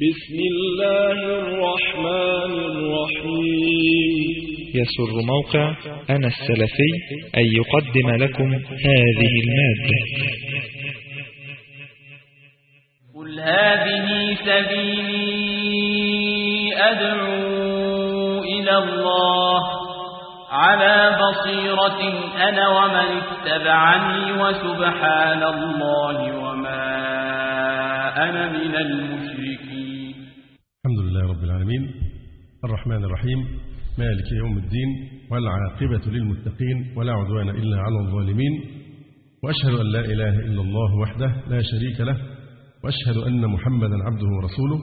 بسم الله الرحمن الرحيم. يسر موقع أنا السلفي أن يقدم لكم هذه المادة. قل هذه سبيلي أدعو إلى الله على بصيرة أنا ومن اتبعني وسبحان الله وما أنا من المشركين. الحمد لله رب العالمين. الرحمن الرحيم. مالك يوم الدين. والعاقبة للمتقين. ولا عدوان إلا على الظالمين. وأشهد أن لا إله إلا الله وحده لا شريك له. وأشهد أن محمدا عبده ورسوله.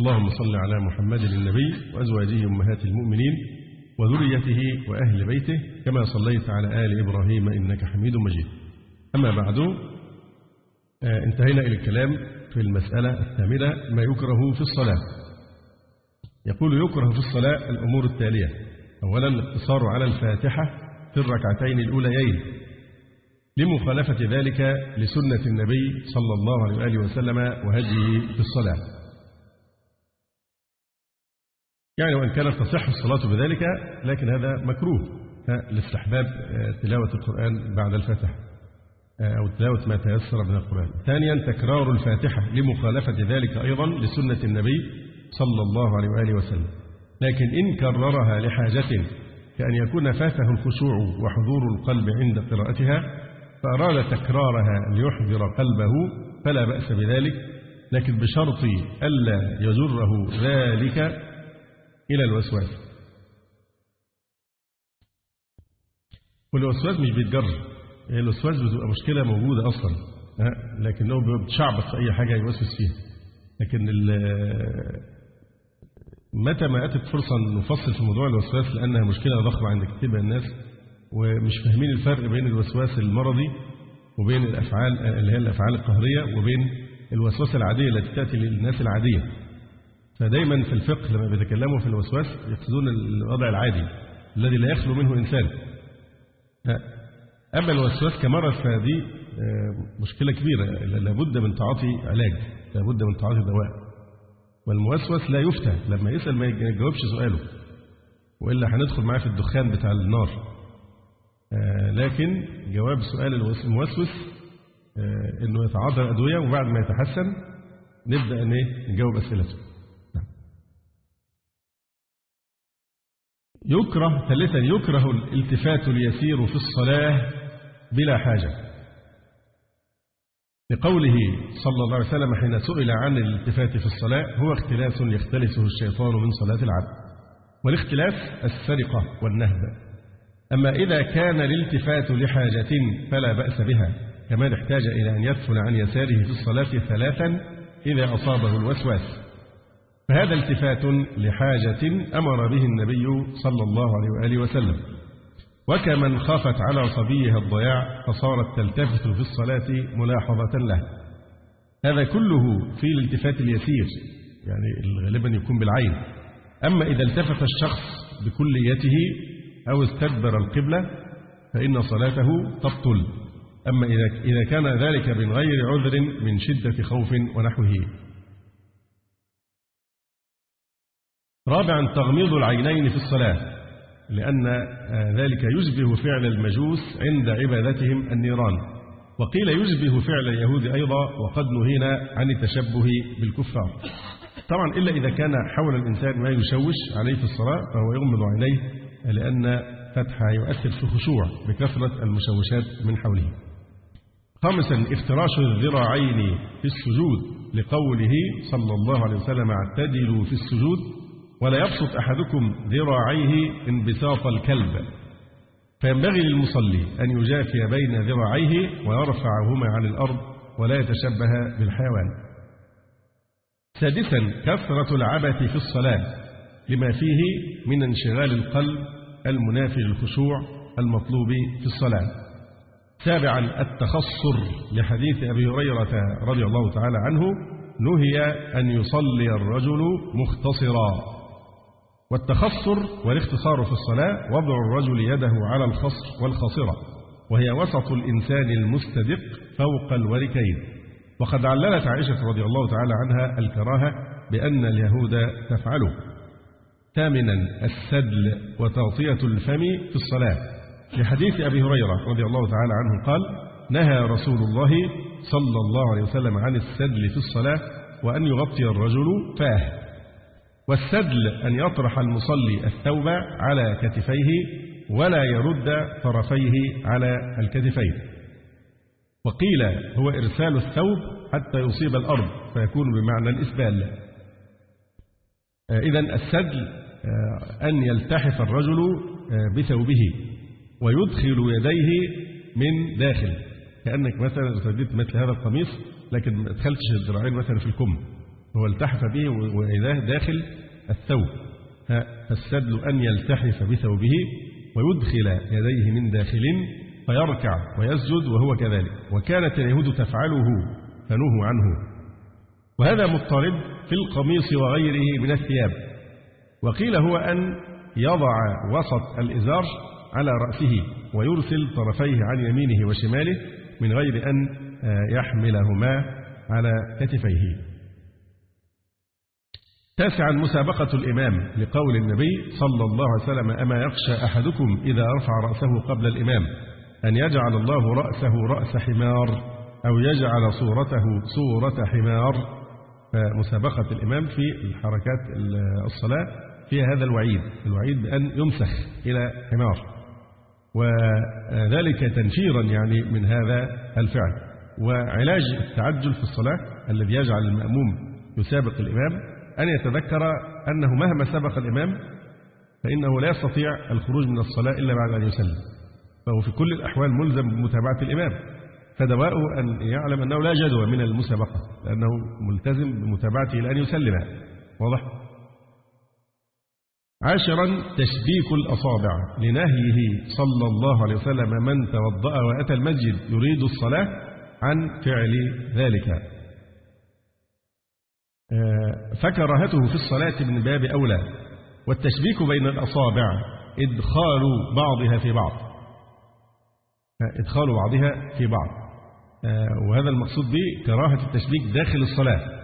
اللهم صل على محمد النبي وأزواجه أمهات المؤمنين وذريته وأهل بيته كما صليت على آل إبراهيم إنك حميد مجيد. أما بعد آه، انتهينا إلى الكلام في المسألة الثامنة ما يكره في الصلاة. يقول يكره في الصلاة الأمور التالية أولا الاقتصار على الفاتحة في الركعتين الأوليين لمخالفة ذلك لسنة النبي صلى الله عليه وآله وسلم وهديه في الصلاة. يعني وإن كانت تصح الصلاة بذلك لكن هذا مكروه لاستحباب تلاوة القرآن بعد الفاتحة أو تلاوة ما تيسر من القرآن. ثانيا تكرار الفاتحة لمخالفة ذلك أيضا لسنة النبي صلى الله عليه وآله وسلم. لكن إن كررها لحاجة كأن يكون فاته الخشوع وحضور القلب عند قراءتها فأراد تكرارها ليحضر قلبه فلا بأس بذلك. لكن بشرط ألا يجره ذلك إلى الوسواس. والوسواس مش بيتجر الوسواس بتبقى مشكلة موجودة أصلا لكنه بتشعبط في أي حاجة يوسوس فيها. لكن متى ما أتت فرصة نفصل في موضوع الوسواس لأنها مشكلة ضخمة عند كثير من الناس ومش فاهمين الفرق بين الوسواس المرضي وبين الأفعال اللي هي الأفعال القهرية وبين الوسوسة العادية التي تأتي للناس العادية. فدايما في الفقه لما بيتكلموا في الوسواس يقصدون الوضع العادي الذي لا يخلو منه إنسان. أما الوسواس كمرض فهذه مشكلة كبيرة لابد من تعاطي علاج لابد من تعاطي دواء. والموسوس لا يفتى. لما يسأل ما يجاوبش سؤاله. وإلا هندخل معاه في الدخان بتاع النار. لكن جواب سؤال الموسوس إنه يتعاطى الأدوية وبعد ما يتحسن نبدأ إن نجاوب أسئلته. يكره ثالثا يكره الالتفات اليسير في الصلاة بلا حاجة. لقوله صلى الله عليه وسلم حين سئل عن الالتفات في الصلاة هو اختلاس يختلسه الشيطان من صلاة العبد. والاختلاس السرقة والنهب. أما إذا كان الالتفات لحاجة فلا بأس بها كمان احتاج إلى أن يدفن عن يساره في الصلاة ثلاثا إذا أصابه الوسواس. فهذا التفات لحاجة أمر به النبي صلى الله عليه وآله وسلم. وكمن خافت على صبيها الضياع فصارت تلتفت في الصلاة ملاحظة له. هذا كله في الالتفات اليسير يعني غالبا يكون بالعين. أما إذا التفت الشخص بكليته أو استدبر القبلة فإن صلاته تبطل. أما إذا كان ذلك من غير عذر من شدة خوف ونحوه. رابعا تغميض العينين في الصلاة. لأن ذلك يشبه فعل المجوس عند عبادتهم النيران. وقيل يشبه فعل اليهود أيضا وقد نهينا عن التشبه بالكفار. طبعا إلا إذا كان حول الإنسان ما يشوش عليه في الصلاة فهو يغمض عينيه لأن فتحها يؤثر في خشوع بكثرة المشوشات من حوله. خامسا افتراش الذراعين في السجود لقوله صلى الله عليه وسلم اعتدلوا في السجود ولا يبسط أحدكم ذراعيه انبساط الكلب. فينبغي للمصلي أن يجافي بين ذراعيه ويرفعهما عن الأرض ولا يتشبه بالحيوان. سادسا كثرة العبث في الصلاة لما فيه من انشغال القلب المنافي للخشوع المطلوب في الصلاة. سابعا التخصر لحديث أبي هريرة رضي الله تعالى عنه نهي أن يصلي الرجل مختصرا. والتخصر والاختصار في الصلاة وضع الرجل يده على الخصر والخاصرة وهي وسط الإنسان المستدق فوق الوركين. وقد عللت عائشة رضي الله تعالى عنها الكراهة بأن اليهود تفعله. ثامنا السدل وتغطية الفم في الصلاة. لحديث أبي هريرة رضي الله تعالى عنه قال نهى رسول الله صلى الله عليه وسلم عن السدل في الصلاة وأن يغطي الرجل فاه. والسدل أن يطرح المصلي الثوب على كتفيه ولا يرد طرفيه على الكتفين. وقيل هو إرسال الثوب حتى يصيب الأرض فيكون بمعنى الإسبال. إذا السدل أن يلتحف الرجل بثوبه ويدخل يديه من داخل. كأنك مثلا ارتديت مثل هذا القميص لكن ما ادخلتش الذراعين مثلا في الكم. هو التحف به وإذاه داخل الثوب. فالسدل أن يلتحف بثوبه ويدخل يديه من داخل فيركع ويسجد وهو كذلك. وكانت اليهود تفعله فنهوا عنه. وهذا مضطرد في القميص وغيره من الثياب. وقيل هو أن يضع وسط الإزار على رأسه ويرسل طرفيه عن يمينه وشماله من غير أن يحملهما على كتفيه. تاسعا مسابقة الإمام لقول النبي صلى الله عليه وسلم أما يخشى أحدكم إذا رفع رأسه قبل الإمام أن يجعل الله رأسه رأس حمار أو يجعل صورته صورة حمار. فمسابقة الإمام في الحركات الصلاة فيها هذا الوعيد الوعيد بأن يمسخ إلى حمار. وذلك تنفيرا يعني من هذا الفعل. وعلاج التعجل في الصلاة الذي يجعل المأموم يسابق الإمام أن يتذكر أنه مهما سبق الإمام فإنه لا يستطيع الخروج من الصلاة إلا بعد أن يسلم. فهو في كل الأحوال ملزم بمتابعة الإمام. فدواؤه أن يعلم أنه لا جدوى من المسابقة لأنه ملتزم بمتابعته إلى أن يسلم. واضح؟ عاشرا تشبيك الأصابع لنهيه صلى الله عليه وسلم من توضأ وأتى المسجد يريد الصلاة عن فعل ذلك. فكراهته في الصلاة من باب أولى والتشبيك بين الأصابع إدخال بعضها في بعض. إدخال بعضها في بعض. وهذا المقصود به كراهة التشبيك داخل الصلاة.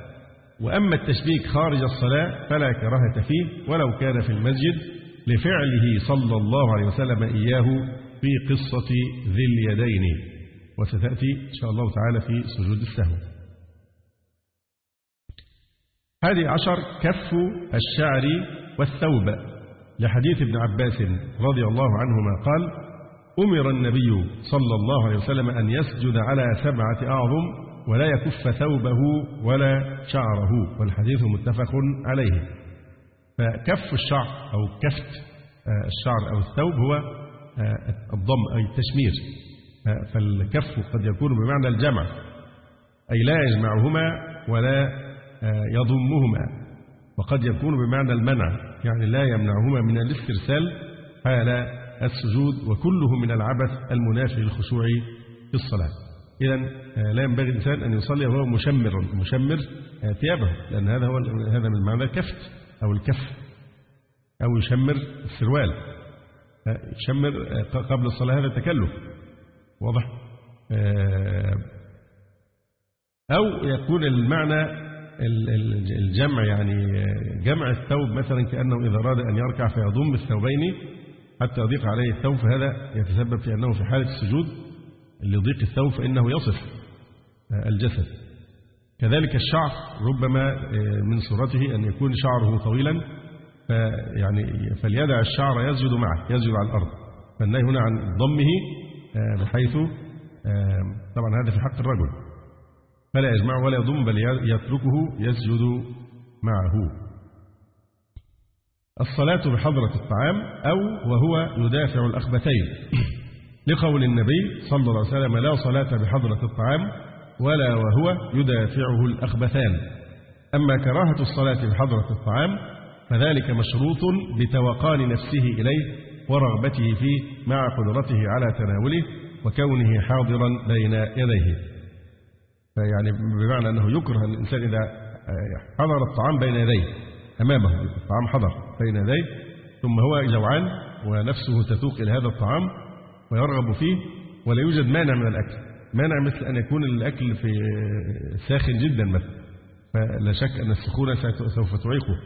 وأما التشبيك خارج الصلاة فلا كراهة فيه ولو كان في المسجد لفعله صلى الله عليه وسلم إياه في قصة ذي اليدين. وستأتي إن شاء الله تعالى في سجود السهو. هذه عشر كف الشعر والثوب. لحديث ابن عباس رضي الله عنهما قال أمر النبي صلى الله عليه وسلم أن يسجد على سبعة أعظم ولا يكف ثوبه ولا شعره والحديث متفق عليه. فكف الشعر أو كفت الشعر أو الثوب هو الضم أي التشمير. فالكف قد يكون بمعنى الجمع أي لا يجمعهما ولا يضمهما وقد يكون بمعنى المنع يعني لا يمنعهما من الاسترسال حال السجود وكله من العبث المنافي للخشوع في الصلاة. إذا لا ينبغي الإنسان أن يصلي وهو مشمر مشمر ثيابه لأن هذا هو هذا من معنى الكفت أو الكف أو يشمر السروال. يشمر قبل الصلاة هذا تكلف واضح؟ أو يكون المعنى الجمع يعني جمع الثوب مثلا كأنه إذا أراد أن يركع فيضم الثوبين حتى يضيق عليه الثوب فهذا يتسبب في أنه في حالة السجود لضيق الثوب فإنه يصف الجسد. كذلك الشعر ربما من صورته أن يكون شعره طويلا فيعني فليدع الشعر يسجد معه يسجد على الأرض. فالنهي هنا عن ضمه بحيث طبعا هذا في حق الرجل. فلا يجمع ولا يضم بل يتركه يسجد معه. الصلاة بحضرة الطعام أو وهو يدافع الأخبثين لقول النبي صلى الله عليه وسلم لا صلاة بحضرة الطعام ولا وهو يدافعه الأخبثان أما كراهة الصلاة بحضرة الطعام فذلك مشروط بتوقان نفسه إليه ورغبته فيه مع قدرته على تناوله وكونه حاضرا بين يديه. فيعني بمعنى أنه يكره الإنسان إذا حضر الطعام بين يديه أمامه الطعام حضر بين يديه ثم هو جوعان ونفسه تتوق إلى هذا الطعام ويرغب فيه ولا يوجد مانع من الأكل. مانع مثل أن يكون الأكل في ساخن جدا مثلا. فلا شك أن السخونة سوف تعيقه.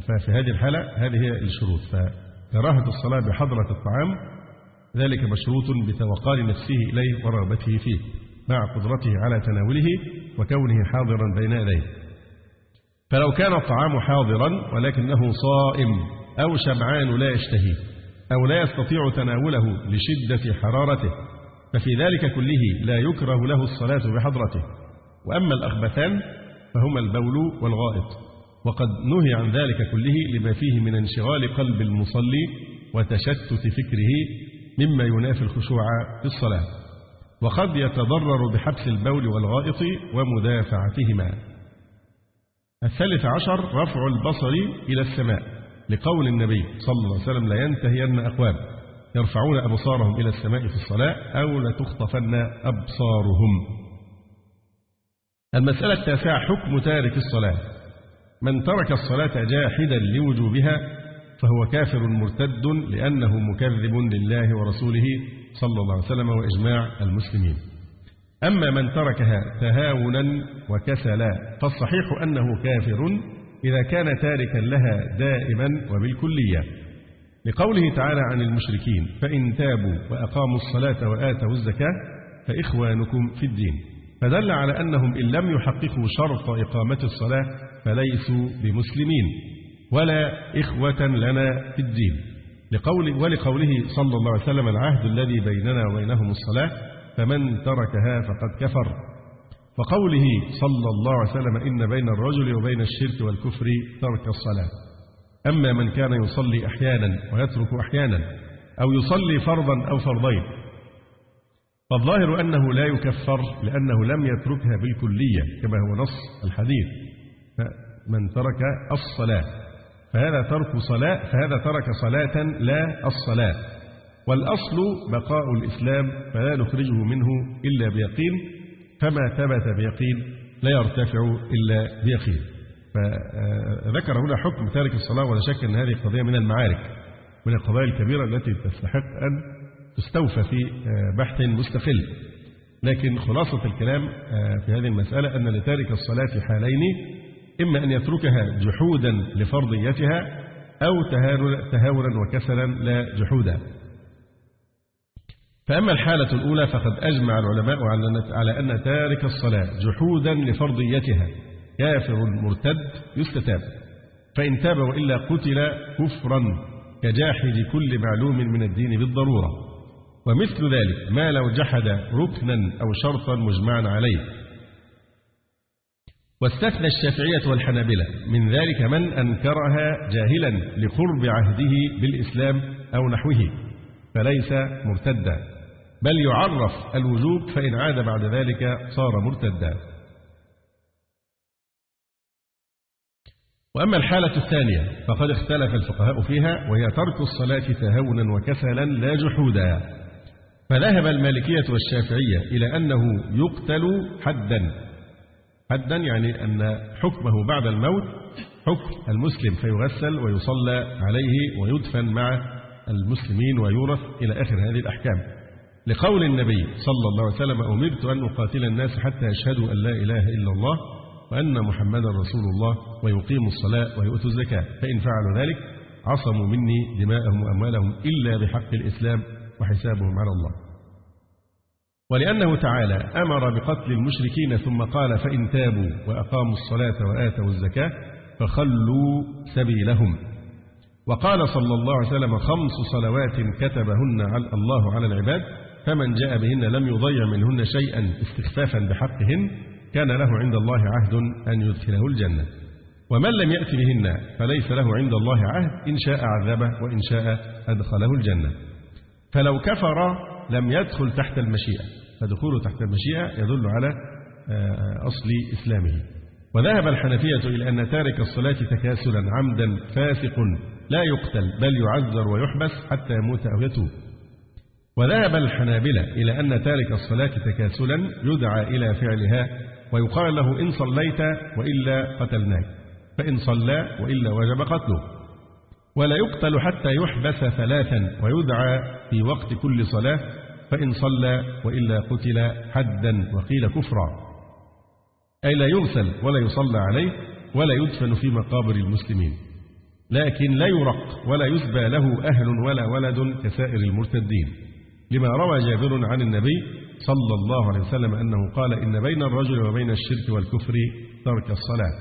ففي هذه الحالة هذه هي الشروط. فكراهة الصلاة بحضرة الطعام ذلك مشروط بتوقال نفسه إليه ورغبته فيه. مع قدرته على تناوله وكونه حاضرا بين يديه. فلو كان الطعام حاضرا ولكنه صائم أو شبعان لا يشتهي أو لا يستطيع تناوله لشدة حرارته ففي ذلك كله لا يكره له الصلاة بحضرته. وأما الأخبثان فهما البول والغائط. وقد نهي عن ذلك كله لما فيه من انشغال قلب المصلي وتشتت فكره مما ينافي الخشوع في الصلاة. وقد يتضرر بحبس البول والغائط ومدافعتهما. الثالث عشر رفع البصر إلى السماء. لقول النبي صلى الله عليه وسلم لا ينتهين أقوام يرفعون أبصارهم إلى السماء في الصلاة أو لتخطفن أبصارهم. المسألة التاسعة حكم تارك الصلاة. من ترك الصلاة جاحدا لوجوبها فهو كافر مرتد لأنه مكذب لله ورسوله صلى الله عليه وسلم وإجماع المسلمين. أما من تركها تهاونا وكسلا فالصحيح أنه كافر إذا كان تاركا لها دائما وبالكلية. لقوله تعالى عن المشركين فإن تابوا وأقاموا الصلاة وآتوا الزكاة فإخوانكم في الدين. فدل على أنهم إن لم يحققوا شرط إقامة الصلاة فليسوا بمسلمين ولا إخوة لنا في الدين. لقول ولقوله صلى الله عليه وسلم العهد الذي بيننا وبينهم الصلاة فمن تركها فقد كفر. وقوله صلى الله عليه وسلم إن بين الرجل وبين الشرك والكفر ترك الصلاة. أما من كان يصلي أحيانا ويترك أحيانا أو يصلي فرضا أو فرضين فالظاهر أنه لا يكفر لأنه لم يتركها بالكلية كما هو نص الحديث. من ترك الصلاة. فهذا ترك صلاة فهذا ترك صلاة لا الصلاة. والأصل بقاء الإسلام فلا نخرجه منه إلا بيقين. فما ثبت بيقين لا يرتفع إلا بيقين. فذكر هنا حكم تارك الصلاة ولا شك أن هذه قضية من المعارك من القضايا الكبيرة التي تستحق أن تستوفى في بحث مستقل. لكن خلاصة الكلام في هذه المسألة أن لتارك الصلاة حالين إما أن يتركها جحودا لفرضيتها أو تهاونا وكسلا لا جحودا. فأما الحالة الأولى فقد أجمع العلماء على أن تارك الصلاة جحودا لفرضيتها. كافر مرتد يستتاب. فإن تاب وإلا قتل كفرا كجاحد كل معلوم من الدين بالضرورة. ومثل ذلك ما لو جحد ركنا أو شرطا مجمعا عليه. واستثنى الشافعية والحنابلة من ذلك من أنكرها جاهلا لقرب عهده بالإسلام أو نحوه فليس مرتدا. بل يعرف الوجوب فإن عاد بعد ذلك صار مرتدا. وأما الحالة الثانية فقد اختلف الفقهاء فيها وهي ترك الصلاة تهونا وكسلا لا جحودا. فذهب المالكية والشافعية إلى أنه يقتل حدا. حدا يعني أن حكمه بعد الموت حكم المسلم فيغسل ويصلى عليه ويدفن مع المسلمين ويورث إلى آخر هذه الأحكام. لقول النبي صلى الله عليه وسلم أمرت أن أقاتل الناس حتى يشهدوا أن لا إله إلا الله وأن محمدا رسول الله ويقيموا الصلاة ويؤتوا الزكاة. فإن فعلوا ذلك عصموا مني دماءهم وأموالهم إلا بحق الإسلام وحسابهم على الله. ولأنه تعالى أمر بقتل المشركين ثم قال فإن تابوا وأقاموا الصلاة وآتوا الزكاة فخلوا سبيلهم. وقال صلى الله عليه وسلم خمس صلوات كتبهن على الله على العباد فمن جاء بهن لم يضيع منهن شيئا استخفافا بحقهن كان له عند الله عهد أن يدخله الجنة. ومن لم يأت بهن فليس له عند الله عهد إن شاء عذبه وإن شاء أدخله الجنة. فلو كفر لم يدخل تحت المشيئة. فدخوله تحت المشيئة يدل على أصل إسلامه. وذهب الحنفية إلى أن تارك الصلاة تكاسلا عمدا فاسق لا يقتل بل يعذر ويحبس حتى يموت أو يتوب. وذهب الحنابلة إلى أن تارك الصلاة تكاسلا يدعى إلى فعلها ويقال له إن صليت وإلا قتلناك فإن صلى وإلا وجب قتله. ولا يقتل حتى يحبس ثلاثا ويدعى في وقت كل صلاة فإن صلى وإلا قتل حدا وقيل كفرا. أي لا يغسل ولا يصلى عليه ولا يدفن في مقابر المسلمين. لكن لا يرق ولا يسبى له أهل ولا ولد كسائر المرتدين. لما روى جابر عن النبي صلى الله عليه وسلم أنه قال إن بين الرجل وبين الشرك والكفر ترك الصلاة.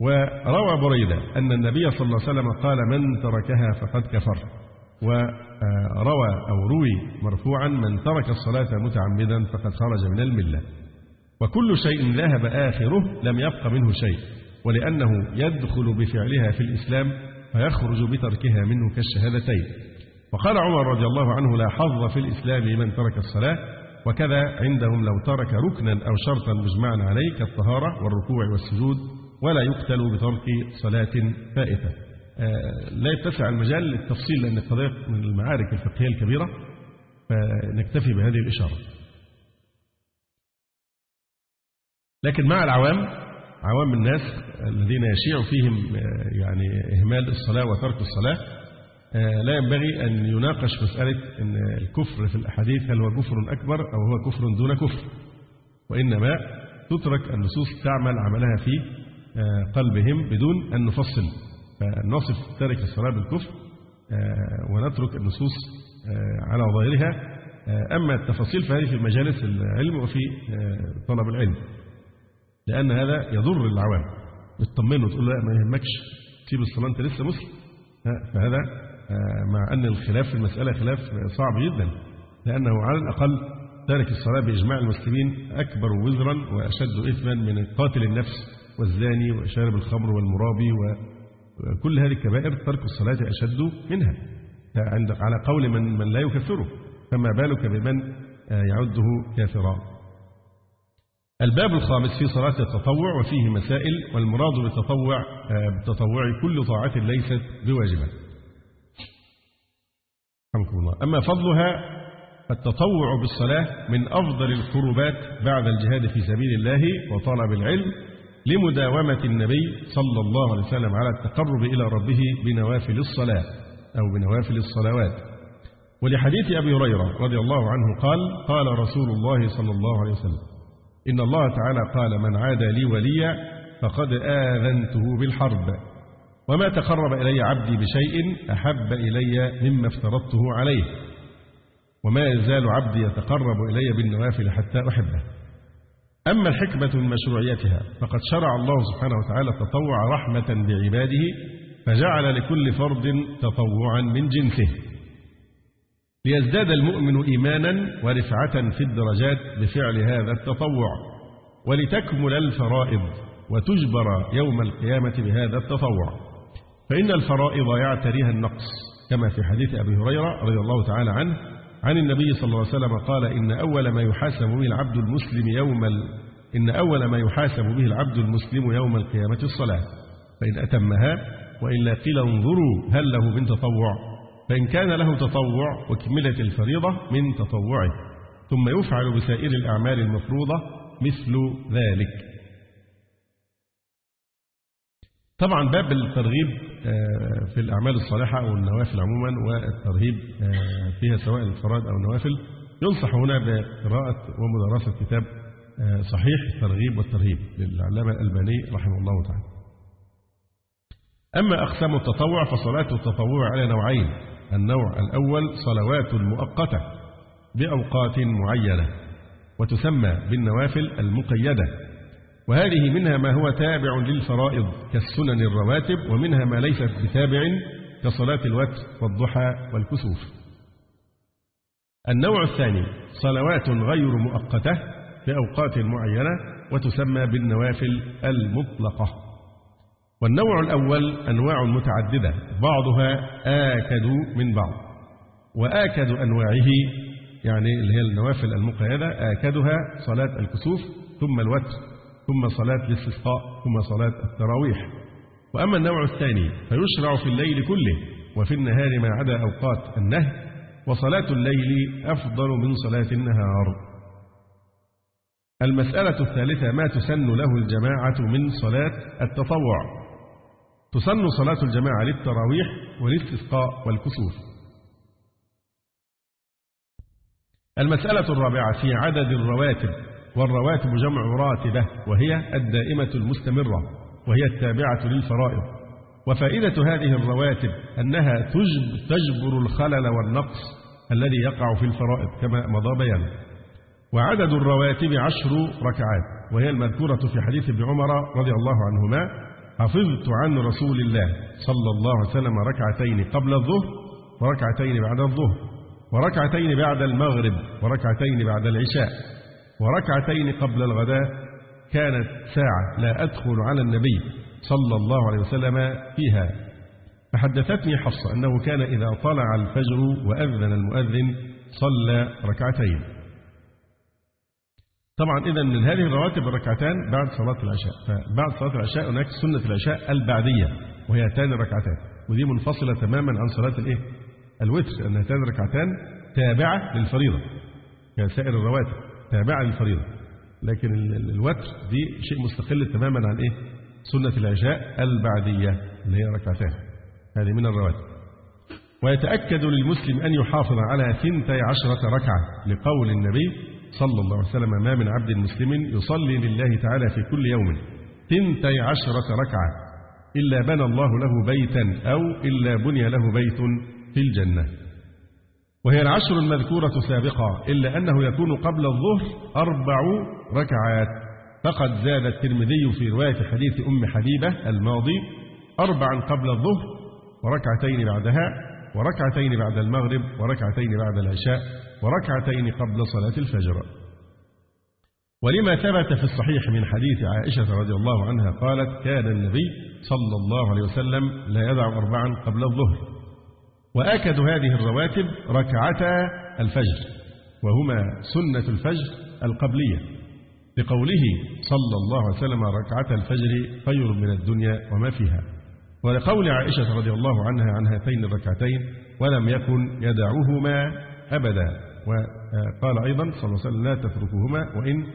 وروى بريدة أن النبي صلى الله عليه وسلم قال من تركها فقد كفر. وروى أو روي مرفوعا من ترك الصلاة متعمدا فقد خرج من الملة. وكل شيء ذهب آخره لم يبق منه شيء ولأنه يدخل بفعلها في الإسلام فيخرج بتركها منه كالشهادتين. وقال عمر رضي الله عنه لا حظ في الإسلام لمن ترك الصلاة وكذا عندهم لو ترك ركنا أو شرطا مجمعا عليه كالطهارة والركوع والسجود ولا يقتل بترك صلاة فائتة. آه، لا يتسع المجال للتفصيل لأن القضية من المعارك الفقهية الكبيرة فنكتفي بهذه الإشارة. لكن مع العوام عوام الناس الذين يشيع فيهم آه، يعني إهمال الصلاة وترك الصلاة آه، لا ينبغي أن يناقش مسألة أن الكفر في الأحاديث هل هو كفر أكبر أو هو كفر دون كفر وإنما تترك النصوص تعمل عملها في آه، قلبهم بدون أن نفصل. فنصف تارك الصلاة بالكفر آه، ونترك النصوص على ظاهرها أما التفاصيل فهذه في مجالس العلم وفي طلب العلم لأن هذا يضر العوام. يطمنه تقول لا ما يهمكش سيب الصلاة أنت لسه مسلم. فهذا آه، مع أن الخلاف في المسألة خلاف صعب جدا لأنه على الأقل تارك الصلاة بإجماع المسلمين أكبر وزرا وأشد إثما من قاتل النفس والزاني وشارب الخمر والمرابي وكل هذه الكبائر ترك الصلاة أشد منها. عند على قول من من لا يكفره. فما بالك بمن آه، يعده كافرا. الباب الخامس في صلاة التطوع وفيه مسائل والمراد بالتطوع آه، بالتطوع كل طاعة ليست بواجبة. رحمكم الله. أما فضلها فالتطوع بالصلاة من أفضل القربات بعد الجهاد في سبيل الله وطلب العلم لمداومة النبي صلى الله عليه وسلم على التقرب إلى ربه بنوافل الصلاة أو بنوافل الصلوات. ولحديث أبي هريرة رضي الله عنه قال قال رسول الله صلى الله عليه وسلم إن الله تعالى قال من عادى لي وليا فقد آذنته بالحرب. وما تقرب إلي عبدي بشيء أحب إلي مما افترضته عليه. وما يزال عبدي يتقرب إلي بالنوافل حتى أحبه. أما الحكمة من مشروعيتها فقد شرع الله سبحانه وتعالى التطوع رحمة بعباده فجعل لكل فرد تطوعا من جنسه. ليزداد المؤمن إيمانا ورفعة في الدرجات بفعل هذا التطوع ولتكمل الفرائض وتجبر يوم القيامة بهذا التطوع. فإن الفرائض يعتريها النقص كما في حديث أبي هريرة رضي الله تعالى عنه عن النبي صلى الله عليه وسلم قال إن أول ما يحاسب به العبد المسلم يوم ال... إن أول ما يحاسب به العبد المسلم يوم القيامة الصلاة. فإن أتمها وإلا قيل انظروا هل له من تطوع. فإن كان له تطوع وكملت الفريضة من تطوعه. ثم يفعل بسائر الأعمال المفروضة مثل ذلك. طبعا باب الترغيب آه، في الأعمال الصالحة أو النوافل عموما والترهيب آه، فيها سواء الفرائض أو النوافل. ينصح هنا بقراءة ومدرسة كتاب آه، صحيح الترغيب والترهيب للعلامة الألباني رحمه الله تعالى. أما أقسام التطوع فصلاة التطوع على نوعين. النوع الأول صلوات مؤقتة بأوقات معينة وتسمى بالنوافل المقيدة. وهذه منها ما هو تابع للفرائض كالسنن الرواتب ومنها ما ليست بتابع كصلاة الوتر والضحى والكسوف. النوع الثاني صلوات غير مؤقتة في أوقات معينة وتسمى بالنوافل المطلقة. والنوع الأول أنواع متعددة بعضها آكد من بعض. وآكد أنواعه يعني اللي هي النوافل المقيدة آكدها صلاة الكسوف ثم الوتر. ثم صلاة الاستسقاء ثم صلاة التراويح. وأما النوع الثاني فيشرع في الليل كله وفي النهار ما عدا أوقات النهي وصلاة الليل أفضل من صلاة النهار. المسألة الثالثة ما تسن له الجماعة من صلاة التطوع؟ تسن صلاة الجماعة للتراويح والاستسقاء والكسوف. المسألة الرابعة في عدد الرواتب والرواتب جمع راتبة وهي الدائمة المستمرة وهي التابعة للفرائض. وفائدة هذه الرواتب أنها تجبر الخلل والنقص الذي يقع في الفرائض كما مضى بيانه وعدد الرواتب عشر ركعات وهي المذكورة في حديث ابن عمر رضي الله عنهما حفظت عن رسول الله صلى الله عليه وسلم ركعتين قبل الظهر وركعتين بعد الظهر وركعتين بعد المغرب وركعتين بعد العشاء. وركعتين قبل الغداء كانت ساعة لا أدخل على النبي صلى الله عليه وسلم فيها. فحدثتني حفصة أنه كان إذا طلع الفجر وأذن المؤذن صلى ركعتين. طبعا إذا من هذه الرواتب الركعتان بعد صلاة العشاء. فبعد صلاة العشاء هناك سنة العشاء البعدية وهي هاتان الركعتان ودي منفصلة تماما عن صلاة الإيه؟ الوتر لأن هاتان الركعتان تابعة للفريضة. كسائر الرواتب. تابعة للفريضة. لكن الوتر دي شيء مستقل تماما عن إيه؟ سنة العشاء البعدية اللي هي ركعتان. هذه من الرواتب. ويتأكد للمسلم أن يحافظ على ثنتي عشرة ركعة لقول النبي صلى الله عليه وسلم ما من عبد مسلم يصلي لله تعالى في كل يوم ثنتي عشرة ركعة إلا بنى الله له بيتا أو إلا بني له بيت في الجنة. وهي العشر المذكورة سابقة إلا أنه يكون قبل الظهر أربع ركعات. فقد زاد الترمذي في رواية حديث أم حبيبة الماضي أربعا قبل الظهر وركعتين بعدها وركعتين بعد المغرب وركعتين بعد العشاء وركعتين قبل صلاة الفجر. ولما ثبت في الصحيح من حديث عائشة رضي الله عنها قالت كان النبي صلى الله عليه وسلم لا يدع أربعا قبل الظهر. وآكد هذه الرواتب ركعتا الفجر وهما سنة الفجر القبلية لقوله صلى الله عليه وسلم ركعتا الفجر خير من الدنيا وما فيها. ولقول عائشة رضي الله عنها عن هاتين الركعتين ولم يكن يدعوهما أبدا. وقال أيضا صلى الله عليه وسلم لا تتركوهما وإن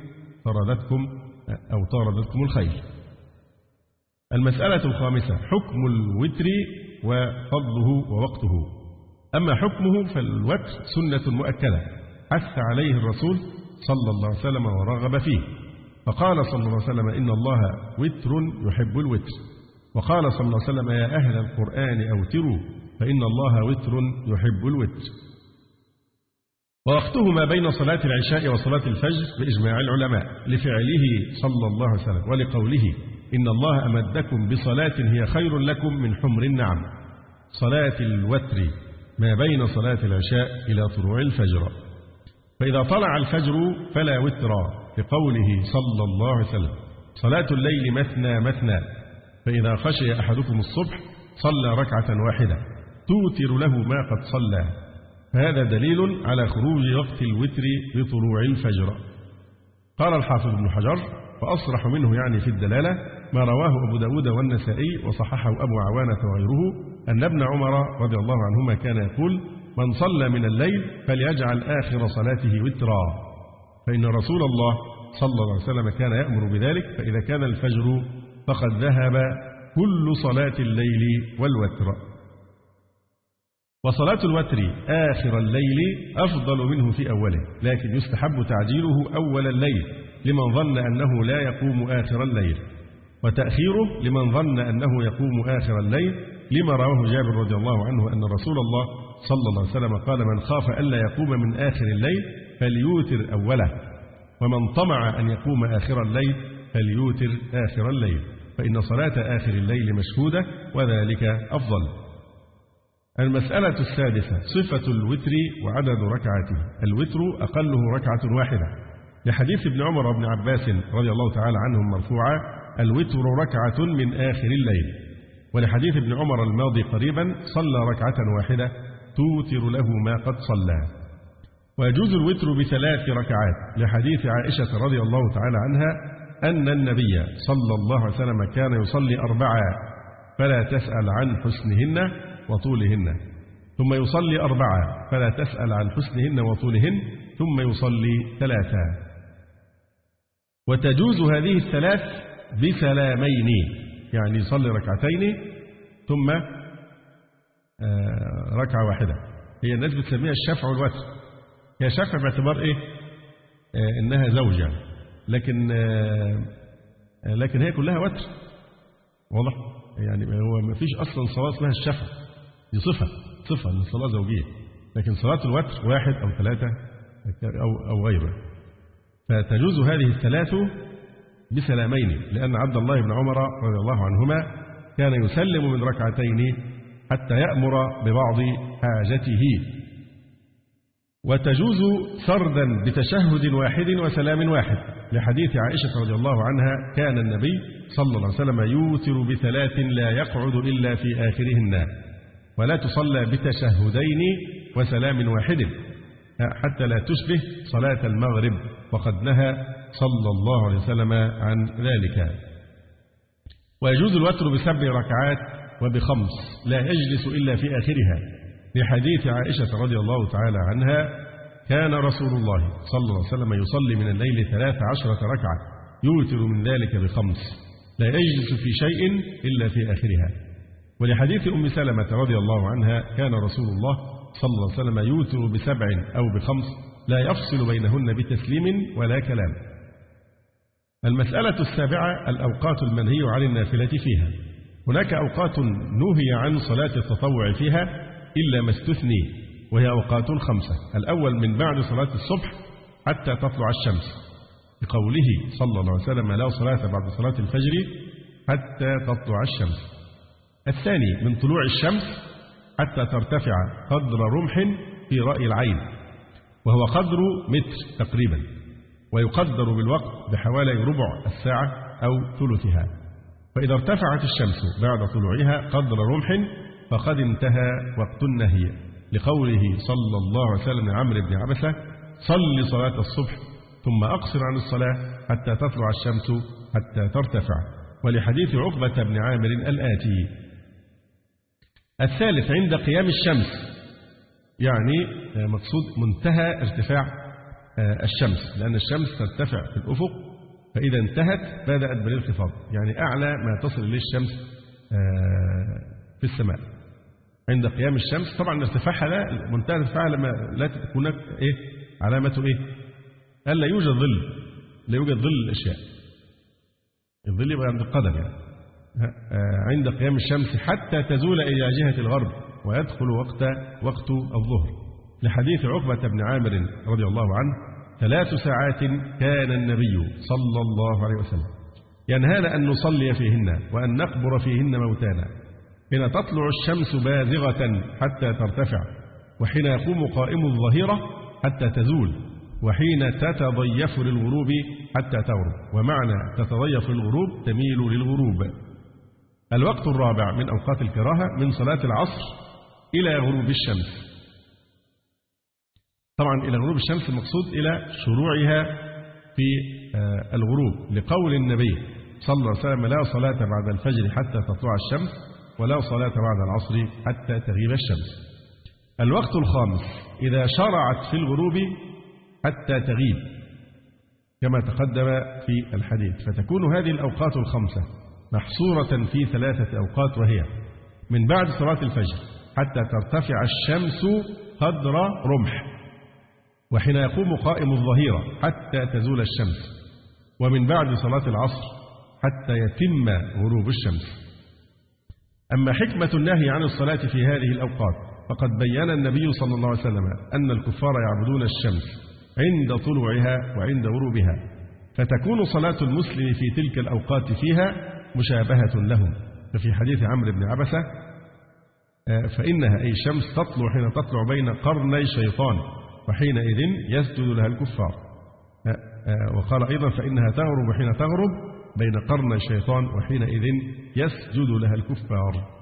طردتكم أو طاردتكم الخيل المسألة الخامسة حكم الوتر وفضله ووقته. أما حكمه فالوتر سنة مؤكدة. حث عليه الرسول صلى الله عليه وسلم ورغب فيه. فقال صلى الله عليه وسلم إن الله وتر يحب الوتر. وقال صلى الله عليه وسلم يا أهل القرآن أوتروا فإن الله وتر يحب الوتر. ووقته ما بين صلاة العشاء وصلاة الفجر بإجماع العلماء لفعله صلى الله عليه وسلم ولقوله إن الله أمدكم بصلاة هي خير لكم من حمر النعم. صلاة الوتر ما بين صلاة العشاء إلى طلوع الفجر. فإذا طلع الفجر فلا وتر لقوله صلى الله عليه وسلم. صلاة الليل مثنى مثنى. فإذا خشي أحدكم الصبح صلى ركعة واحدة. توتر له ما قد صلى. فهذا دليل على خروج وقت الوتر بطلوع الفجر. قال الحافظ ابن حجر فأصرح منه يعني في الدلالة ما رواه أبو داود والنسائي وصححه أبو عوانة وغيره أن ابن عمر رضي الله عنهما كان يقول من صلى من الليل فليجعل آخر صلاته وترا. فإن رسول الله صلى الله عليه وسلم كان يأمر بذلك فإذا كان الفجر فقد ذهب كل صلاة الليل والوتر. وصلاة الوتر آخر الليل أفضل منه في أوله لكن يستحب تعجيله أول الليل لمن ظن أنه لا يقوم آخر الليل. وتأخيره لمن ظن أنه يقوم آخر الليل لما رواه جابر رضي الله عنه أن رسول الله صلى الله عليه وسلم قال من خاف ألا يقوم من آخر الليل فليوتر أوله ومن طمع أن يقوم آخر الليل فليوتر آخر الليل فإن صلاة آخر الليل مشهودة وذلك أفضل. المسألة السادسة صفة الوتر وعدد ركعاته الوتر أقله ركعة واحدة. لحديث ابن عمر وابن عباس رضي الله تعالى عنهم مرفوعا الوتر ركعة من آخر الليل. ولحديث ابن عمر الماضي قريبا صلى ركعة واحدة توتر له ما قد صلى. ويجوز الوتر بثلاث ركعات. لحديث عائشة رضي الله تعالى عنها أن النبي صلى الله عليه وسلم كان يصلي أربعة فلا تسأل عن حسنهن وطولهن. ثم يصلي أربعة فلا تسأل عن حسنهن وطولهن. ثم يصلي ثلاثة. وتجوز هذه الثلاث بسلامين. يعني يصلي ركعتين ثم ركعة واحدة. هي الناس بتسميها الشفع والوتر. هي شفع باعتبار إيه؟ آه إنها زوجة. لكن آه لكن هي كلها وتر. واضح؟ يعني هو ما فيش أصلا صلاة اسمها الشفع. دي صفة. صفة من الصلاة زوجية. لكن صلاة الوتر واحد أو ثلاثة أو أو غيره فتجوز هذه الثلاث بسلامين لأن عبد الله بن عمر رضي الله عنهما كان يسلم من ركعتين حتى يأمر ببعض حاجته. وتجوز سردا بتشهد واحد وسلام واحد. لحديث عائشة رضي الله عنها كان النبي صلى الله عليه وسلم يوتر بثلاث لا يقعد إلا في آخرهن ولا تصلى بتشهدين وسلام واحد حتى لا تشبه صلاة المغرب وقد نهى صلى الله عليه وسلم عن ذلك. ويجوز الوتر بسبع ركعات وبخمس لا يجلس إلا في آخرها. لحديث عائشة رضي الله تعالى عنها كان رسول الله صلى الله عليه وسلم يصلي من الليل ثلاث عشرة ركعة يوتر من ذلك بخمس. لا يجلس في شيء إلا في آخرها. ولحديث أم سلمة رضي الله عنها كان رسول الله صلى الله عليه وسلم يوتر بسبع أو بخمس لا يفصل بينهن بتسليم ولا كلام. المسألة السابعة الأوقات المنهي عن النافلة فيها. هناك أوقات نهي عن صلاة التطوع فيها إلا ما استثني وهي أوقات خمسة الأول من بعد صلاة الصبح حتى تطلع الشمس. بقوله صلى الله عليه وسلم لا صلاة بعد صلاة الفجر حتى تطلع الشمس. الثاني من طلوع الشمس حتى ترتفع قدر رمح في رأي العين وهو قدر متر تقريبا. ويقدر بالوقت بحوالي ربع الساعة أو ثلثها. فإذا ارتفعت الشمس بعد طلوعها قدر رمح فقد انتهى وقت النهي. لقوله صلى الله عليه وسلم لعمرو بن عبسة صل صلاة الصبح ثم أقصر عن الصلاة حتى تطلع الشمس حتى ترتفع. ولحديث عقبة بن عامر الآتي. الثالث عند قيام الشمس يعني مقصود منتهى ارتفاع الشمس لأن الشمس ترتفع في الأفق فإذا انتهت بدأت بالانخفاض يعني أعلى ما تصل إليه الشمس في السماء. عند قيام الشمس طبعا ارتفاعها لا منتهى ارتفاعها لما لا تكون إيه؟ علامته إيه؟ ألا يوجد ظل لا يوجد ظل الأشياء. الظل يبقى عند القدم يعني. عند قيام الشمس حتى تزول إلى جهة الغرب ويدخل وقت وقت الظهر. لحديث عقبة بن عامر رضي الله عنه ثلاث ساعات كان النبي صلى الله عليه وسلم ينهانا أن نصلي فيهن وأن نقبر فيهن موتانا. حين تطلع الشمس بازغة حتى ترتفع وحين يقوم قائم الظهيرة حتى تزول وحين تتضيف للغروب حتى تغرب ومعنى تتضيف للغروب تميل للغروب. الوقت الرابع من أوقات الكراهة من صلاة العصر إلى غروب الشمس. طبعا إلى غروب الشمس المقصود إلى شروعها في الغروب لقول النبي صلى الله عليه وسلم لا صلاة بعد الفجر حتى تطلع الشمس ولا صلاة بعد العصر حتى تغيب الشمس. الوقت الخامس إذا شرعت في الغروب حتى تغيب كما تقدم في الحديث. فتكون هذه الأوقات الخمسة محصورة في ثلاثة أوقات وهي من بعد صلاة الفجر حتى ترتفع الشمس قدر رمح. وحين يقوم قائم الظهيرة حتى تزول الشمس ومن بعد صلاة العصر حتى يتم غروب الشمس. أما حكمة النهي عن الصلاة في هذه الأوقات فقد بين النبي صلى الله عليه وسلم أن الكفار يعبدون الشمس عند طلوعها وعند غروبها فتكون صلاة المسلم في تلك الأوقات فيها مشابهة لهم. ففي حديث عمرو بن عبسة فإنها أي الشمس تطلع حين تطلع بين قرني شيطان. وحينئذ يسجد لها الكفار. وقال أيضا فإنها تغرب حين تغرب بين قرني الشيطان وحينئذ يسجد لها الكفار.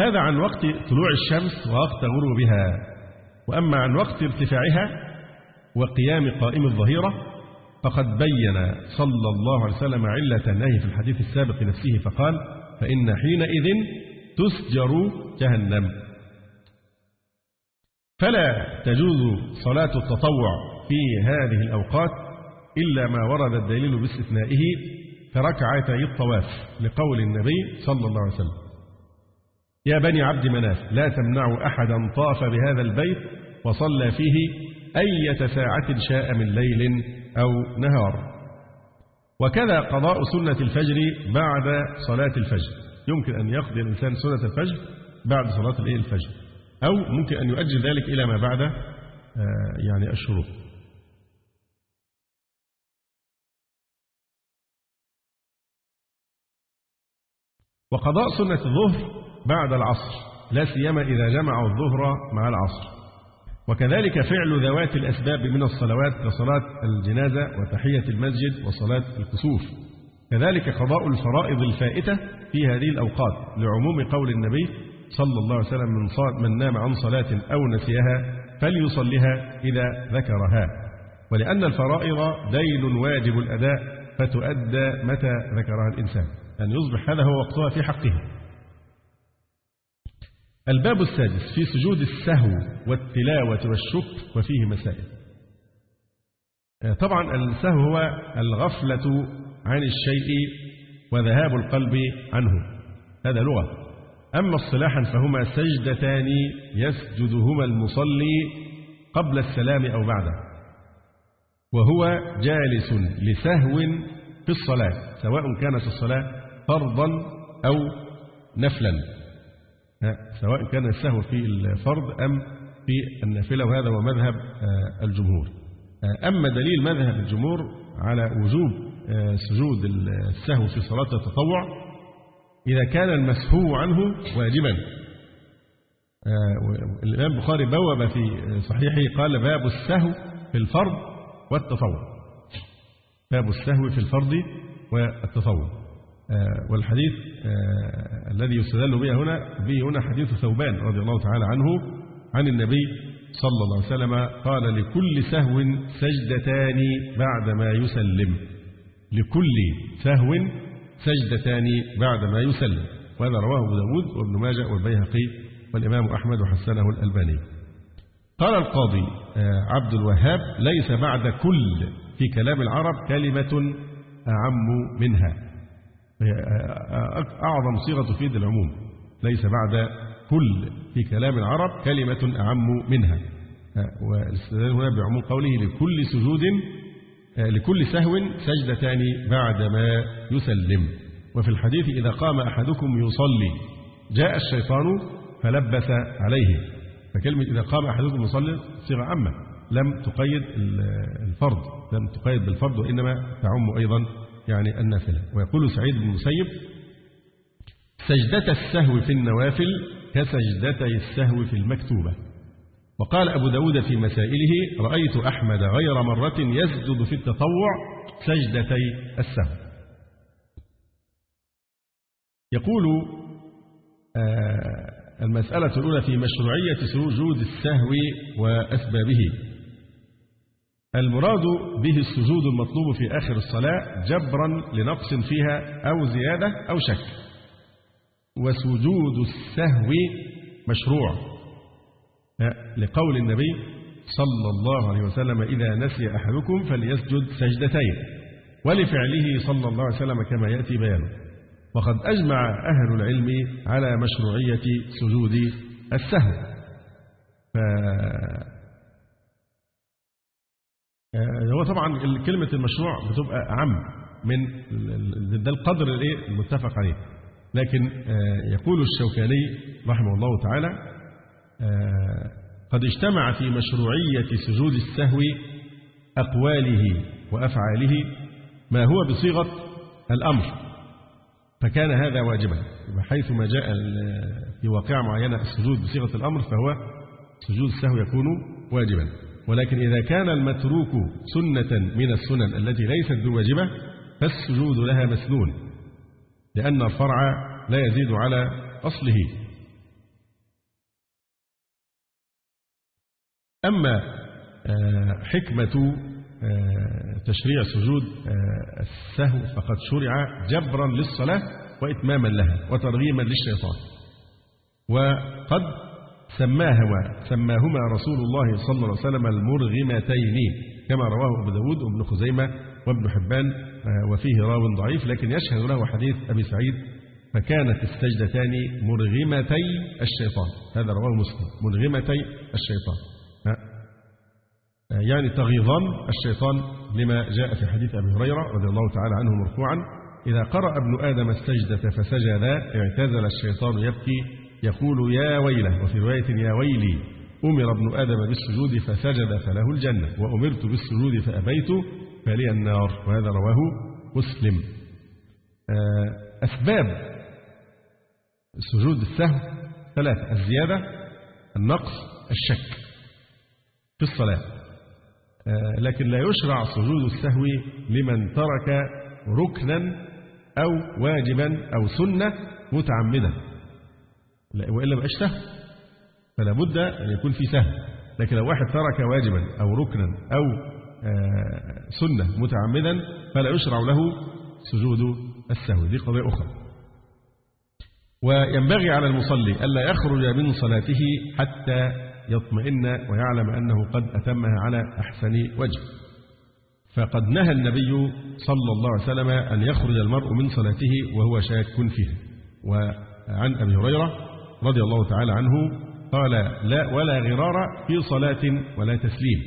هذا عن وقت طلوع الشمس ووقت غروبها. وأما عن وقت ارتفاعها وقيام قائم الظهيرة فقد بين صلى الله عليه وسلم علة النهي في الحديث السابق نفسه فقال فإن حينئذ تسجر جهنم. فلا تجوز صلاة التطوع في هذه الأوقات إلا ما ورد الدليل باستثنائه كركعتي الطواف لقول النبي صلى الله عليه وسلم. يا بني عبد مناف لا تمنعوا أحدا طاف بهذا البيت وصلى فيه أية ساعة شاء من ليل أو نهار. وكذا قضاء سنة الفجر بعد صلاة الفجر. يمكن أن يقضي الإنسان سنة الفجر بعد صلاة الفجر. أو ممكن أن يؤجل ذلك إلى ما بعد آه، يعني الشروق وقضاء سنة الظهر بعد العصر لا سيما إذا جمعوا الظهر مع العصر. وكذلك فعل ذوات الأسباب من الصلوات كصلاة الجنازة وتحية المسجد وصلاة الكسوف. كذلك قضاء الفرائض الفائتة في هذه الأوقات لعموم قول النبي صلى الله عليه وسلم من, من نام عن صلاة أو نسيها فليصلها إذا ذكرها. ولأن الفرائض دين واجب الأداء فتؤدى متى ذكرها الإنسان. أن يصبح هذا هو وقتها في حقه. الباب السادس في سجود السهو والتلاوة والشكر وفيه مسائل. آه، طبعا السهو هو الغفلة عن الشيء وذهاب القلب عنه. هذا لغة. أما اصطلاحا فهما سجدتان يسجدهما المصلي قبل السلام أو بعده. وهو جالس لسهو في الصلاة سواء كانت الصلاة فرضا أو نفلا. سواء كان السهو في الفرض أم في النافلة وهذا هو مذهب آه، الجمهور. آه، أما دليل مذهب الجمهور على وجوب آه، سجود السهو في صلاة التطوع إذا كان المسهو عنه واجبا. الإمام البخاري بوب في صحيحه قال باب السهو في الفرض والتطوع. باب السهو في الفرض والتطوع. آه، والحديث آه، الذي يستدل به هنا به هنا حديث ثوبان رضي الله تعالى عنه عن النبي صلى الله عليه وسلم قال لكل سهو سجدتان بعد ما يسلم. لكل سهو سجدتان بعد ما يسلم. وهذا رواه أبو داود وابن ماجه والبيهقي والإمام أحمد وحسنه الألباني. قال القاضي آه، عبد الوهاب ليس بعد كل في كلام العرب كلمة أعم منها. أعظم صيغة تفيد العموم. ليس بعد كل في كلام العرب كلمة أعم منها. والاستدلال هنا بعموم قوله لكل سجود لكل سهو سجدتان بعدما يسلم. وفي الحديث إذا قام أحدكم يصلي جاء الشيطان فلبس عليه. فكلمة إذا قام أحدكم يصلي صيغة عامة. لم تقيد الفرض لم تقيد بالفرض وإنما تعم أيضا يعني النافلة. ويقول سعيد بن المسيب سجدة السهو في النوافل كسجدتي السهو في المكتوبة. وقال أبو داود في مسائله رأيت أحمد غير مرة يسجد في التطوع سجدتي السهو. يقول آه المسألة الأولى في مشروعية سجود السهو وأسبابه. المراد به السجود المطلوب في آخر الصلاة جبرا لنقص فيها أو زيادة أو شك. وسجود السهو مشروع. لقول النبي صلى الله عليه وسلم إذا نسي أحدكم فليسجد سجدتين. ولفعله صلى الله عليه وسلم كما يأتي بيانه. وقد أجمع أهل العلم على مشروعية سجود السهو. آه، هو طبعا كلمة المشروع بتبقى أعم من ده القدر المتفق عليه. لكن آه، يقول الشوكاني رحمه الله تعالى قد اجتمع في مشروعية سجود السهو أقواله وأفعاله ما هو بصيغة الأمر فكان هذا واجبا. حيث ما جاء في واقعة معينة السجود بصيغة الأمر فهو سجود السهو يكون واجبا. ولكن إذا كان المتروك سنة من السنن التي ليست بواجبة فالسجود لها مسنون لأن الفرع لا يزيد على أصله. أما آه، حكمة آه، تشريع سجود آه، السهو فقد شرع جبرا للصلاة وإتماما لها وترغيما للشيطان. وقد سماهما سماهما رسول الله صلى الله عليه وسلم المرغمتين كما رواه أبو داود وابن خزيمة وابن حبان وفيه راو ضعيف لكن يشهد له حديث أبي سعيد فكانت السجدتان مرغمتي الشيطان. هذا رواه مسلم مرغمتي الشيطان. يعني تغيظان الشيطان لما جاء في حديث أبي هريرة رضي الله تعالى عنه مرفوعا إذا قرأ ابن آدم السجدة فسجد اعتزل الشيطان يبكي يقول يا ويله وفي رواية يا ويلي أمر ابن آدم بالسجود فسجد فله الجنة وأمرت بالسجود فأبيت فلي النار وهذا رواه مسلم. أسباب سجود السهو ثلاثة الزيادة النقص الشك في الصلاة. لكن لا يشرع سجود السهو لمن ترك ركنا أو واجبا أو سنة متعمدا. وإلا بقاش سهو. فلا بد أن يكون في سهو. لكن لو واحد ترك واجبا أو ركنا أو سنة متعمدا فلا يشرع له سجود السهو. دي قضية أخرى. وينبغي على المصلي ألا يخرج من صلاته حتى يطمئن ويعلم أنه قد أتمها على أحسن وجه. فقد نهى النبي صلى الله عليه وسلم أن يخرج المرء من صلاته وهو شاك فيها. وعن أبي هريرة رضي الله تعالى عنه قال لا ولا غرار في صلاة ولا تسليم.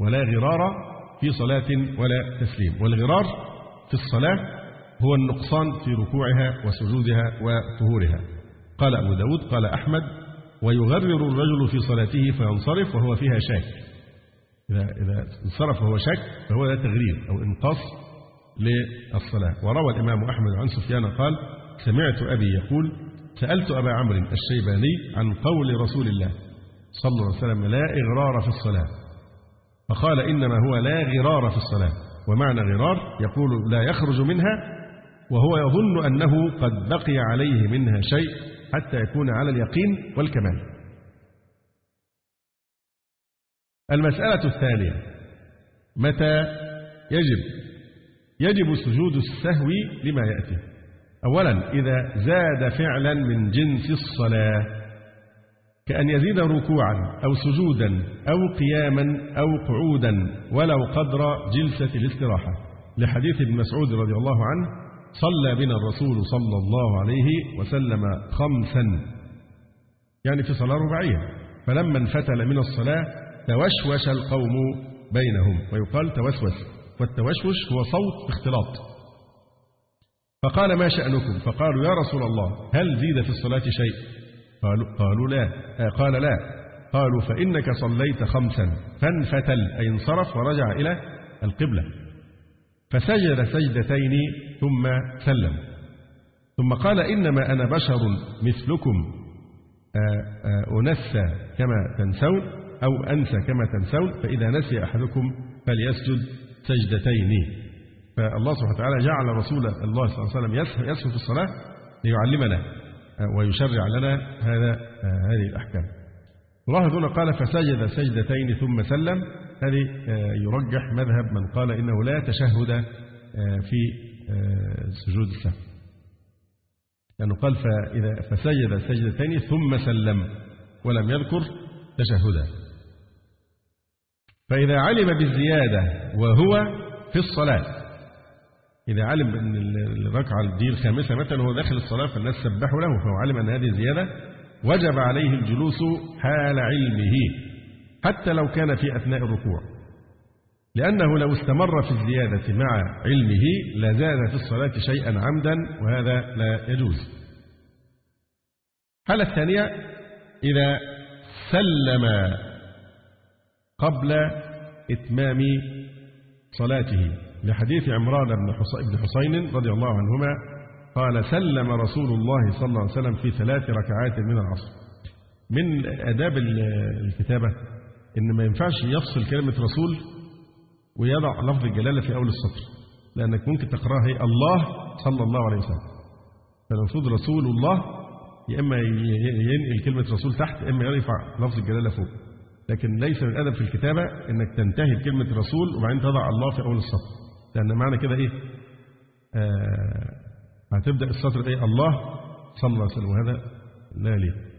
ولا غرار في صلاة ولا تسليم. والغرار في الصلاة هو النقصان في ركوعها وسجودها وطهورها. قال أبو داود قال أحمد ويغرر الرجل في صلاته فينصرف وهو فيها شاك. إذا, إذا انصرف وهو شاك فهو ده تغرير أو إنقاص للصلاة. وروى الإمام أحمد عن سفيان قال سمعت أبي يقول سألت أبا عمرو الشيباني عن قول رسول الله صلى الله عليه وسلم لا إغرار في الصلاة. فقال إنما هو لا غرار في الصلاة. ومعنى غرار يقول لا يخرج منها وهو يظن أنه قد بقي عليه منها شيء حتى يكون على اليقين والكمال. المسألة الثانية. متى؟ يجب. يجب سجود السهو لما يأتي. أولا إذا زاد فعلا من جنس الصلاة كأن يزيد ركوعا أو سجودا أو قياما أو قعودا ولو قدر جلسة الاستراحة. لحديث ابن مسعود رضي الله عنه صلى بنا الرسول صلى الله عليه وسلم خمسا. يعني في صلاة رباعية. فلما انفتل من الصلاة توشوش القوم بينهم. ويقال توسوس والتوشوش هو صوت اختلاط. فقال ما شأنكم؟ فقالوا يا رسول الله هل زيد في الصلاة شيء؟ قالوا, قالوا لا. آه قال لا. قالوا فإنك صليت خمسا. فانفتل أي انصرف ورجع إلى القبلة. فسجد سجدتين ثم سلم. ثم قال إنما أنا بشر مثلكم أنسى كما تنسون أو أنسى كما تنسون فإذا نسي أحدكم فليسجد سجدتين. فالله سبحانه وتعالى جعل رسول الله صلى الله عليه وسلم يسهو في الصلاة ليعلمنا ويشرع لنا هذا هذه الأحكام. الله هنا قال فسجد سجدتين ثم سلم. هذه يرجح مذهب من قال إنه لا تشهد في سجود السهو لأنه قال فإذا فسجد سجدتين ثم سلم ولم يذكر تشهدا. فإذا علم بالزيادة وهو في الصلاة إذا علم أن الركعة دي الخامسة مثلا وهو داخل الصلاة فالناس سبحوا له فهو علم أن هذه زيادة وجب عليه الجلوس حال علمه حتى لو كان في أثناء الركوع. لأنه لو استمر في الزيادة مع علمه لزاد في الصلاة شيئا عمدا وهذا لا يجوز. الحالة الثانية إذا سلم قبل إتمام صلاته. لحديث عمران بن حسين رضي الله عنهما قال سلم رسول الله صلى الله عليه وسلم في ثلاث ركعات من العصر. من آداب الكتابة إن ما ينفعش يفصل كلمة رسول ويضع لفظ الجلالة في أول السطر لأنك ممكن تقرأها هي الله صلى الله عليه وسلم. فالمفروض رسول الله يا إما ينقل كلمة رسول تحت يا إما يرفع لفظ الجلالة فوق. لكن ليس من الأدب في الكتابة إنك تنتهي بكلمة رسول وبعدين تضع الله في أول السطر. لأن معنى كده إيه؟ آه هتبدأ السطر إيه؟ الله صلى الله عليه وسلم وهذا لا ليه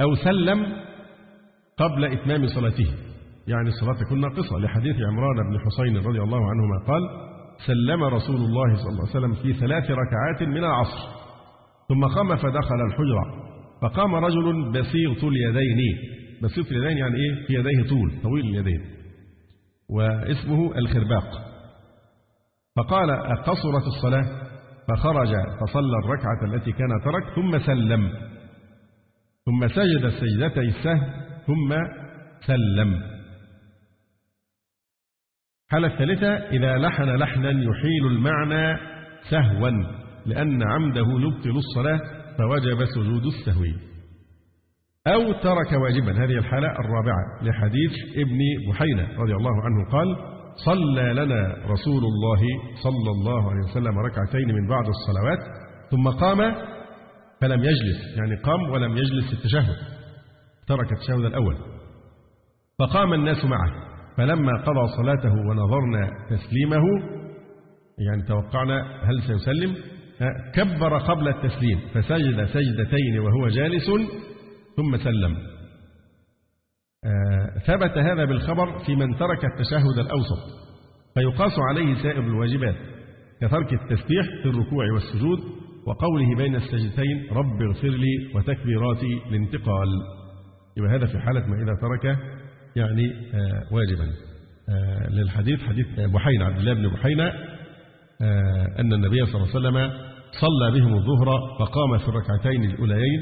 أو سلم قبل إتمام صلاته. يعني الصلاة تكون ناقصة. لحديث عمران بن حسين رضي الله عنهما قال سلم رسول الله صلى الله عليه وسلم في ثلاث ركعات من العصر ثم قام فدخل الحجرة فقام رجل بسيط اليدين. بسيط اليدين يعني إيه؟ في يديه طول طويل اليدين واسمه الخرباق. فقال أقصرت الصلاة؟ فخرج فصلى الركعة التي كان ترك ثم سلم. ثم سجد سجدتي السهو ثم سلم. الحالة الثالثة إذا لحن لحنا يحيل المعنى سهوا لأن عمده يبطل الصلاة فوجب سجود السهو. أو ترك واجبا. هذه الحالة الرابعة لحديث ابن بحينة رضي الله عنه قال صلى لنا رسول الله صلى الله عليه وسلم ركعتين من بعض الصلوات ثم قام فلم يجلس يعني قام ولم يجلس التشهد. ترك التشهد الأول. فقام الناس معه. فلما قضى صلاته ونظرنا تسليمه يعني توقعنا هل سيسلم كبر قبل التسليم. فسجد سجدتين وهو جالس ثم سلم. ثبت هذا بالخبر في من ترك التشهد الأوسط. فيقاس عليه سائر الواجبات كترك التسبيح في الركوع والسجود وقوله بين السجدتين رب اغفر لي وتكبيرات الانتقال يبقى هذا في حالة ما إذا ترك يعني واجبا. للحديث حديث بحينة عبد الله بن بحينة أن النبي صلى الله عليه وسلم صلى بهم الظهر فقام في الركعتين الأوليين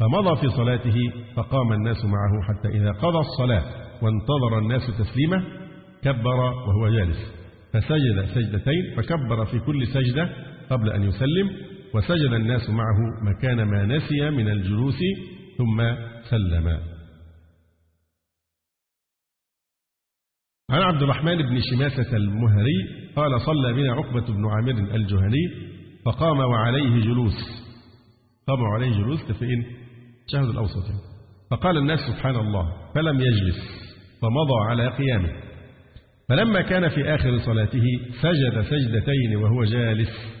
فمضى في صلاته فقام الناس معه حتى إذا قضى الصلاة وانتظر الناس تسليمه كبر وهو جالس. فسجد سجدتين فكبر في كل سجدة قبل أن يسلم وسجد الناس معه مكان ما نسي من الجلوس ثم سلم. عن عبد الرحمن بن شماسة المهري قال صلى بنا عقبة بن عامر الجهني فقام وعليه جلوس. قام وعليه جلوس تفئين الشهد الأوسط. فقال الناس سبحان الله فلم يجلس فمضى على قيامه. فلما كان في آخر صلاته سجد سجدتين وهو جالس.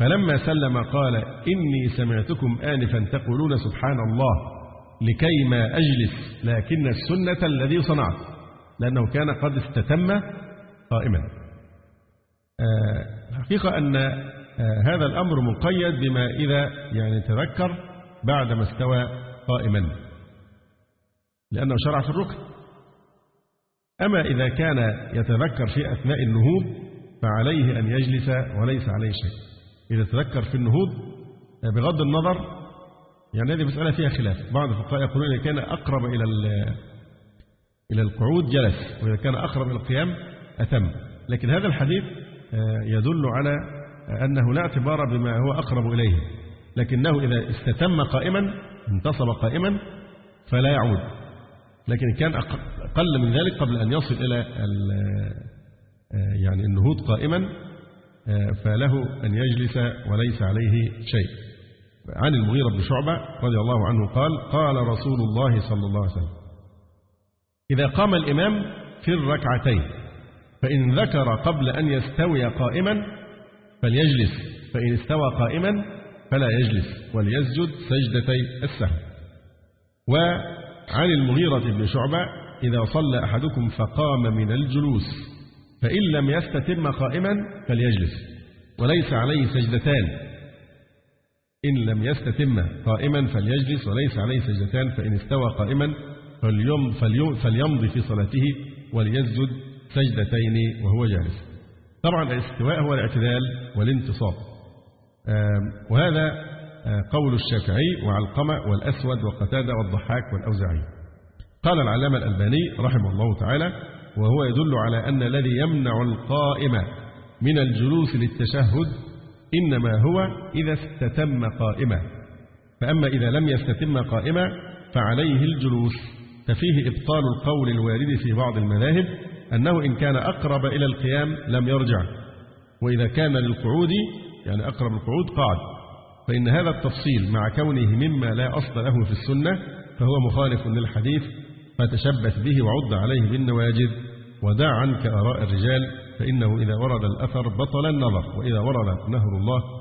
فلما سلم قال إني سمعتكم آنفا تقولون سبحان الله لكي ما أجلس لكن السنة الذي صنعت لأنه كان قد استتم قائما. حقيقة أن هذا الأمر مقيد بما إذا يعني تذكر بعدما استوى قائما. لأنه شرع في الركن. أما إذا كان يتذكر في أثناء النهوض فعليه أن يجلس وليس عليه شيء. إذا تذكر في النهوض بغض النظر يعني هذه مسألة فيها خلاف. بعض الفقهاء يقولون إذا كان أقرب إلى إلى القعود جلس وإذا كان أقرب إلى القيام أتم. لكن هذا الحديث يدل على أنه لا اعتبار بما هو أقرب إليه. لكنه إذا استتم قائما انتصب قائما فلا يعود. لكن كان أقل من ذلك قبل أن يصل إلى يعني النهوض قائما فله أن يجلس وليس عليه شيء. عن المغيرة بن شعبة رضي الله عنه قال قال رسول الله صلى الله عليه وسلم إذا قام الإمام في الركعتين فإن ذكر قبل أن يستوي قائما فليجلس فإن استوى قائما فلا يجلس وليسجد سجدتي السهو. وعن المغيرة بن شعبة إذا صلى أحدكم فقام من الجلوس. فإن لم يستتم قائما فليجلس وليس عليه سجدتان. إن لم يستتم قائما فليجلس وليس عليه سجدتان. فإن استوى قائما فليمضي في صلاته وليسجد سجدتين وهو جالس. طبعا الاستواء هو الاعتدال والانتصاب. وهذا قول الشافعي وعلقمة والأسود وقتادة والضحاك والأوزاعي. قال العلامة الألباني رحمه الله تعالى وهو يدل على أن الذي يمنع القائم من الجلوس للتشهد إنما هو إذا استتم قائما. فأما إذا لم يستتم قائما فعليه الجلوس. ففيه إبطال القول الوارد في بعض المذاهب أنه إن كان أقرب إلى القيام لم يرجع. وإذا كان للقعود يعني أقرب القعود قعد فإن هذا التفصيل مع كونه مما لا أصل له في السنة فهو مخالف للحديث فتشبث به وعض عليه بالنواجذ ودع عنك آراء الرجال فإنه إذا ورد الأثر بطل النظر وإذا ورد نهر الله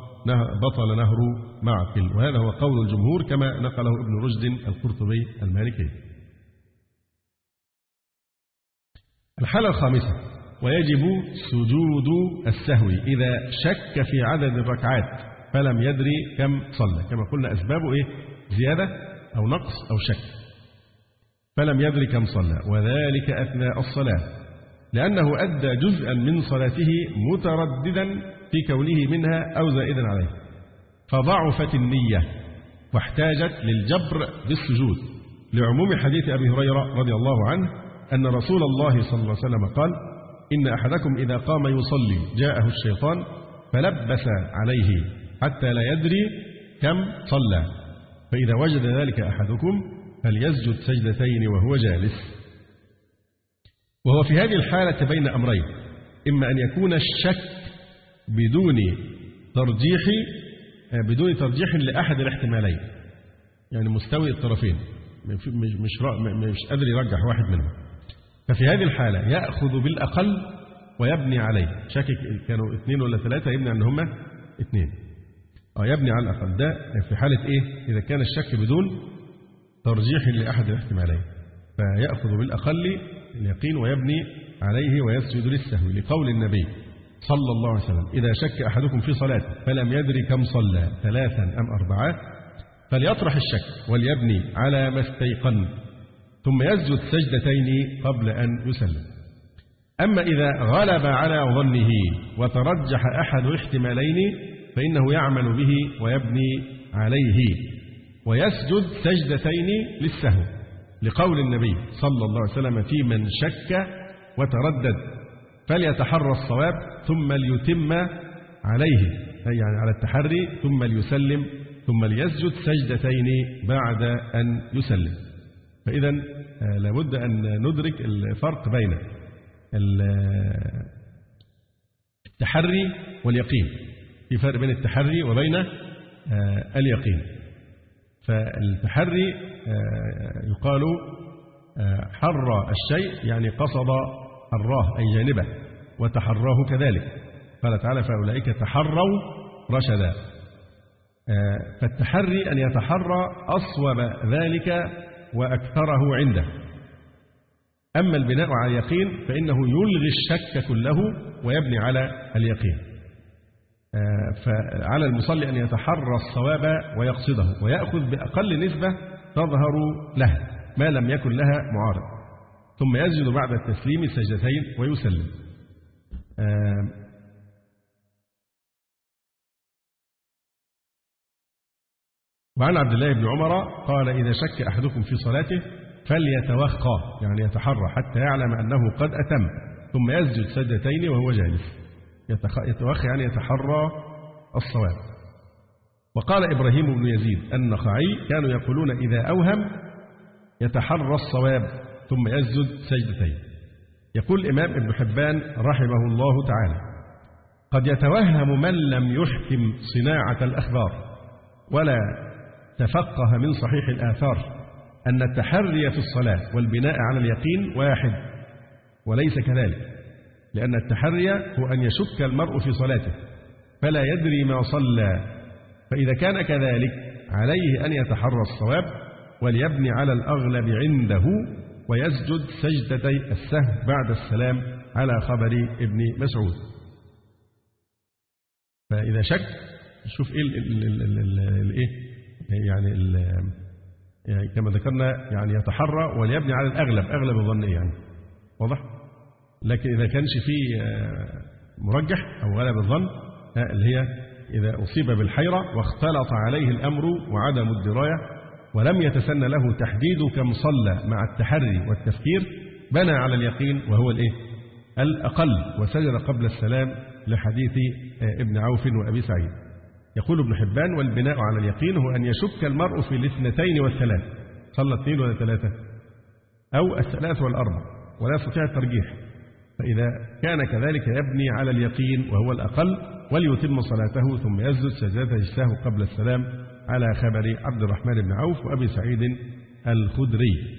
بطل نهر معقل. وهذا هو قول الجمهور كما نقله ابن رشد القرطبي المالكي. الحالة الخامسة ويجب سجود السهو إذا شك في عدد الركعات فلم يدري كم صلى. كما قلنا أسبابه إيه؟ زيادة أو نقص أو شك. فلم يدري كم صلى وذلك أثناء الصلاة لأنه أدى جزءا من صلاته مترددا في كونه منها أو زائدا عليه. فضعفت النية واحتاجت للجبر بالسجود. لعموم حديث أبي هريرة رضي الله عنه أن رسول الله صلى الله عليه وسلم قال إن أحدكم إذا قام يصلي جاءه الشيطان فلبس عليه حتى لا يدري كم صلى. فإذا وجد ذلك أحدكم فليسجد سجدتين وهو جالس. وهو في هذه الحالة بين أمرين. إما أن يكون الشك بدون ترجيح بدون ترجيح لأحد الاحتمالين. يعني مستوي الطرفين. مش مش مش قادر يرجح واحد منهم. ففي هذه الحالة يأخذ بالأقل ويبني عليه. شاكك كانوا اثنين ولا ثلاثة يبني أن هما اثنين. أو يبني على الأقل. ده في حالة إيه؟ إذا كان الشك بدون ترجيح لأحد الاحتمالين فيأخذ بالأقل اليقين ويبني عليه ويسجد للسهو لقول النبي صلى الله عليه وسلم إذا شك أحدكم في صلاته فلم يدري كم صلى ثلاثا أم أربعة فليطرح الشك وليبني على ما استيقن ثم يسجد سجدتين قبل أن يسلم. أما إذا غلب على ظنه وترجح أحد الاحتمالين فإنه يعمل به ويبني عليه. ويسجد سجدتين للسهو لقول النبي صلى الله عليه وسلم في من شك وتردد فليتحرى الصواب ثم ليتم عليه أي يعني على التحري ثم ليسلم ثم ليسجد سجدتين بعد أن يسلم. فإذا لابد أن ندرك الفرق بين التحري واليقين. في فرق بين التحري وبين اليقين. فالتحري يقال حر الشيء يعني قصد حراه أي جانبه وتحراه كذلك. قال تعالى فأولئك تحروا رشدا. فالتحري أن يتحرى أصوب ذلك وأكثره عنده. أما البناء على اليقين فإنه يلغي الشك كله ويبني على اليقين. فعلى المصلي أن يتحرى الصواب ويقصده ويأخذ بأقل نسبة تظهر له ما لم يكن لها معارض. ثم يسجد بعد التسليم سجدتين ويسلم. وعن عبد الله بن عمر قال إذا شك أحدكم في صلاته فليتوخى يعني يتحرى حتى يعلم أنه قد أتم ثم يسجد سجدتين وهو جالس. يتوخى يعني يتحرى الصواب. وقال إبراهيم بن يزيد النخعي كانوا يقولون إذا أوهم يتحرى الصواب ثم يسجد سجدتين. يقول الإمام ابن حبان رحمه الله تعالى قد يتوهم من لم يحكم صناعة الأخبار ولا تفقه من صحيح الآثار أن التحري في الصلاة والبناء على اليقين واحد وليس كذلك. لأن التحري هو أن يشك المرء في صلاته فلا يدري ما صلى. فإذا كان كذلك عليه أن يتحرى الصواب وليبني على الأغلب عنده ويسجد سجدتي السهو بعد السلام على خبر ابن مسعود. فإذا شك شوف إيه الإيه يعني ال يعني كما ذكرنا يعني يتحرى وليبني على الأغلب أغلب الظن يعني؟ واضح؟ لكن إذا كانش فيه مرجح أو غلب الظن اللي هي إذا أصيب بالحيرة واختلط عليه الأمر وعدم الدراية ولم يتسنى له تحديد كم صلى مع التحري والتفكير بنى على اليقين وهو الإيه؟ الأقل وسجد قبل السلام لحديث ابن عوف وأبي سعيد. يقول ابن حبان والبناء على اليقين هو أن يشك المرء في الاثنتين والثلاث. صلى اثنين ولا ثلاثة؟ أو الثلاث والأربع. ولا يستطيع الترجيح. فإذا كان كذلك يبني على اليقين وهو الأقل وليتم صلاته ثم يسجد سجدة السهو قبل السلام على خبر عبد الرحمن بن عوف وأبي سعيد الخدري.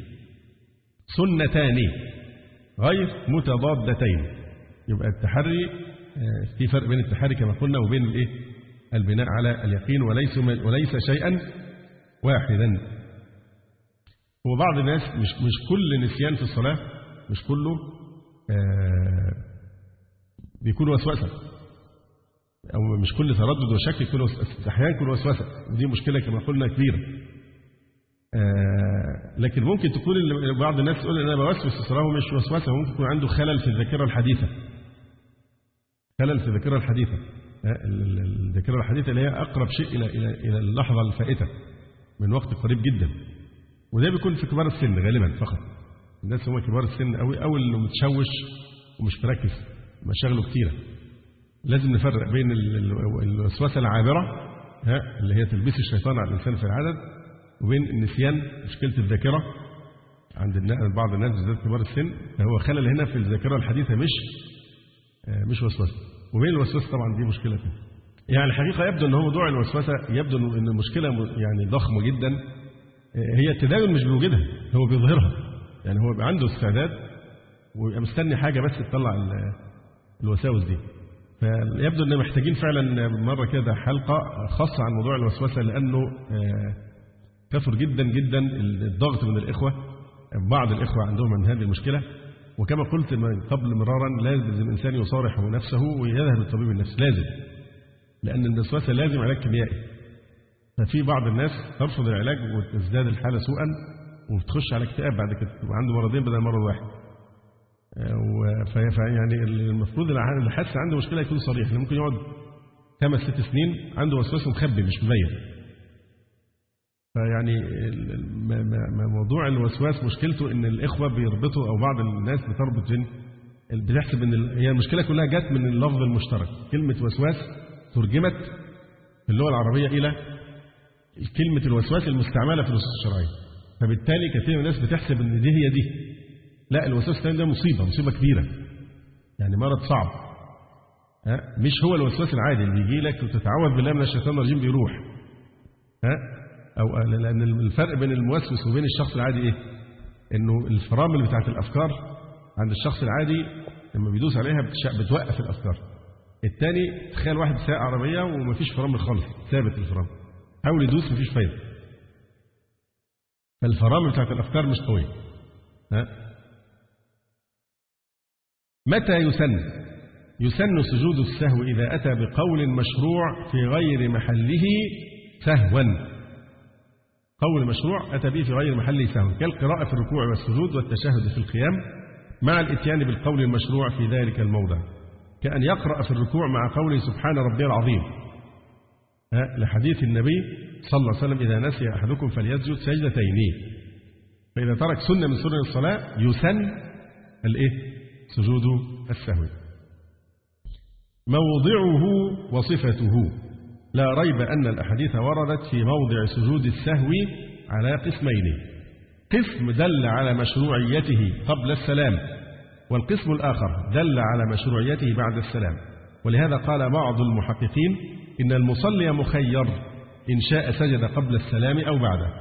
سنتان غير متضادتين. يبقى التحري في فرق بين التحري كما قلنا وبين الإيه؟ البناء على اليقين وليس وليس شيئا واحدا. وبعض الناس مش مش كل نسيان في الصلاة مش كله آه بيكون وسوسة. أو مش كل تردد وشك يكون أحيانا يكون وسوسة. ودي مشكلة كما قلنا كبيرة. آه، لكن ممكن تكون بعض الناس تقول أنا بوسوس هو مش وسوسة ممكن يكون عنده خلل في الذاكرة الحديثة. خلل في الذاكرة الحديثة. آه، ال- ال- الذاكرة الحديثة اللي هي أقرب شيء إلى إلى إلى اللحظة الفائتة من وقت قريب جدا. وده بيكون في كبار السن غالبا فقط. الناس هم كبار السن قوي أو اللي متشوش ومش مركز مشاغله كتيرة. لازم نفرق بين ال- ال- الوسوسه العابرة ها اللي هي تلبيس الشيطان على الإنسان في العدد وبين النسيان مشكلة الذاكرة. عند بعض الناس بالذات كبار السن فهو خلل هنا في الذاكرة الحديثة مش آه، مش وسوسه وبين الوسوسه طبعا دي مشكلة تانية. يعني الحقيقة يبدو إن هو موضوع الوسوسه يبدو إن المشكلة م- يعني ضخمة جدا آه، هي التداول مش بيوجدها هو بيظهرها. يعني هو بيبقى عنده استعداد ويبقى مستني حاجة بس تطلع ال- الوساوس دي. فيبدو إن محتاجين فعلا مرة كده حلقة خاصة عن موضوع الوسوسة لأنه آه، كثر جدا جدا الضغط من الإخوة بعض الإخوة عندهم من هذه المشكلة. وكما قلت من قبل مرارا لازم الإنسان يصارح نفسه ويذهب للطبيب النفسي. لازم. لأن الوسوسة لازم علاج كيميائي. ففي بعض الناس ترفض العلاج وتزداد الحالة سوءا. وبتخش على اكتئاب بعد كده يبقى عنده مرضين بدل مرض واحد. آه، يعني المفروض اللي حاسس عنده مشكلة يكون صريح لأنه ممكن يقعد خمس ست سنين عنده وسواس مخبي مش مبين فيعني موضوع الوسواس مشكلته إن الإخوة بيربطوا أو بعض الناس بتربط بين بتحسب إن هي المشكلة كلها جت من اللفظ المشترك. كلمة وسواس ترجمت في اللغة العربية إلى كلمة الوسواس المستعملة في النصوص الشرعيه فبالتالي كثير من الناس بتحسب إن دي هي دي لا الوسواس الثاني ده مصيبة مصيبة كبيرة يعني مرض صعب ها مش هو الوسواس العادي اللي بيجي لك وتتعوذ بالله من الشيطان الرجيم بيروح ها أو لأن الفرق بين الموسوس وبين الشخص العادي إيه؟ إنه الفرامل بتاعت الأفكار عند الشخص العادي لما بيدوس عليها بتوقف الأفكار. الثاني تخيل واحد سايق عربية ومفيش فرامل خالص ثابت الفرامل. حاول يدوس مفيش فايدة. فالفرامل بتاعت الأفكار مش قوية. ها؟ متى يسن؟ يسن سجود السهو إذا أتى بقول مشروع في غير محله سهوا قول مشروع أتى به في غير محله سهوا كالقراءة في الركوع والسجود والتشهد في القيام مع الإتيان بالقول المشروع في ذلك الموضع كأن يقرأ في الركوع مع قوله سبحان ربي العظيم لحديث النبي صلى الله عليه وسلم إذا نسي أحدكم فليسجد سجدتين. فإذا ترك سنة من سنن الصلاة يسن الإيه؟ سجود السهو. موضعه وصفته. لا ريب أن الأحاديث وردت في موضع سجود السهو على قسمين. قسم دل على مشروعيته قبل السلام والقسم الآخر دل على مشروعيته بعد السلام. ولهذا قال بعض المحققين إن المصلي مخير إن شاء سجد قبل السلام أو بعده.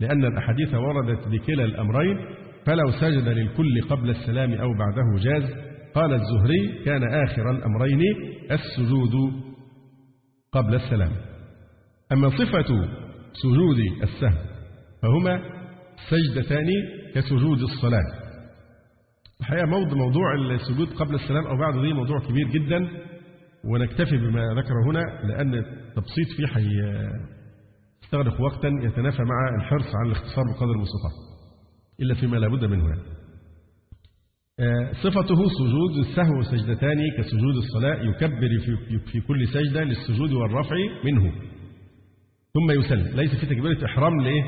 لأن الأحاديث وردت بكلا الأمرين فلو سجد للكل قبل السلام أو بعده جاز. قال الزهري كان آخر الأمرين السجود قبل السلام. أما صفة سجود السهو فهما سجدتان كسجود الصلاة. الحقيقة موضوع, السجود قبل السلام أو بعده دي موضوع كبير جدا. ونكتفي بما ذكره هنا لأن التبسيط فيه حي يستغرق وقتا يتنافى مع الحرص على الاختصار بقدر المستطاع إلا فيما لا بد منه يعني. آه، صفته سجود السهو سجدتان كسجود الصلاة يكبر في, في كل سجدة للسجود والرفع منه. ثم يسلم. ليس في تكبيرة إحرام لإيه؟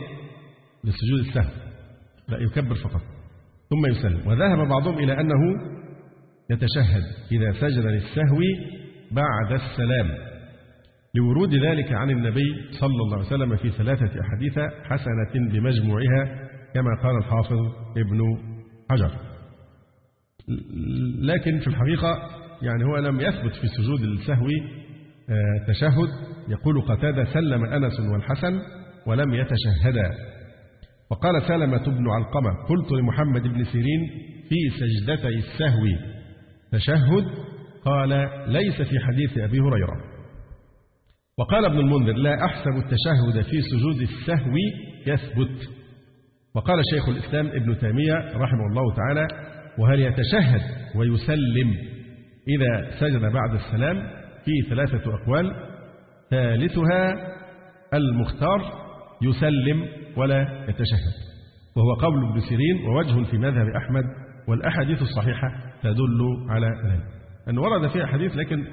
للسجود السهو. لا يكبر فقط. ثم يسلم. وذهب بعضهم إلى أنه يتشهد إذا سجد للسهو بعد السلام. لورود ذلك عن النبي صلى الله عليه وسلم في ثلاثة أحاديث حسنة بمجموعها كما قال الحافظ ابن حجر. لكن في الحقيقة يعني هو لم يثبت في سجود السهو آه، تشهد. يقول قتادة سلم أنس والحسن ولم يتشهدا. وقال سلمة بن علقمة قلت لمحمد بن سيرين في سجدتي السهو تشهد قال ليس في حديث أبي هريرة. وقال ابن المنذر لا أحسب التشهد في سجود السهو يثبت. وقال شيخ الإسلام ابن تيمية رحمه الله تعالى وهل يتشهد ويسلم إذا سجد بعد السلام في ثلاثة أقوال. ثالثها المختار يسلم ولا يتشهد. وهو قول ابن سيرين ووجه في مذهب أحمد والأحاديث الصحيحة تدل على ذلك. أن ورد فيها حديث لكن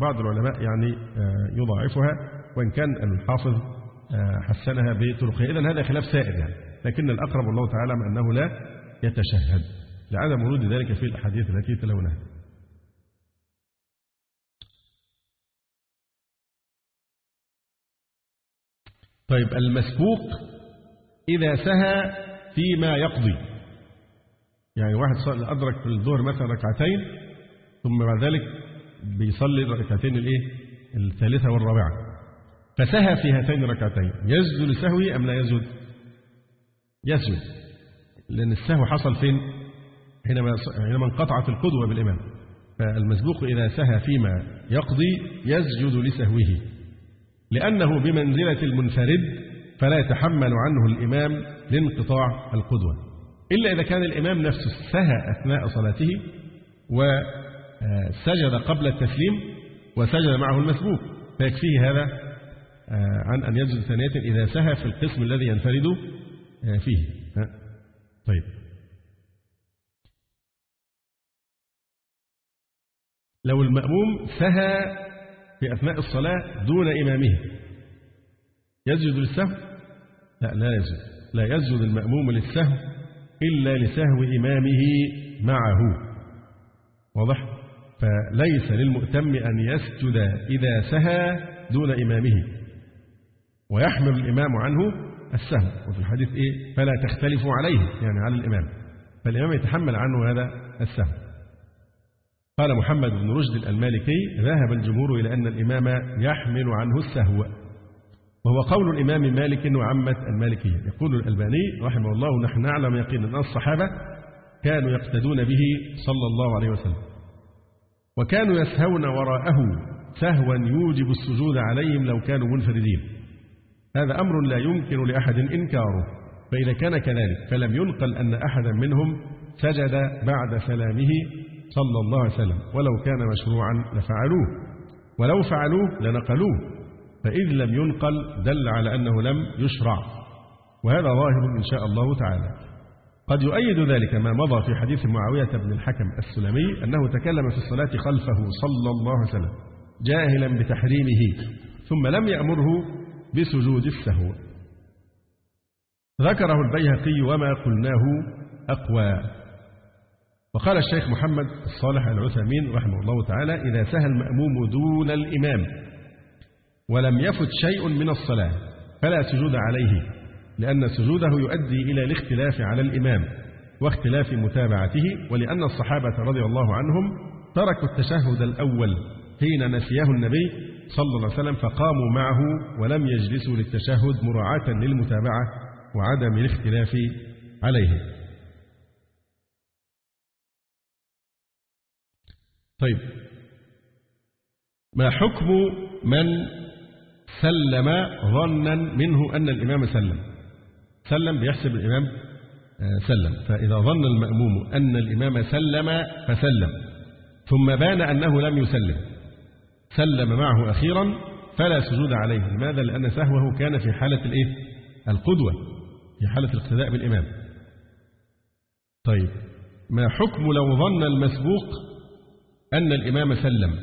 بعض العلماء يعني يضاعفها وإن كان الحافظ حسنها بطرقها إذن هذا خلاف سائر يعني. لكن الأقرب والله تعالى أنه لا يتشهد. لعدم ورود ذلك في الأحاديث التي تلونها. طيب المسبوق إذا سهى فيما يقضي. يعني واحد أدرك في الظهر مثلا ركعتين ثم بعد ذلك بيصلي الركعتين الايه؟ الثالثة والرابعة. فسهى في هاتين الركعتين. يسجد لسهوه أم لا يسجد؟ يسجد. لأن السهو حصل فين؟ حينما حينما انقطعت القدوة بالإمام. فالمسبوق إذا سهى فيما يقضي يسجد لسهوه. لأنه بمنزلة المنفرد فلا يتحمل عنه الإمام لانقطاع القدوة. إلا إذا كان الإمام نفسه سهى أثناء صلاته وسجد قبل التسليم وسجد معه المسبوق فيكفيه هذا عن أن يسجد ثانية إذا سهى في القسم الذي ينفرد فيه. طيب. لو المأموم سهى في أثناء الصلاة دون إمامه يسجد للسهو؟ لا لا يسجد لا يسجد المأموم للسهو إلا لسهو إمامه معه. واضح؟ فليس للمؤتم أن يسجد إذا سهى دون إمامه. ويحمل الإمام عنه السهو. وفي الحديث إيه؟ فلا تختلفوا عليه يعني على الإمام. فالإمام يتحمل عنه هذا السهو. قال محمد بن رشد المالكي ذهب الجمهور إلى أن الإمام يحمل عنه السهو. وهو قول الإمام مالك وعامة المالكية. يقول الألباني رحمه الله نحن نعلم يقينا أن الصحابة كانوا يقتدون به صلى الله عليه وسلم. وكانوا يسهون وراءه سهوا يوجب السجود عليهم لو كانوا منفردين. هذا أمر لا يمكن لأحد إنكاره. فإذا كان كذلك فلم ينقل أن أحدا منهم سجد بعد سلامه صلى الله عليه وسلم ولو كان مشروعا لفعلوه. ولو فعلوه لنقلوه. فإذ لم ينقل دل على أنه لم يشرع. وهذا ظاهر إن شاء الله تعالى. قد يؤيد ذلك ما مضى في حديث معاوية بن الحكم السلمي أنه تكلم في الصلاة خلفه صلى الله عليه وسلم جاهلا بتحريمه ثم لم يأمره بسجود السهو. ذكره البيهقي وما قلناه أقوى. وقال الشيخ محمد الصالح العثيمين رحمه الله تعالى إذا سهى المأموم دون الإمام ولم يفت شيء من الصلاة فلا سجود عليه. لأن سجوده يؤدي إلى الاختلاف على الإمام واختلاف متابعته ولأن الصحابة رضي الله عنهم تركوا التشهد الأول حين نسيه النبي صلى الله عليه وسلم فقاموا معه ولم يجلسوا للتشهد مراعاة للمتابعة وعدم الاختلاف عليه. طيب ما حكم من سلم ظنا منه أن الإمام سلم؟ سلم بيحسب الإمام سلم. فإذا ظن المأموم أن الإمام سلم فسلم. ثم بان أنه لم يسلم. سلم معه أخيرا فلا سجود عليه. لماذا؟ لأن سهوه كان في حالة الإيه؟ القدوة في حالة الاقتداء بالإمام. طيب ما حكم لو ظن المسبوق أن الإمام سلم؟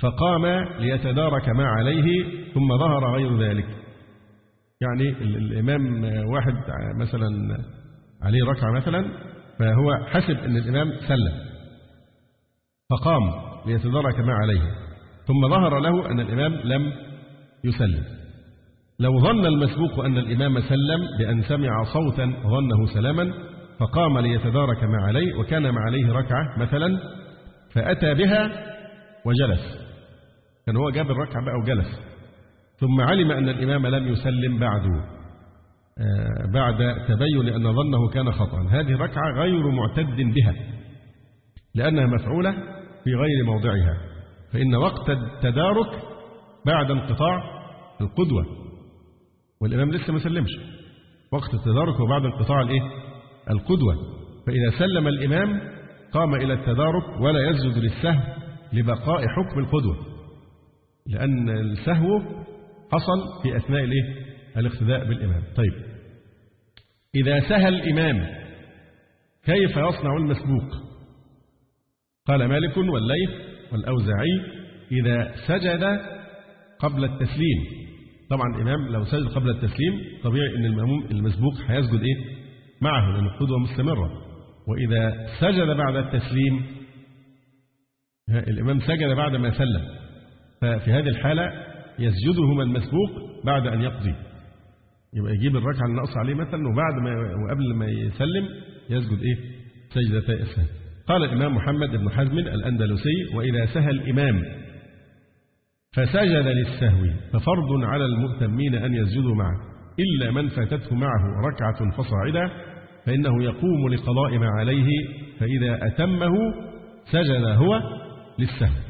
فقام ليتدارك ما عليه ثم ظهر غير ذلك. يعني الإمام واحد مثلا عليه ركعة مثلا فهو حسب أن الإمام سلم فقام ليتدارك ما عليه ثم ظهر له أن الإمام لم يسلم. لو ظن المسبوق أن الإمام سلم بأن سمع صوتا ظنه سلاما فقام ليتدارك ما عليه وكان ما عليه ركعة مثلا فأتى بها وجلس. كان هو جاب الركعة بقى وجلس. ثم علم أن الإمام لم يسلم بعده. بعد تبين أن ظنه كان خطأ. هذه الركعة غير معتد بها لأنها مفعولة في غير موضعها. فإن وقت التدارك بعد انقطاع القدوة والإمام لسه ما سلمش. وقت التدارك وبعد انقطاع الإيه؟ القدوة. فإذا سلم الإمام قام إلى التدارك ولا يسجد للسهو لبقاء حكم القدوة لأن السهو حصل في أثناء الإيه؟ الاقتداء بالإمام. طيب. إذا سهى الإمام كيف يصنع المسبوق؟ قال مالك والليث والأوزاعي إذا سجد قبل التسليم. طبعا الإمام لو سجد قبل التسليم طبيعي أن المأموم المسبوق هيسجد إيه؟ معه لأن القدوة مستمرة وإذا سجد بعد التسليم الإمام سجد بعد ما سلم. ففي هذه الحالة يسجدهما المسبوق بعد أن يقضي. يبقى يجيب الركعة الناقصة عليه مثلا وبعد ما وقبل ما يسلم يسجد إيه؟ سجدة السهل قال الإمام محمد بن حزم الأندلسي وإذا سهى الإمام فسجد للسهو ففرض على المؤتمين أن يسجدوا معه. إلا من فاتته معه ركعة فصاعدا فإنه يقوم لقضاء ما عليه فإذا أتمه سجد هو للسهو.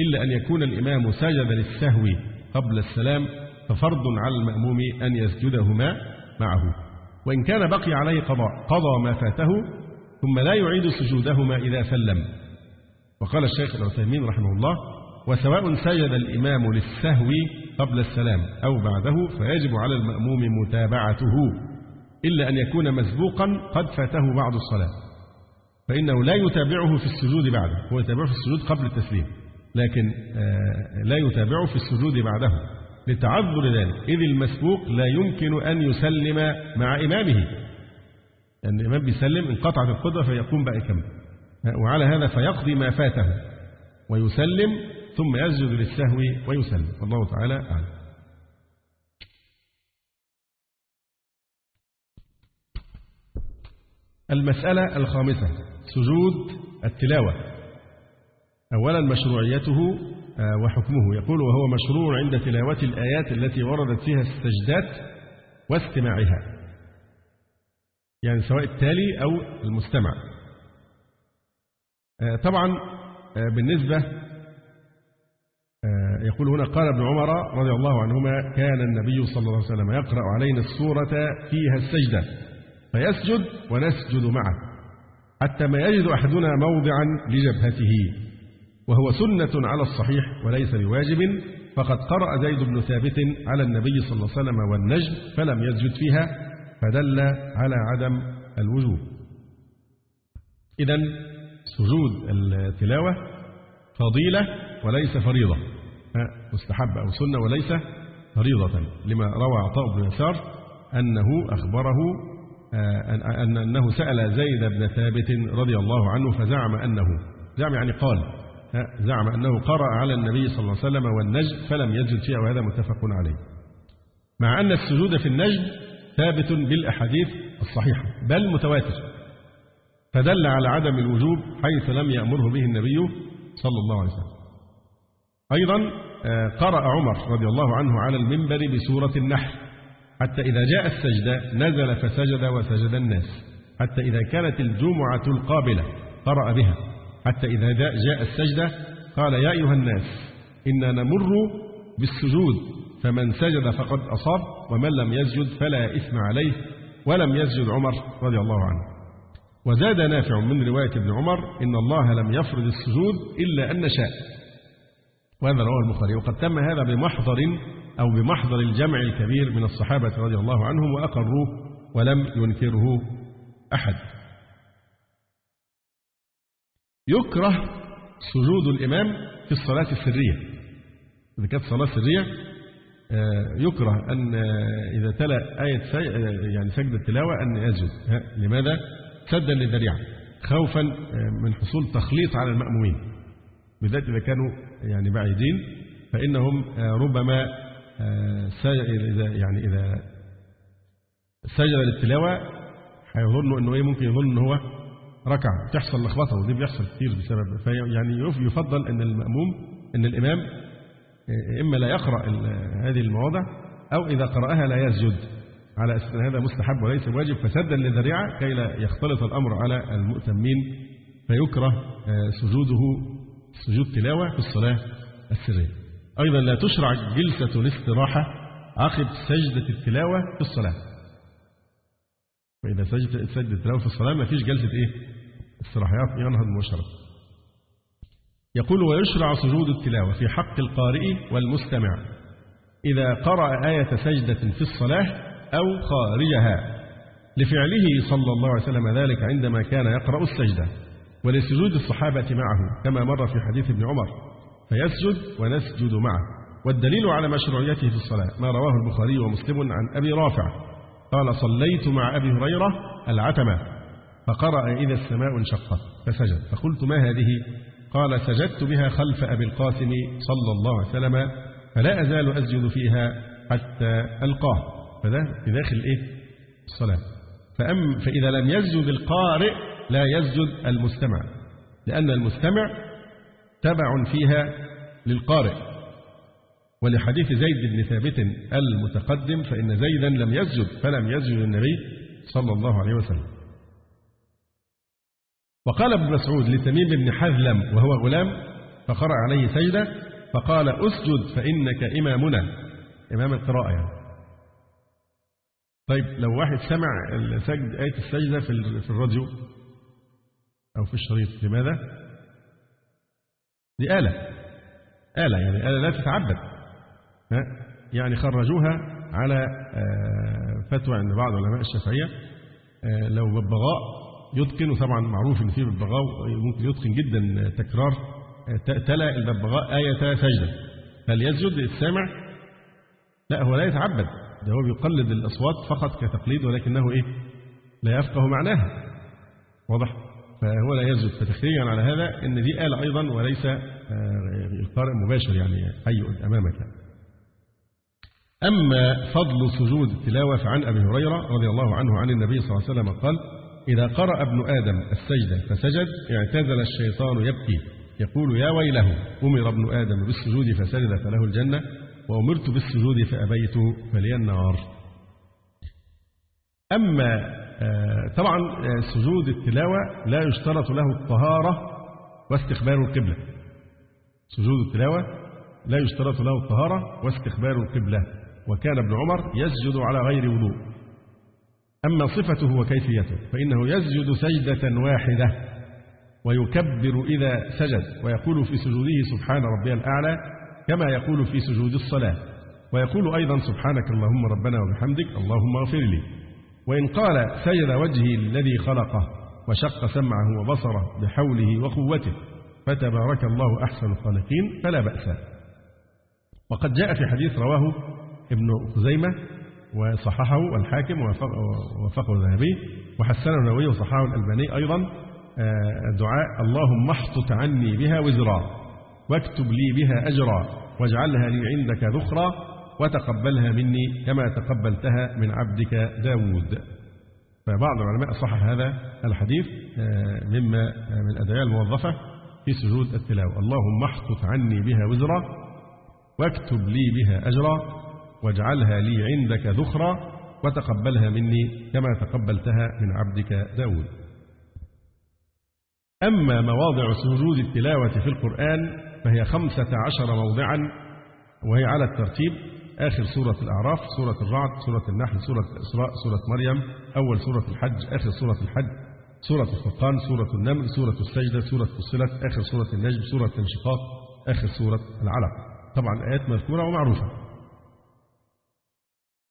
إلا أن يكون الإمام سجد للسهو قبل السلام ففرض على المأموم أن يسجدهما معه. وإن كان بقي عليه قضاء قضى ما فاته ثم لا يعيد سجودهما إذا سلم. وقال الشيخ العثيمين رحمه الله وسواء سجد الإمام للسهو قبل السلام أو بعده فيجب على المأموم متابعته إلا أن يكون مسبوقا قد فاته بعض الصلاة. فإنه لا يتابعه في السجود بعده هو يتابعه في السجود قبل التسليم. لكن لا يتابعه في السجود بعده لتعذر ذلك. إذ المسبوق لا يمكن أن يسلم مع إمامه. لأن الإمام بيسلم انقطعت القدرة فيقوم بقى يكمل. وعلى هذا فيقضي ما فاته ويسلم ثم يسجد للسهو ويسلم. والله تعالى أعلم. المسألة الخامسة سجود التلاوة. أولا مشروعيته وحكمه. يقول وهو مشروع عند تلاوة الآيات التي وردت فيها السجدات واستماعها. يعني سواء التالي أو المستمع. طبعا بالنسبة يقول هنا قال ابن عمر رضي الله عنهما كان النبي صلى الله عليه وسلم يقرأ علينا السورة فيها السجدة فيسجد ونسجد معه حتى ما يجد أحدنا موضعا لجبهته. وهو سنة على الصحيح وليس بواجب فقد قرأ زيد بن ثابت على النبي صلى الله عليه وسلم والنجم فلم يسجد فيها فدل على عدم الوجوب. إذا سجود التلاوة فضيلة وليس فريضة. مستحب أو سنة وليس فريضة لما روى عطاء بن يسار أنه أخبره أن أنه سأل زيد بن ثابت رضي الله عنه فزعم أنه زعم يعني قال زعم أنه قرأ على النبي صلى الله عليه وسلم والنجم فلم يسجد فيها وهذا متفق عليه. مع أن السجود في النجم ثابت بالأحاديث الصحيحة بل متواتر. فدل على عدم الوجوب حيث لم يأمره به النبي صلى الله عليه وسلم. أيضا قرأ عمر رضي الله عنه على المنبر بسورة النحل. حتى إذا جاء السجدة نزل فسجد وسجد الناس. حتى إذا كانت الجمعة القابلة قرأ بها. حتى إذا جاء السجدة قال يا أيها الناس إنا نمر بالسجود فمن سجد فقد أصاب ومن لم يسجد فلا إثم عليه ولم يسجد عمر رضي الله عنه. وزاد نافع من رواية ابن عمر إن الله لم يفرض السجود إلا أن شاء. وهذا رواه البخاري. وقد تم هذا بمحضر أو بمحضر الجمع الكبير من الصحابة رضي الله عنهم وأقروه ولم ينكره أحد. يكره سجود الإمام في الصلاة السرية. إذا كانت صلاة سرية يكره أن إذا تلا آية يعني سجد التلاوة أن يسجد. لماذا؟ سدا للذريعة خوفا من حصول تخليط على المأمومين. بالذات إذا كانوا يعني بعيدين فإنهم ربما إذا يعني إذا سجد للتلاوة هيظنوا إنه إيه ممكن يظن إن هو ركع تحصل لخبطة ودي بيحصل كتير بسبب فيعني يفضل أن المأموم أن الإمام إما لا يقرأ هذه المواضع أو إذا قرأها لا يسجد. على أساس أن هذا مستحب وليس واجب فسدا للذريعة كي لا يختلط الأمر على المؤتمين. فيكره سجوده سجود تلاوة في الصلاة السرية. أيضا لا تشرع جلسة الاستراحة عقب سجدة التلاوة في الصلاة. فإذا سجدت سجدة التلاوة في الصلاة ما فيش جلسة إيه؟ استراحة ينهض مباشرة يقول ويشرع سجود التلاوة في حق القارئ والمستمع. إذا قرأ آية سجدة في الصلاة أو خارجها. لفعله صلى الله عليه وسلم ذلك عندما كان يقرأ السجدة. ولسجود الصحابة معه كما مر في حديث ابن عمر. فيسجد ونسجد معه. والدليل على مشروعيته في الصلاة ما رواه البخاري ومسلم عن أبي رافع. قال صليت مع أبي هريرة العتمة فقرأ إذا السماء انشقت فسجد. فقلت ما هذه؟ قال سجدت بها خلف أبي القاسم صلى الله عليه وسلم فلا أزال أسجد فيها حتى ألقاه. فده في داخل إيه؟ الصلاة. فأم فإذا لم يسجد القارئ لا يسجد المستمع لأن المستمع تبع فيها للقارئ. ولحديث زيد بن ثابت المتقدم فإن زيدا لم يسجد فلم يسجد النبي صلى الله عليه وسلم وقال ابن مسعود لتميم بن حذلم وهو غلام فقرأ عليه سجدة فقال أسجد فإنك إمامنا إمام القراءة يعني طيب لو واحد سمع السجد آية السجدة في الراديو أو في الشريط لماذا؟ دي آلة آلة يعني آلة لا تتعبد؟ يعني خرجوها على فتوى عند بعض علماء الشافعية لو ببغاء يتقن وطبعا معروف إن في ببغاء ممكن يتقن جدا تكرار تلا الببغاء آية سجدة هل يسجد السامع؟ لا هو لا يتعبد. ده هو بيقلد الأصوات فقط كتقليد ولكنه إيه؟ لا يفقه معناها. واضح؟ فهو لا يسجد. فتخريجا على هذا إن دي آلة أيضا وليس القارئ مباشر يعني حي أمامك. أما فضل سجود التلاوة فعن أبي هريرة رضي الله عنه عن النبي صلى الله عليه وسلم قال إذا قرأ ابن آدم السجدة فسجد اعتزل الشيطان يبكي يقول يا ويله أمر ابن آدم بالسجود فسجد فله الجنة وأمرت بالسجود فأبيت فلي النار. أما طبعا سجود التلاوة لا يشترط له الطهارة واستخبار القبلة. سجود التلاوة لا يشترط له الطهارة واستخبار القبلة. وكان ابن عمر يسجد على غير وضوء. أما صفته وكيفيته فإنه يسجد سجدة واحدة ويكبر إذا سجد ويقول في سجوده سبحان ربي الأعلى كما يقول في سجود الصلاة. ويقول أيضا سبحانك اللهم ربنا وبحمدك اللهم اغفر لي. وإن قال سجد وجهي الذي خلقه وشق سمعه وبصره بحوله وقوته فتبارك الله أحسن الخالقين فلا بأس. وقد جاء في حديث رواه ابن خزيمة وصححه الحاكم ووافقه الذهبي وحسنه النووي وصححه الألباني أيضا دعاء اللهم احطط عني بها وزرا واكتب لي بها أجرا واجعلها لي عندك ذخرا وتقبلها مني كما تقبلتها من عبدك داود. فبعض العلماء صحح هذا الحديث مما من الأدعية الموظفة في سجود التلاوة. اللهم احطط عني بها وزرا واكتب لي بها أجرا واجعلها لي عندك ذخرا وتقبلها مني كما تقبلتها من عبدك داود. أما مواضع سجود التلاوة في القرآن فهي خمسة عشر موضعا وهي على الترتيب آخر سورة الأعراف سورة الرعد سورة النحل سورة الإسراء سورة مريم أول سورة الحج آخر سورة الحج سورة الفرقان سورة النمل سورة السجدة سورة فصلت آخر سورة النجم سورة الانشقاق آخر سورة العلق. طبعا آيات مذكورة ومعروفة.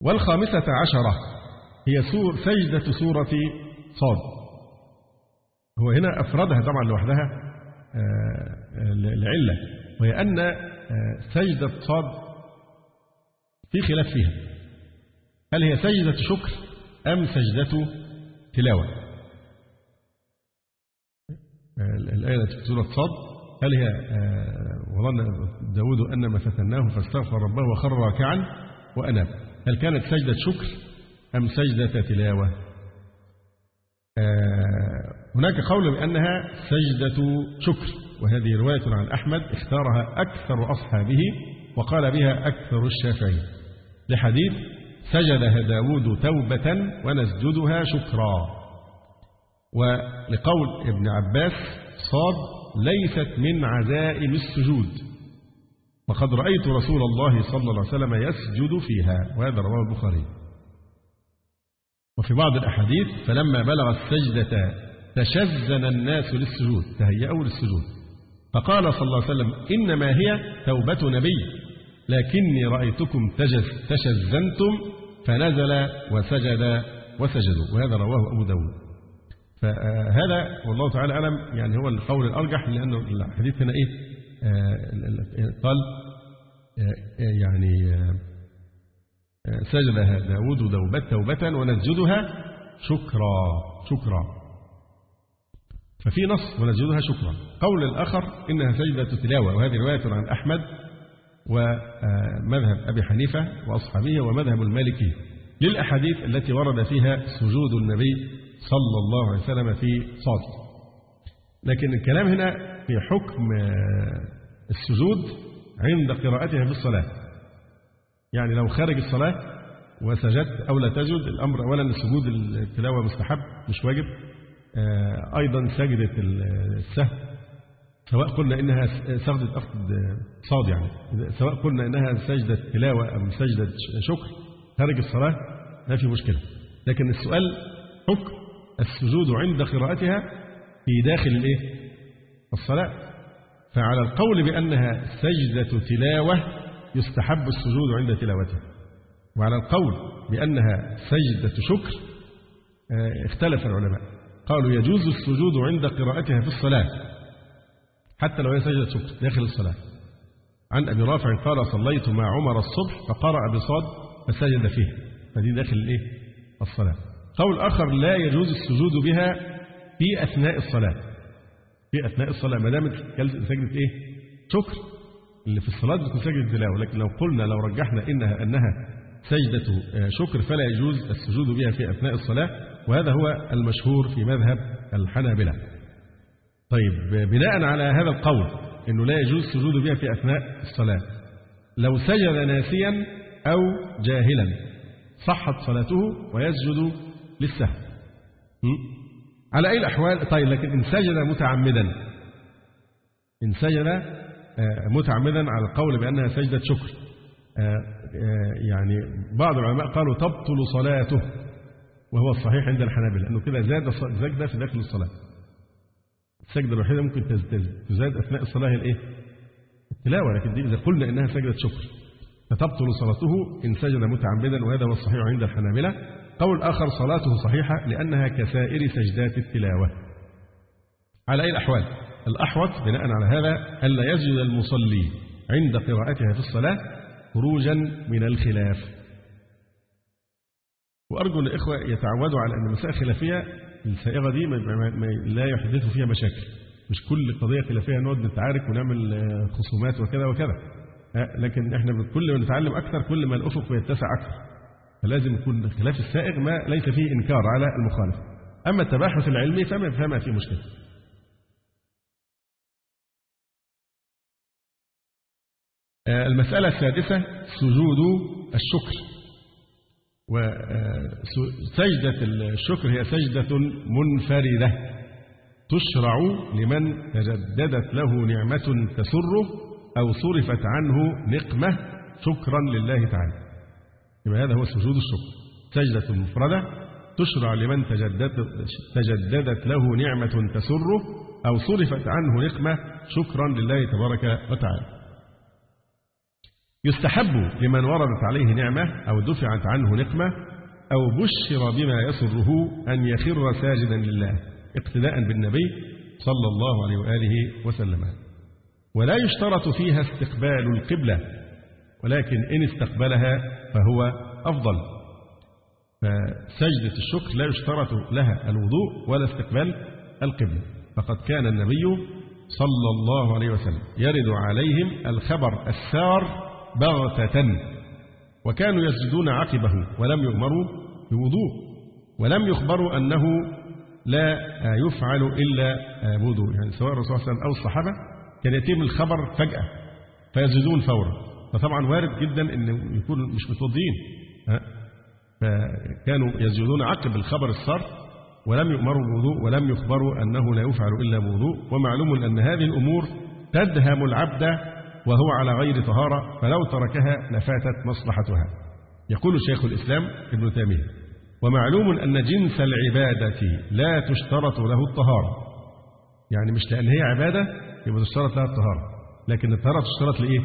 والخامسة عشرة هي سور سجدة سورة صاد. هو هنا أفردها طبعا لوحدها لعلة. وهي أن سجدة صاد في خلاف فيها. هل هي سجدة شكر أم سجدة تلاوة؟ الآية في سورة صاد هل هي وظن داود أن ما فتناه فاستغفر ربه وخر راكعا وأناب. هل كانت سجدة شكر أم سجدة تلاوة؟ هناك قول بأنها سجدة شكر وهذه رواية عن أحمد اختارها أكثر أصحابه وقال بها أكثر الشافعي. لحديث سجدها داود توبة ونسجدها شكرا. ولقول ابن عباس صاد ليست من عزائم السجود. وقد رأيت رسول الله صلى الله عليه وسلم يسجد فيها وهذا رواه البخاري. وفي بعض الأحاديث فلما بلغ السجدة تشزن الناس للسجود تهيأوا للسجود. فقال صلى الله عليه وسلم إنما هي توبة نبي لكني رأيتكم تجز تشزنتم فنزل وسجد وسجدوا. وهذا رواه أبو داود. فهذا والله تعالى أعلم يعني هو القول الأرجح لأنه الحديث هنا إيه؟ آه، قال يعني آه، سجدها داود دوبة توبة ونسجدها شكرا شكرا. ففي نص ونسجدها شكرا. قول الآخر إنها سجدة تلاوة وهذه رواية عن أحمد ومذهب أبي حنيفة وأصحابه ومذهب المالكي للأحاديث التي ورد فيها سجود النبي صلى الله عليه وسلم في صاد لكن الكلام هنا في حكم السجود عند قراءتها في الصلاة. يعني لو خارج الصلاة وسجدت أو لا تسجد الأمر أولا سجود التلاوة مستحب مش واجب. آه، أيضا سجدة السهو سواء قلنا إنها سجدة أخذ صاد يعني. سواء قلنا إنها سجدة تلاوة أو سجدة شكر خارج الصلاة ما في مشكلة. لكن السؤال حكم السجود عند قراءتها في داخل الإيه؟ الصلاة. فعلى القول بأنها سجدة تلاوة يستحب السجود عند تلاوتها. وعلى القول بأنها سجدة شكر آه، اختلف العلماء. قالوا يجوز السجود عند قراءتها في الصلاة حتى لو هي سجدة شكر داخل الصلاة. عن أبي رافع قال صليت مع عمر الصبح فقرأ بصاد فسجد فيه. فدي داخل الإيه؟ الصلاة. قول آخر لا يجوز السجود بها في أثناء الصلاة. في أثناء الصلاة ما دامت سجدة إيه؟ شكر. اللي في الصلاة بتكون سجدة تلاوة لكن لو قلنا لو رجحنا إنها أنها سجدة آه، شكر فلا يجوز السجود بها في أثناء الصلاة وهذا هو المشهور في مذهب الحنابلة. طيب بناء على هذا القول أنه لا يجوز السجود بها في أثناء الصلاة لو سجد ناسيا أو جاهلا صحت صلاته ويسجد للسهو. على أي الأحوال؟ طيب لكن إن سجد متعمدا. إن سجد آه، متعمدا على القول بأنها سجدة شكر. آه، آه، يعني بعض العلماء قالوا تبطل صلاته وهو الصحيح عند الحنابلة أنه كده زاد سجدة في داخل الصلاة. السجدة الوحيدة ممكن تزاد أثناء الصلاة الإيه؟ التلاوة لكن دي إذا قلنا إنها سجدة شكر. فتبطل صلاته إن سجد متعمدا وهذا هو الصحيح عند الحنابلة. قول آخر صلاته صحيحة لأنها كسائر سجدات التلاوة. على أي الأحوال؟ الأحوط بناء على هذا ألا يسجد المصلي عند قراءتها في الصلاة خروجا من الخلاف. وأرجو الإخوة يتعودوا على أن المسائل الخلافية السائغة دي لا يحدث فيها مشاكل. مش كل قضية خلافية نقعد نتعارك ونعمل خصومات وكذا وكذا. لكن إحنا كل ما نتعلم أكثر كل ما الأفق يتسع أكثر. فلازم يكون خلاف السائغ ما ليس فيه إنكار على المخالف. أما التباحث العلمي فما فما فيه مشكلة. آه، المسألة السادسة سجود الشكر. وسجدة الشكر هي سجدة منفردة. تشرع لمن تجددت له نعمة تسره أو صرفت عنه نقمة شكرا لله تعالى. يبقى هذا هو سجود الشكر سجدة مفردة تشرع لمن تجددت, تجددت له نعمة تسره أو صرفت عنه نقمة. شكرا لله تبارك وتعالى. يستحب لمن وردت عليه نعمة أو دفعت عنه نقمة أو بشر بما يسره أن يخر ساجدا لله اقتداء بالنبي صلى الله عليه وآله وسلم. ولا يشترط فيها استقبال القبلة ولكن إن استقبلها فهو أفضل. فسجدة الشكر لا يشترط لها الوضوء ولا استقبال القبلة. فقد كان النبي صلى الله عليه وسلم يرد عليهم الخبر السار بغتة. وكانوا يسجدون عقبه ولم يؤمروا بوضوء ولم يخبروا أنه لا يفعل إلا بوضوء يعني سواء الرسول صلى الله عليه وسلم أو الصحابة كان يتم الخبر فجأة فيسجدون فورا. فطبعا وارد جدا إن يكونوا مش متوضئين فكانوا يسجدون عقب الخبر الصار ولم يؤمروا بالوضوء ولم يخبروا أنه لا يفعل إلا بوضوء. ومعلوم أن هذه الأمور تدهم العبد وهو على غير طهارة فلو تركها لفاتت مصلحتها. يقول شيخ الإسلام ابن تيمية ومعلوم أن جنس العبادة لا تشترط له الطهارة. يعني مش لأن هي عبادة يبقى تشترط لها الطهارة. لكن الطهارة تشترط لإيه؟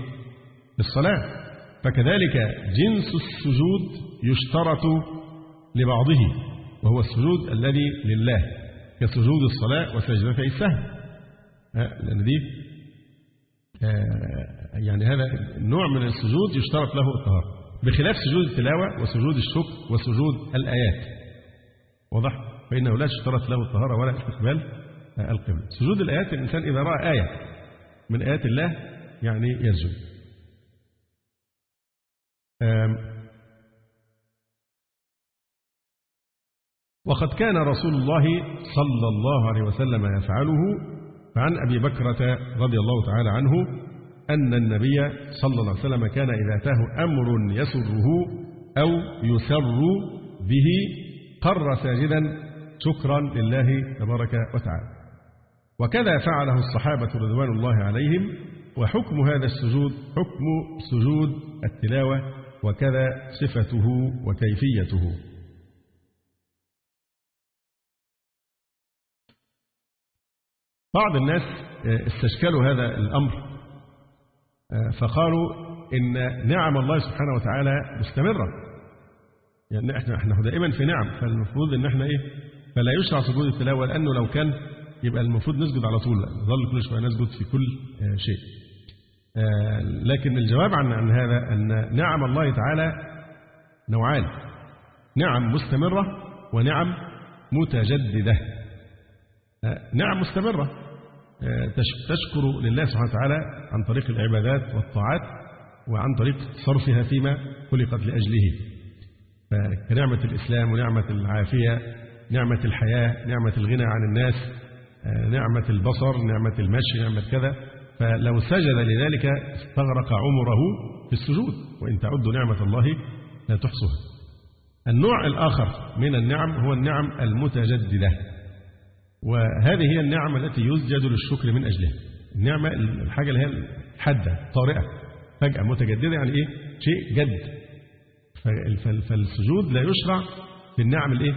للصلاة فكذلك جنس السجود يشترط لبعضه وهو السجود الذي لله كسجود الصلاة وسجدتي السهو. لأن دي يعني هذا النوع من السجود يشترط له الطهارة. بخلاف سجود التلاوة وسجود الشكر وسجود الآيات. واضح؟ فإنه لا تشترط له الطهارة ولا استقبال القبلة. سجود الآيات الإنسان إذا رأى آية من آيات الله يعني يسجد. وقد كان رسول الله صلى الله عليه وسلم يفعله فعن أبي بكرة رضي الله تعالى عنه أن النبي صلى الله عليه وسلم كان إذا أتاه أمر يسره أو يسر به قر ساجدا شكرا لله تبارك وتعالى. وكذا فعله الصحابة رضوان الله عليهم وحكم هذا السجود حكم سجود التلاوة وكذا صفته وكيفيته. بعض الناس استشكلوا هذا الأمر فقالوا إن نعم الله سبحانه وتعالى مستمرة. يعني إحنا إحنا دائما في نعم فالمفروض إن إحنا إيه فلا يشرع سجود التلاوة لأنه لو كان يبقى المفروض نسجد على طول نظل كل شوية نسجد في كل شيء. لكن الجواب عن عن هذا أن نعم الله تعالى نوعان. نعم مستمرة ونعم متجددة. نعم مستمرة. تشكر لله سبحانه وتعالى عن طريق العبادات والطاعات وعن طريق صرفها فيما خلقت لأجله. فكنعمه الإسلام ونعمة العافية نعمة الحياة نعمة الغنى عن الناس نعمة البصر نعمة المشي نعمة كذا. فلو سجد لذلك استغرق عمره في السجود وإن تعدوا نعمة الله لا تحصها. النوع الآخر من النعم هو النعم المتجددة وهذه هي النعم التي يسجد للشكر من أجلها. النعمة الحاجة اللي هي الحادة طارئة فجأة متجددة يعني إيه؟ شيء جد. فالسجود لا يشرع في النعم الإيه؟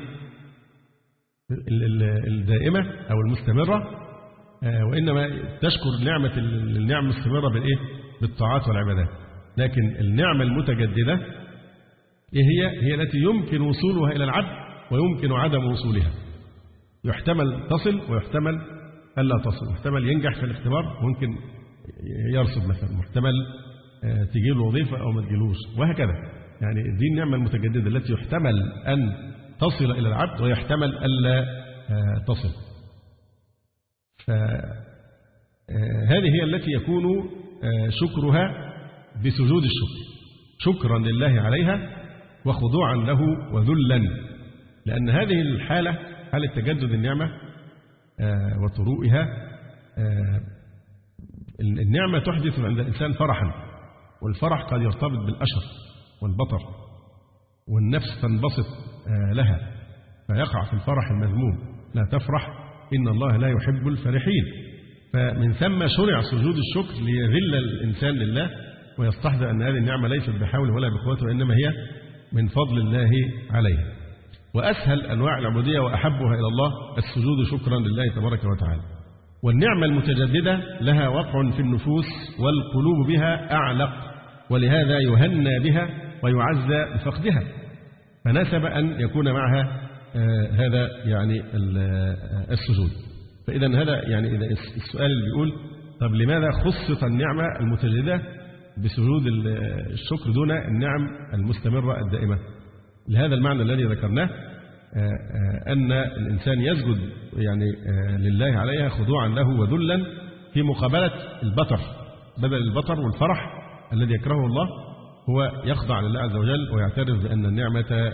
الدائمة أو المستمرة وإنما تشكر نعمة النعم المستمرة بالإيه؟ بالطاعات والعبادات. لكن النعمة المتجددة إيه هي؟ هي التي يمكن وصولها إلى العبد ويمكن عدم وصولها. يحتمل تصل ويحتمل ألا تصل. محتمل ينجح في الاختبار ممكن يرصد مثلا. محتمل تجي له وظيفة أو ما تجيلوش وهكذا. يعني دي النعمة المتجددة التي يحتمل أن تصل إلى العبد ويحتمل ألا تصل. فهذه هي التي يكون شكرها بسجود الشكر. شكرا لله عليها وخضوعا له وذلا. لأن هذه الحالة حالة تجدد النعمة وطروئها النعمة تحدث عند الإنسان فرحا. والفرح قد يرتبط بالأشر والبطر والنفس تنبسط لها. فيقع في الفرح المذموم. لا تفرح إن الله لا يحب الفرحين. فمن ثم شرع سجود الشكر ليذل الإنسان لله ويستحضر أن هذه النعمة ليست بحول ولا بقوته وإنما هي من فضل الله عليه. وأسهل أنواع العبودية وأحبها إلى الله السجود شكرا لله تبارك وتعالى. والنعمة المتجددة لها وقع في النفوس والقلوب بها أعلق ولهذا يهنى بها ويعزى بفقدها. فناسب أن يكون معها هذا يعني السجود. فإذا هذا يعني إذا السؤال اللي بيقول طب لماذا خصت النعمة المتجددة بسجود الشكر دون النعم المستمرة الدائمة؟ لهذا المعنى الذي ذكرناه آه آه أن الإنسان يسجد يعني لله عليها خضوعا له وذلا في مقابلة البطر بدل البطر والفرح الذي يكرهه الله هو يخضع لله عز وجل ويعترف بأن النعمة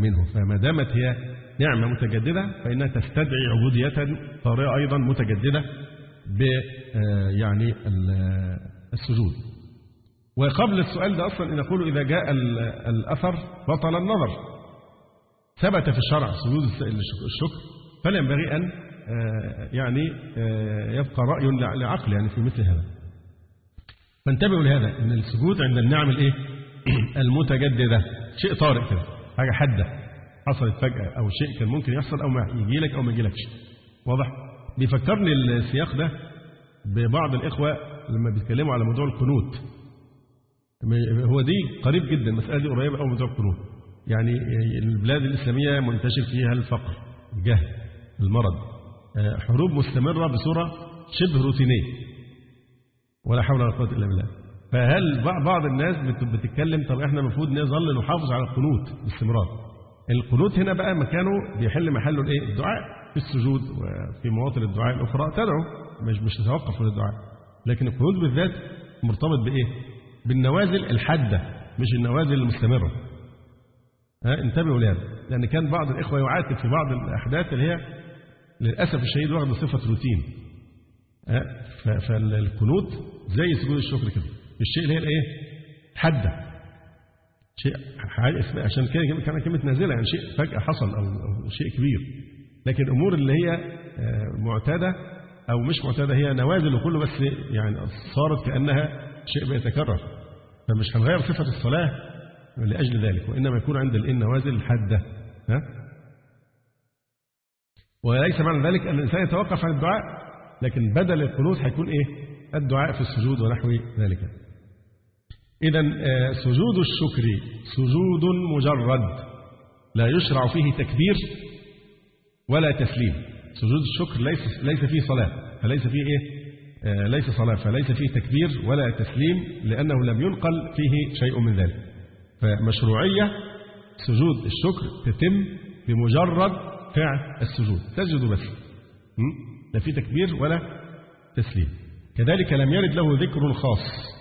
منه. فما دامت هي نعمة متجددة فإنها تستدعي عبودية طارئة أيضا متجددة ب يعني السجود. وقبل السؤال ده أصلا نقول إذا جاء الأثر بطل النظر. ثبت في الشرع سجود الشكر. فلا ينبغي أن يعني يبقى رأي لعقل يعني في مثل هذا. فانتبهوا لهذا إن السجود عند النعم الإيه؟ المتجددة شيء طارئ كده حاجة حادة حصلت فجأة أو شيء كان ممكن يحصل أو ما يجي لك أو ما يجيلكش. واضح؟ بيفكرني السياق ده ببعض الإخوة لما بيتكلموا على موضوع القنوت. هو دي قريب جدا المسألة دي قريبة أوي من موضوع القنوت. يعني البلاد الإسلامية منتشر فيها الفقر الجهل المرض. حروب مستمرة بصورة شبه روتينية. ولا حول ولا قوة إلا بالله. فهل بعض الناس بتتكلم طب إحنا المفروض نظل نحافظ على القنوت باستمرار. القنوت هنا بقى مكانه بيحل محله الإيه؟ الدعاء في السجود وفي مواطن الدعاء الأخرى. تدعو مش مش تتوقف من الدعاء. لكن القنوت بالذات مرتبط بإيه؟ بالنوازل الحادة مش النوازل المستمرة. ها؟ انتبهوا لهذا لأن كان بعض الإخوة يعاتب في بعض الأحداث اللي هي للأسف الشديد واخدة صفة روتين. فالقنوت زي سجود الشكر كده. الشيء اللي هي الايه؟ حده شيء عشان كده كان كلمه نازلة يعني شيء فجأة حصل أو, شيء كبير. لكن الأمور اللي هي معتادة أو مش معتادة هي نوازل وكله بس يعني صارت كأنها شيء بيتكرر. فمش هنغير صفة الصلاة لأجل ذلك وإنما يكون عند النوازل الحاده ها؟ وليس معنى ذلك أن الإنسان يتوقف عن الدعاء لكن بدل القنوت هيكون إيه؟ الدعاء في السجود ونحو ذلك. إذا سجود الشكر سجود مجرد. لا يشرع فيه تكبير ولا تسليم. سجود الشكر ليس ليس فيه صلاة فليس فيه إيه؟ ليس صلاة فليس فيه تكبير ولا تسليم لأنه لم ينقل فيه شيء من ذلك. فمشروعية سجود الشكر تتم بمجرد فعل السجود. تسجد بس. لا في تكبير ولا تسليم. كذلك لم يرد له ذكر خاص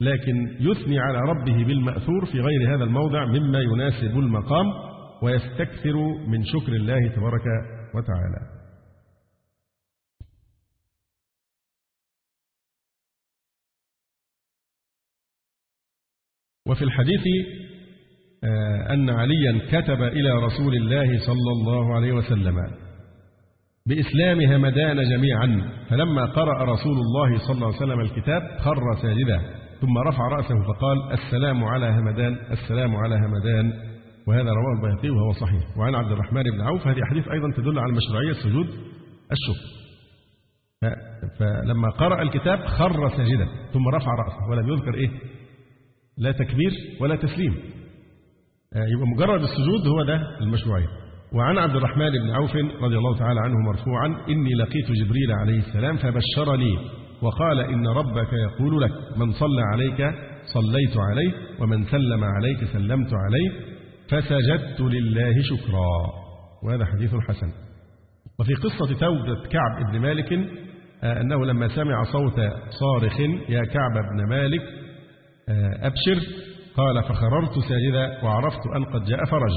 لكن يثني على ربه بالمأثور في غير هذا الموضع مما يناسب المقام ويستكثر من شكر الله تبارك وتعالى. وفي الحديث أن عليا كتب إلى رسول الله صلى الله عليه وسلم بإسلام همدان جميعا. فلما قرأ رسول الله صلى الله عليه وسلم الكتاب خر ساجدا ثم رفع رأسه فقال السلام على همدان السلام على همدان. وهذا رواه البيهقي وهو صحيح. وعن عبد الرحمن بن عوف هذه أحاديث أيضا تدل على مشروعية سجود الشكر. فلما قرأ الكتاب خر ساجدا ثم رفع رأسه ولم يذكر إيه؟ لا تكبير ولا تسليم. يبقى مجرد السجود هو ده المشروعية. وعن عبد الرحمن بن عوف رضي الله تعالى عنه مرفوعا إني لقيت جبريل عليه السلام فبشرني وقال إن ربك يقول لك من صلى عليك صليت عليه ومن سلم عليك سلمت عليه فسجدت لله شكرا. وهذا حديث حسن. وفي قصة توبة كعب بن مالك أنه لما سمع صوت صارخ يا كعب بن مالك أبشر. قال فخررت ساجدا وعرفت أن قد جاء فرج.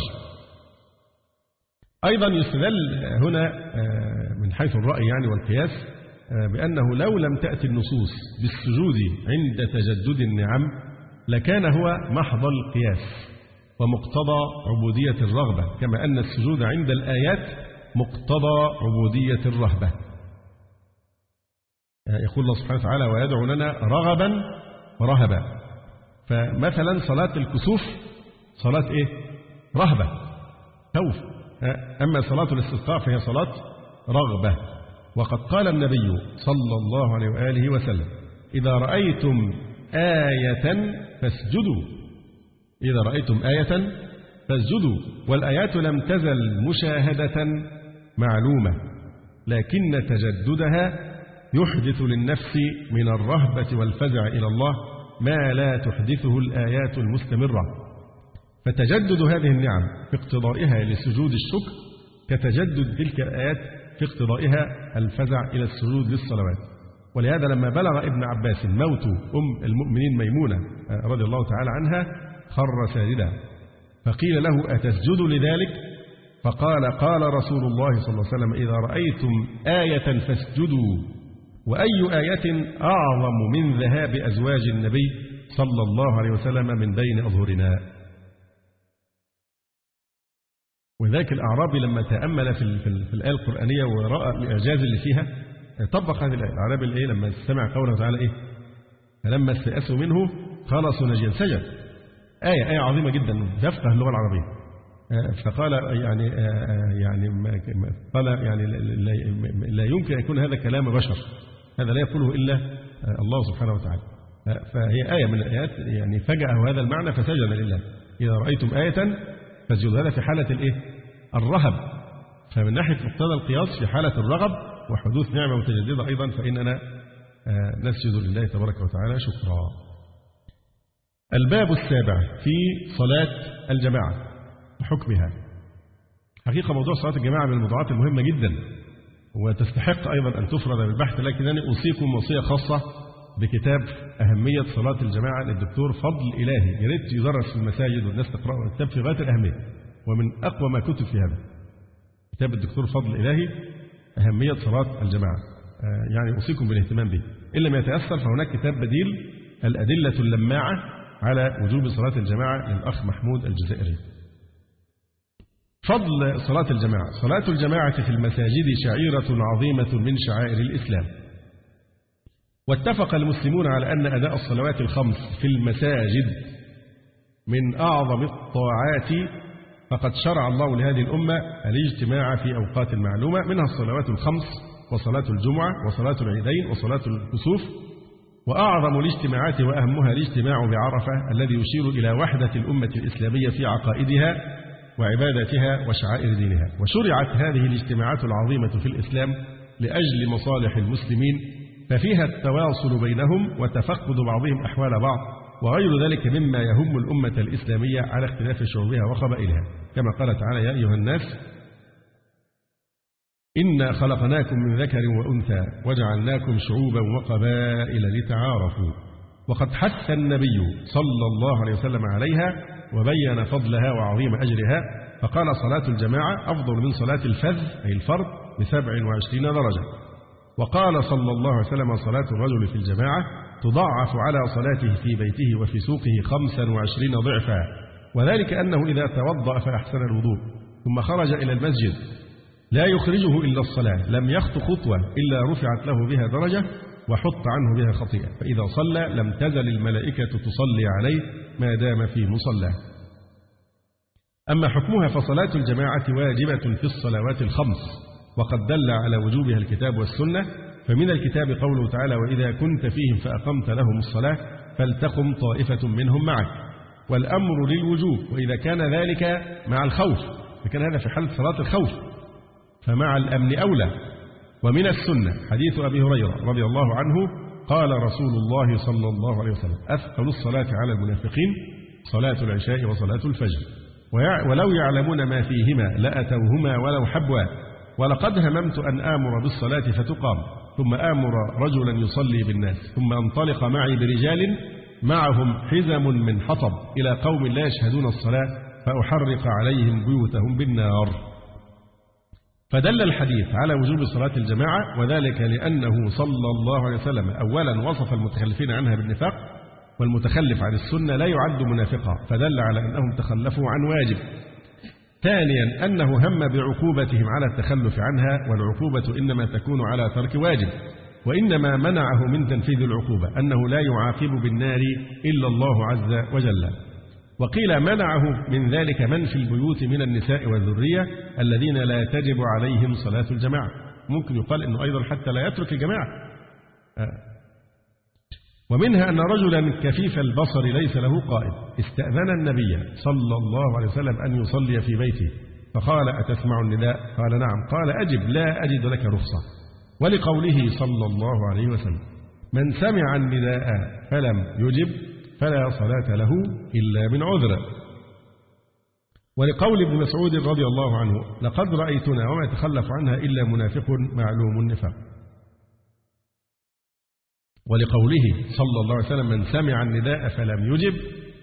أيضا يستدل هنا من حيث الرأي يعني والقياس بأنه لو لم تأتي النصوص بالسجود عند تجدد النعم لكان هو محض القياس ومقتضى عبودية الرغبة كما أن السجود عند الآيات مقتضى عبودية الرهبة. يقول الله سبحانه وتعالى ويدعو لنا رغبا ورهبا. فمثلا صلاة الكسوف صلاة إيه؟ رهبة خوف. أما صلاة الاستسقاء فهي صلاة رغبة. وقد قال النبي صلى الله عليه وآله وسلم إذا رأيتم آية فاسجدوا. إذا رأيتم آية فاسجدوا والآيات لم تزل مشاهدة معلومة لكن تجددها يحدث للنفس من الرهبة والفزع إلى الله ما لا تحدثه الآيات المستمرة. فتجدد هذه النعم في اقتضائها لسجود الشكر كتجدد تلك الآيات في اقتضائها الفزع إلى السجود للصلوات. ولهذا لما بلغ ابن عباس موت أم المؤمنين ميمونة رضي الله تعالى عنها خر ساجدا. فقيل له أتسجد لذلك؟ فقال قال رسول الله صلى الله عليه وسلم إذا رأيتم آية فاسجدوا. وأي آية أعظم من ذهاب أزواج النبي صلى الله عليه وسلم من بين أظهرنا؟ وذاك الأعرابي لما تأمل في, في, الآية القرآنية ورأى الإعجاز اللي فيها طبق هذه الآية. الأعرابي الإيه لما سمع قوله تعالى إيه؟ فلما استيأسوا منه خلصوا نجيا سجد. آية آية عظيمة جدا تفقه اللغة العربية. فقال يعني يعني قال يعني لا يمكن أن يكون هذا كلام بشر. هذا لا يقوله إلا الله سبحانه وتعالى. فهي آية من الآيات يعني فجأه هذا المعنى فسجد لله. إذا رأيتم آية فاسجدوا هذا في حالة الإيه؟ الرهب. فمن ناحية مقتضى القياس في حالة الرغب وحدوث نعمة متجددة أيضا فإننا نسجد لله تبارك وتعالى شكرا. الباب السابع في صلاة الجماعة وحكمها حقيقة موضوع صلاة الجماعة من الموضوعات المهمة جدا وتستحق أيضا أن تفرد بالبحث لكنني أوصيكم وصية خاصة بكتاب أهمية صلاة الجماعة للدكتور فضل إلهي. يا ريت يدرس في المساجد والناس تقرأه الكتاب في غاية الأهمية. ومن أقوى ما كتب في هذا كتاب الدكتور فضل إلهي أهمية صلاة الجماعة. يعني أوصيكم بالاهتمام به. إن لم يتيسر فهناك كتاب بديل الأدلة اللماعة على وجوب صلاة الجماعة للأخ محمود الجزائري. فضل صلاة الجماعة. صلاة الجماعة في المساجد شعيرة عظيمة من شعائر الإسلام. واتفق المسلمون على أن أداء الصلوات الخمس في المساجد من أعظم الطاعات فقد شرع الله لهذه الأمة الاجتماع في أوقات معلومة منها الصلوات الخمس وصلاة الجمعة وصلاة العيدين وصلاة الكسوف. وأعظم الاجتماعات وأهمها الاجتماع بعرفة الذي يشير إلى وحدة الأمة الإسلامية في عقائدها وعبادتها وشعائر دينها. وشرعت هذه الاجتماعات العظيمة في الإسلام لأجل مصالح المسلمين ففيها التواصل بينهم وتفقد بعضهم أحوال بعض وغير ذلك مما يهم الأمة الإسلامية على اختلاف شعوبها وقبائلها كما قال تعالى يا أيها الناس إنا خلقناكم من ذكر وأنثى وجعلناكم شعوبا وقبائل لتعارفوا وقد حث النبي صلى الله عليه وسلم عليها وبين فضلها وعظيم أجرها فقال صلاة الجماعة أفضل من صلاة الفذ أي الفرد بسبع وعشرين درجة. وقال صلى الله عليه وسلم صلاة الرجل في الجماعة تضاعف على صلاته في بيته وفي سوقه خمسا وعشرين ضعفا وذلك أنه إذا توضأ فأحسن الوضوء ثم خرج إلى المسجد. لا يخرجه إلا الصلاة لم يخط خطوة إلا رفعت له بها درجة وحط عنه بها خطيئة فإذا صلى لم تزل الملائكة تصلي عليه ما دام في مصلاه أما حكمها فصلاة الجماعة واجبة في الصلوات الخمس. وقد دل على وجوبها الكتاب والسنة فمن الكتاب قوله تعالى وإذا كنت فيهم فأقمت لهم الصلاة فلتقم طائفة منهم معك. والأمر للوجوب وإذا كان ذلك مع الخوف فكان هذا في حالة صلاة الخوف فمع الأمن أولى. ومن السنة حديث أبي هريرة رضي الله عنه قال رسول الله صلى الله عليه وسلم أثقل الصلاة على المنافقين صلاة العشاء وصلاة الفجر ولو يعلمون ما فيهما لأتوهما ولو حبوا. ولقد هممت أن آمر بالصلاة فتقام ثم آمر رجلا يصلي بالناس ثم أنطلق معي برجال معهم حزم من حطب إلى قوم لا يشهدون الصلاة فأحرق عليهم بيوتهم بالنار. فدل الحديث على وجوب صلاة الجماعة وذلك لأنه صلى الله عليه وسلم أولا وصف المتخلفين عنها بالنفاق والمتخلف عن السنة لا يعد منافقا فدل على أنهم تخلفوا عن واجب. ثانيا أنه هم بعقوبتهم على التخلف عنها والعقوبة إنما تكون على ترك واجب وإنما منعه من تنفيذ العقوبة أنه لا يعاقب بالنار إلا الله عز وجل. وقيل منعه من ذلك من في البيوت من النساء والذرية الذين لا تجب عليهم صلاة الجماعة. ممكن يقال أنه أيضا حتى لا يترك الجماعة. ومنها أن رجلا كفيف البصر ليس له قائد. استأذن النبي صلى الله عليه وسلم أن يصلي في بيته. فقال أتسمع النداء؟ قال نعم. قال أجب لا أجد لك رخصة. ولقوله صلى الله عليه وسلم من سمع النداء فلم يجب فلا صلاة له إلا من عذر. ولقول ابن مسعود رضي الله عنه لقد رأيتنا وما يتخلف عنها إلا منافق معلوم النفاق. ولقوله صلى الله عليه وسلم من سمع النداء فلم يجب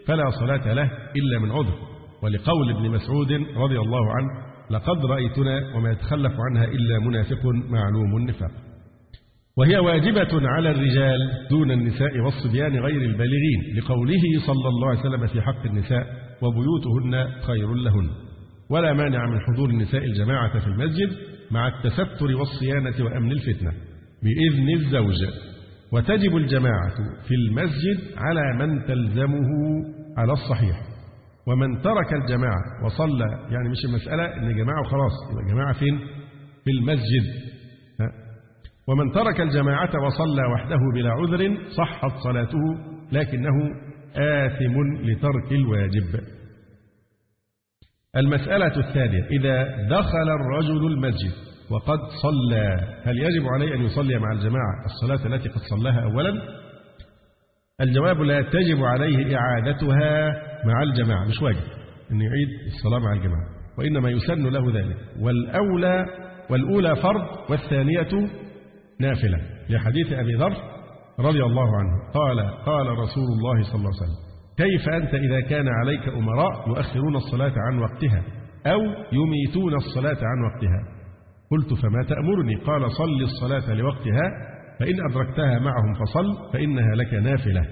فلا صلاة له إلا من عذر. ولقول ابن مسعود رضي الله عنه لقد رأيتنا وما يتخلف عنها إلا منافق معلوم النفاق. وهي واجبة على الرجال دون النساء والصبيان غير البالغين لقوله صلى الله عليه وسلم في حق النساء وبيوتهن خير لهن. ولا مانع من حضور النساء الجماعة في المسجد مع التستر والصيانة وأمن الفتنة بإذن الزوج. وتجب الجماعة في المسجد على من تلزمه على الصحيح. ومن ترك الجماعة وصلى يعني مش المسألة إن جماعة وخلاص يبقى جماعة فين؟ في المسجد. ومن ترك الجماعة وصلى وحده بلا عذر صحت صلاته لكنه آثم لترك الواجب. المسألة الثانية إذا دخل الرجل المسجد وقد صلى. هل يجب عليه أن يصلي مع الجماعة؟ الصلاة التي قد صلاها أولا. الجواب لا تجب عليه إعادتها مع الجماعة. مش واجب أن يعيد الصلاة مع الجماعة وإنما يسن له ذلك. والأولى والأولى فرض والثانية نافلة. لحديث أبي ذر رضي الله عنه قال قال رسول الله صلى الله عليه وسلم كيف أنت إذا كان عليك أمراء يؤخرون الصلاة عن وقتها أو يميتون الصلاة عن وقتها؟ قلت فما تأمرني؟ قال صل الصلاة لوقتها فإن أدركتها معهم فصل فإنها لك نافلة.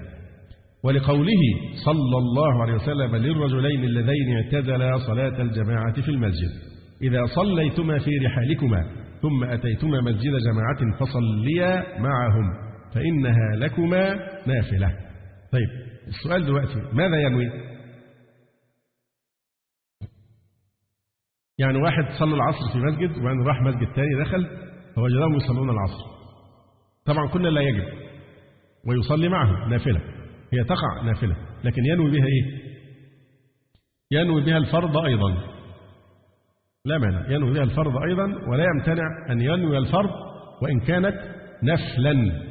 ولقوله صلى الله عليه وسلم للرجلين اللذين اعتزلا صلاة الجماعة في المسجد. إذا صليتما في رحالكما ثم أتيتما مسجد جماعة فصليا معهم فإنها لكما نافلة. طيب السؤال دلوقتي ماذا ينوي؟ يعني واحد صلى العصر في مسجد وبعدين راح مسجد تاني دخل فوجدهم يصلون العصر. طبعا كنا لا يجب. ويصلي معهم نافلة. هي تقع نافلة. لكن ينوي بها إيه؟ ينوي بها الفرض أيضا. لا مانع. ينوي بها الفرض أيضا ولا يمتنع أن ينوي الفرض وإن كانت نفلا.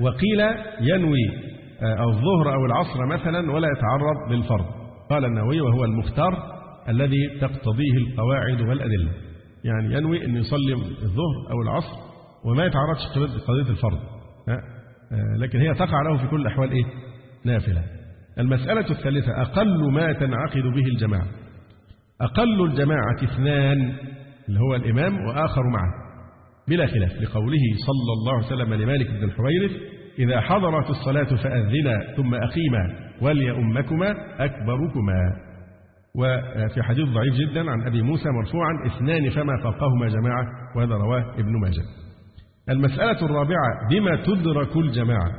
وقيل ينوي الظهر أو العصر مثلا ولا يتعرض للفرض. قال النووي وهو المختار الذي تقتضيه القواعد والأدلة. يعني ينوي أن يصلي الظهر أو العصر وما يتعرضش قضية الفرض. لكن هي تقع له في كل الأحوال إيه؟ نافلة. المسألة الثالثة أقل ما تنعقد به الجماعة. أقل الجماعة اثنان اللي هو الإمام وآخر معه. بلا خلاف لقوله صلى الله عليه وسلم لمالك بن الحويرث إذا حضرت الصلاة فأذنا ثم أقيما وليؤمكما أكبركما. وفي حديث ضعيف جدا عن أبي موسى مرفوعا اثنان فما فوقهما جماعة وهذا رواه ابن ماجه. المسألة الرابعة بما تدرك الجماعة؟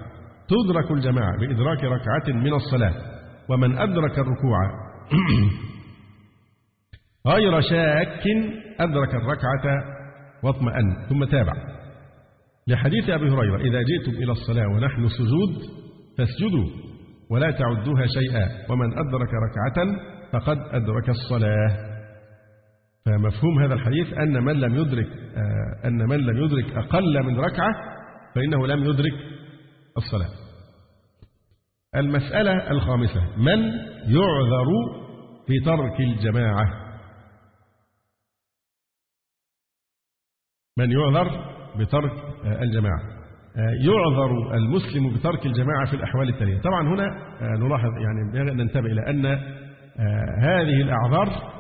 تدرك الجماعة بإدراك ركعة من الصلاة ومن أدرك الركوع؟ غير شاك أدرك الركعة واطمأن ثم تابع. لحديث أبي هريرة إذا جئتم إلى الصلاة ونحن سجود فاسجدوا ولا تعدوها شيئا ومن أدرك ركعة فقد أدرك الصلاة. فمفهوم هذا الحديث أن من لم يدرك أن من لم يدرك أقل من ركعة فإنه لم يدرك الصلاة. المسألة الخامسة من يعذر في ترك الجماعة؟ من يعذر بترك الجماعة. يعذر المسلم بترك الجماعة في الأحوال التالية طبعا هنا نلاحظ يعني ننتبه إلى أن هذه الأعذار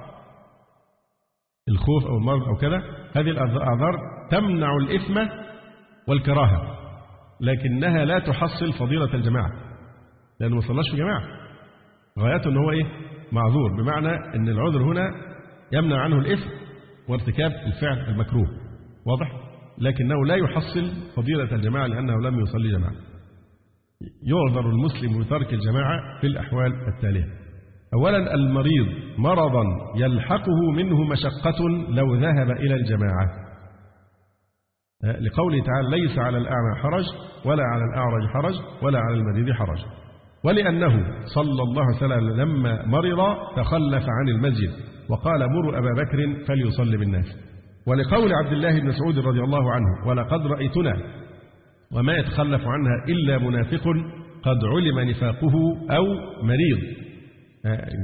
الخوف أو المرض أو كذا هذه الأعذار تمنع الإثم والكراهة لكنها لا تحصل فضيلة الجماعة لأنه ما صلاش في جماعة غايته أنه هو إيه؟ معذور بمعنى أن العذر هنا يمنع عنه الإثم وارتكاب الفعل المكروه واضح؟ لكنه لا يحصل فضيلة الجماعة لأنه لم يصلي جماعة. يعذر المسلم بترك الجماعة في الأحوال التالية. أولا المريض مرضا يلحقه منه مشقة لو ذهب إلى الجماعة. لقوله تعالى ليس على الأعمى حرج ولا على الأعرج حرج ولا على المريض حرج. ولأنه صلى الله عليه وسلم لما مرض تخلف عن المسجد وقال مروا أبا بكر فليصلي بالناس. ولقول عبد الله بن مسعود رضي الله عنه ولقد رأيتنا وما يتخلف عنها إلا منافق قد علم نفاقه أو مريض.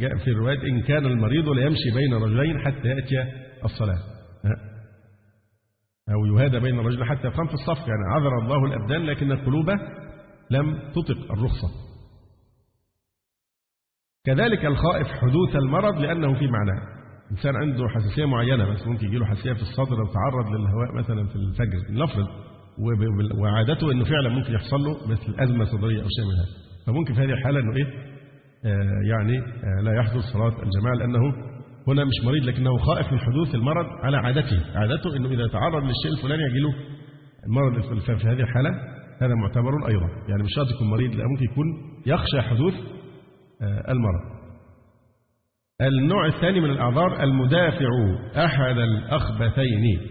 جاء في الرواية إن كان المريض ليمشي بين رجلين حتى يأتي الصلاة. أو يهادى بين الرجل حتى يقام في الصف. يعني عذر الله الأبدان لكن القلوب لم تطق الرخصة. كذلك الخائف حدوث المرض لأنه في معناه إنسان عنده حساسية معينة بس ممكن يجيله حساسية في الصدر أو تعرض للهواء مثلا في الفجر نفرض وعادته أنه فعلا ممكن يحصل له مثل أزمة صدرية أو شيء من هذا. فممكن في هذه الحالة أنه إيه؟ آه يعني آه لا يحضر صلاة الجماعة لأنه هنا مش مريض لكنه خائف من حدوث المرض على عادته. عادته أنه إذا تعرض للشيء الفلاني يجي له المرض في هذه الحالة هذا معتبر أيضا. يعني مش شرط يكون مريض لا ممكن يكون يخشى حدوث آه المرض. النوع الثاني من الأعذار المدافع أحد الأخبثين.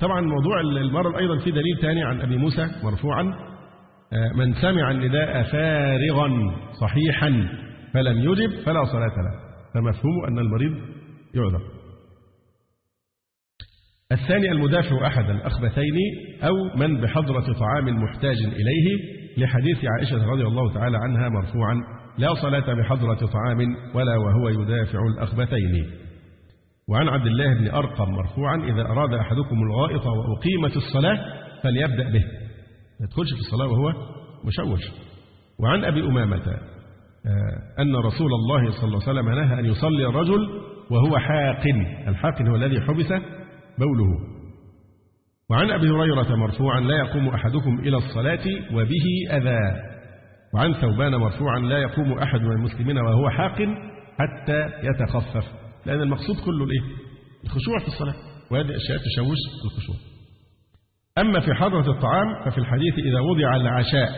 طبعا موضوع المرض أيضا في دليل ثاني عن أبي موسى مرفوعا. من سمع النداء فارغا صحيحا. فلم يجب فلا صلاة له. فمفهوم أن المريض يعذر. الثاني المدافع أحد الأخبثين أو من بحضرة طعام محتاج إليه لحديث عائشة رضي الله تعالى عنها مرفوعا لا صلاة بحضرة طعام ولا وهو يدافع الأخبثين. وعن عبد الله بن أرقم مرفوعا إذا أراد أحدكم الغائط وأقيمت الصلاة فليبدأ به. ما يدخلش في الصلاة وهو مشوش. وعن أبي أمامة أن رسول الله صلى الله عليه وسلم نهى أن يصلي الرجل وهو حاقن. الحاقن هو الذي حبس بوله. وعن أبي هريرة مرفوعا لا يقوم أحدكم إلى الصلاة وبه أذى. وعن ثوبان مرفوعا لا يقوم أحد من المسلمين وهو حاقن حتى يتخفف. لأن المقصود كله الإيه؟ الخشوع في الصلاة. وهذه أشياء تشوش الخشوع. أما في حضرة الطعام ففي الحديث إذا وضع العشاء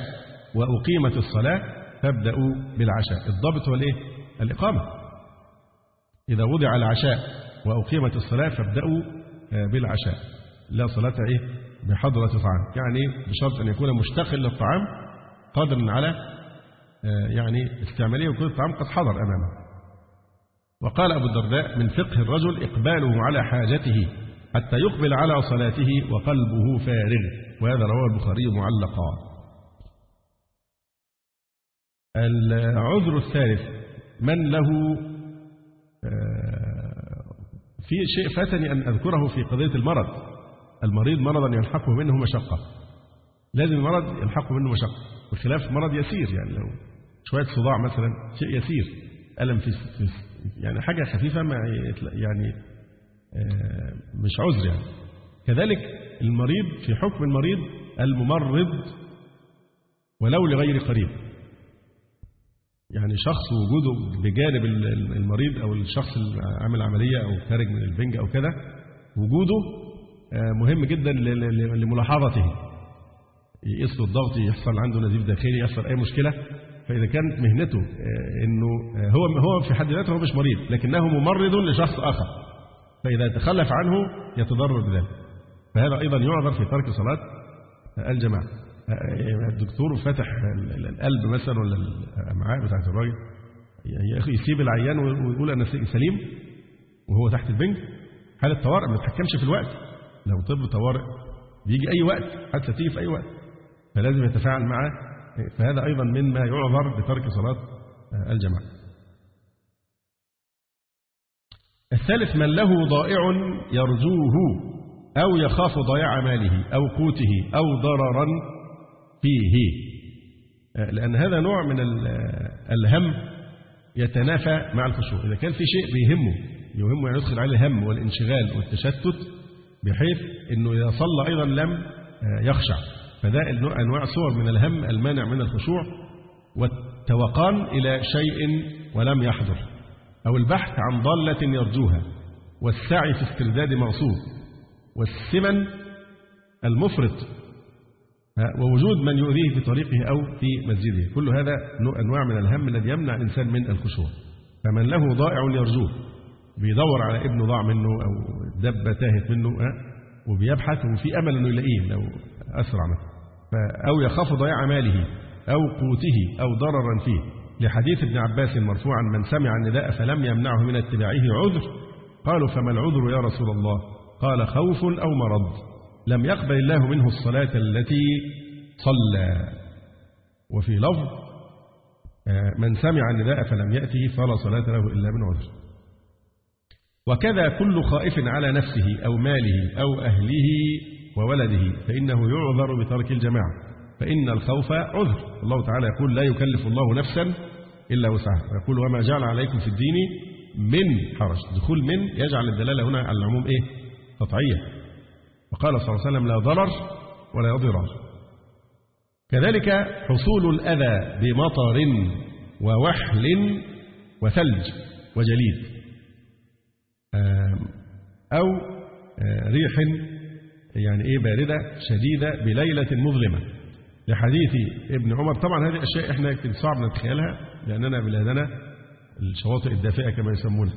وأقيمت الصلاة فابدأوا بالعشاء. الضابط هو الإيه؟ الإقامة. إذا وضع العشاء وأقيمت الصلاة فابدأوا آه، بالعشاء. لا صلاة إيه؟ بحضرة طعام. يعني بشرط أن يكون مشتغل للطعام قادر على آه، يعني استعمالية ويكون الطعام قد حضر أمامه. وقال أبو الدرداء من فقه الرجل إقباله على حاجته حتى يقبل على صلاته وقلبه فارغ. وهذا رواه البخاري معلقا. العذر الثالث من له آه، في شيء فاتني أن أذكره في قضية المرض المريض مرضا يلحقه منه مشقة لازم المرض يلحقه منه مشقة بخلاف مرض يسير يعني لو شوية صداع مثلا شيء يسير ألم في يعني حاجة خفيفة ما يعني آه، مش عذر يعني. كذلك المريض في حكم المريض الممرض ولو لغير قريب. يعني شخص وجوده بجانب المريض أو الشخص اللي عامل عملية أو خارج من البنج أو كده وجوده آه، مهم جدا لملاحظته. يقيس له الضغط يحصل عنده نزيف داخلي يحصل أي مشكلة. فإذا كانت مهنته آه، إنه هو هو في حد ذاته هو مش مريض لكنه ممرض لشخص آخر. فإذا تخلف عنه يتضرر بذلك. فهذا أيضا يعذر في ترك صلاة الجماعة. الدكتور فتح القلب مثلا ولا الأمعاء بتاعت الراجل. يسيب العيان ويقول أنا سليم وهو تحت البنج حالة طوارئ ما تتحكمش في الوقت؟ لو طب طوارئ بيجي أي وقت حتى تيجي في أي وقت. فلازم يتفاعل معه فهذا أيضا مما يعذر بترك صلاة الجماعة. الثالث من له ضائع يرجوه أو يخاف ضياع ماله أو قوته أو ضررا فيه لأن هذا نوع من الهم يتنافى مع الخشوع إذا كان في شيء بيهمه يهمه يعني يدخل عليه الهم والانشغال والتشتت بحيث أنه إذا صلى أيضا لم يخشع. فده أنواع صور من الهم المانع من الخشوع والتوقان إلى شيء ولم يحضر أو البحث عن ضالة يرجوها والسعي في استرداد مغصوب والسمن المفرط ووجود من يؤذيه في طريقه أو في مسجده. كل هذا أنواع من الهم الذي يمنع الإنسان من الخشوع. فمن له ضائع يرجوه. بيدور على ابنه ضاع منه أو دبة تاهت منه وبيبحث وفي أمل أنه يلاقيه لو أسرع منه أو يخاف ضياع ماله أو قوته أو ضررا فيه. لحديث ابن عباس مرفوعا من سمع النداء فلم يمنعه من اتباعه عذر. قالوا فما العذر يا رسول الله؟ قال خوف أو مرض. لم يقبل الله منه الصلاة التي صلى. وفي لفظ آه، من سمع النداء فلم يأته فلا صلاة له إلا من عذر. وكذا كل خائف على نفسه أو ماله أو أهله وولده فإنه يعذر بترك الجماعة. فإن الخوف عذر. الله تعالى يقول لا يكلف الله نفسا إلا وسعها. ويقول وما جعل عليكم في الدين من حرج. دخول من يجعل الدلالة هنا على العموم إيه؟ قطعية وقال صلى الله عليه وسلم لا ضرر ولا ضرار. كذلك حصول الأذى بمطر ووحل وثلج وجليد أو ريح يعني إيه باردة شديدة بليلة مظلمة. لحديث ابن عمر طبعا هذه أشياء إحنا يمكن صعب نتخيلها لأننا بلادنا الشواطئ الدافئة كما يسمونها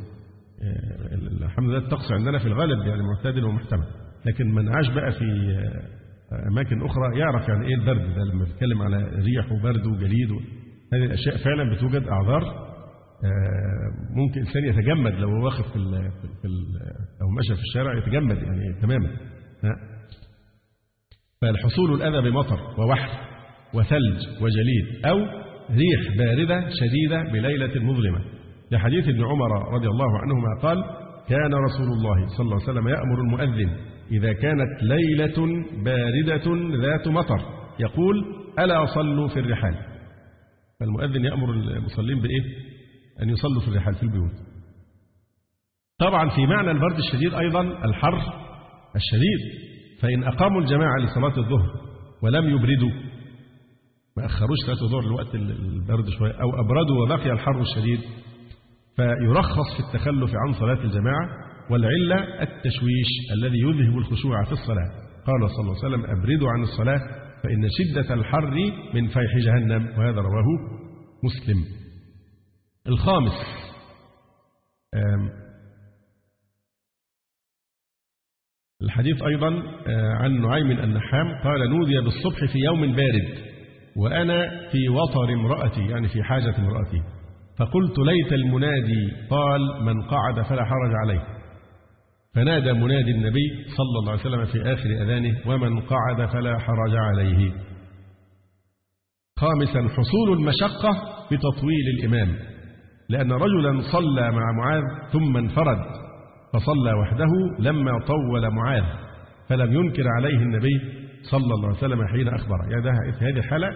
الحمد لله الطقس عندنا في الغالب يعني معتدل ومحتمل. لكن من عاش بقى في أماكن أخرى يعرف يعني إيه البرد ده لما بيتكلم على ريح وبرد وجليد. هذه الأشياء فعلا بتوجد أعذار آه، ممكن إنسان يتجمد لو واقف في في أو مشى في الشارع يتجمد يعني تماما. فالحصول الأذى بمطر ووحل وثلج وجليد أو ريح باردة شديدة بليلة مظلمة لحديث ابن عمر رضي الله عنهما قال كان رسول الله صلى الله عليه وسلم يأمر المؤذن إذا كانت ليلة باردة ذات مطر. يقول ألا صلوا في الرحال. فالمؤذن يأمر المصلين بإيه؟ أن يصلوا في الرحال في البيوت. طبعا في معنى البرد الشديد أيضا الحر الشديد. فإن أقاموا الجماعة لصلاة الظهر ولم يبردوا ما أخروش صلاة الظهر لوقت البرد شوية أو أبردوا وبقي الحر الشديد فيرخص في التخلف عن صلاة الجماعة والعلة التشويش الذي يذهب الخشوع في الصلاة. قال صلى الله عليه وسلم أبردوا عن الصلاة فإن شدة الحر من فيح جهنم. وهذا رواه مسلم. الخامس الحديث أيضا عن نعيم النحام. قال نودي بالصبح في يوم بارد وأنا في وطر امرأتي يعني في حاجة امرأتي. فقلت ليت المنادي. قال من قعد فلا حرج عليه. فنادى منادي النبي صلى الله عليه وسلم في آخر أذانه ومن قعد فلا حرج عليه. خامسا حصول المشقة بتطويل الإمام لأن رجلا صلى مع معاذ ثم انفرد فصلى وحده لما طول معاذ فلم ينكر عليه النبي صلى الله عليه وسلم حين أخبره يعني ده في هذه الحالة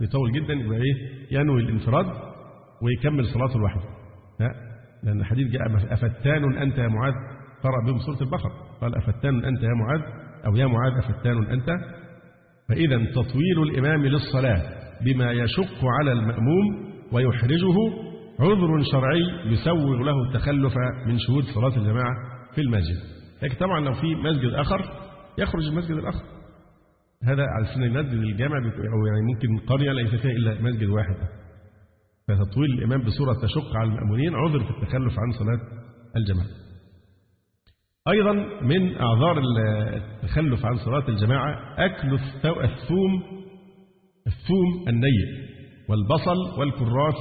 يطول جدا يبقى إيه؟ ينوي الانفراد ويكمل صلاته لوحده لأن الحديث جاء أفتان أنت يا معاذ؟ قرأ بهم سورة البقرة قال أفتان أنت يا معاذ؟ أو يا معاذ أفتان أنت؟ فإذا تطويل الإمام للصلاة بما يشق على المأموم ويحرجه عذر شرعي يسوغ له التخلف من شهود صلاة الجماعة في المسجد. لكن طبعا لو في مسجد آخر يخرج المسجد الآخر. هذا على سن المسجد الجامع أو يعني ممكن قرية ليس فيها إلا مسجد واحد. فتطويل الإمام بصورة تشق على المأمونين عذر في التخلف عن صلاة الجماعة. أيضا من أعذار التخلف عن صلاة الجماعة أكل الثوم الثوم النيء والبصل والكراث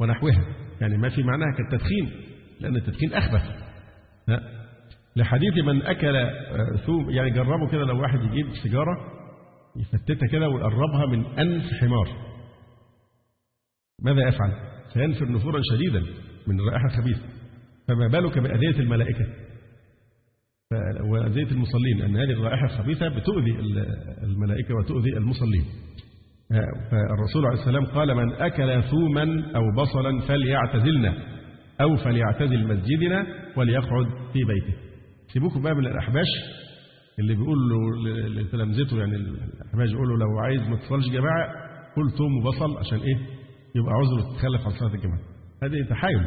ونحوها. يعني ما في معناها كالتدخين لأن التدخين أخبث. لحديث من أكل ثوم يعني جربوا كده لو واحد يجيب سيجارة يفتتها كده ويقربها من أنف حمار. ماذا يفعل؟ سينفر نفورا شديدا من الرائحة الخبيثة فما بالك بأذية الملائكة؟ وأذية المصلين أن هذه الرائحة الخبيثة بتؤذي الملائكة وتؤذي المصلين. فالرسول عليه السلام قال من أكل ثوما أو بصلا فليعتزلنا أو فليعتزل مسجدنا وليقعد في بيته. سيبوكم بقى من الأحباش اللي بيقول لتلامذته يعني الأحباش يقول له لو عايز ما تصليش جماعة كل ثوم وبصل عشان إيه؟ يبقى عذر تتخلف عن صلاة الجماعة. هذه تحايل.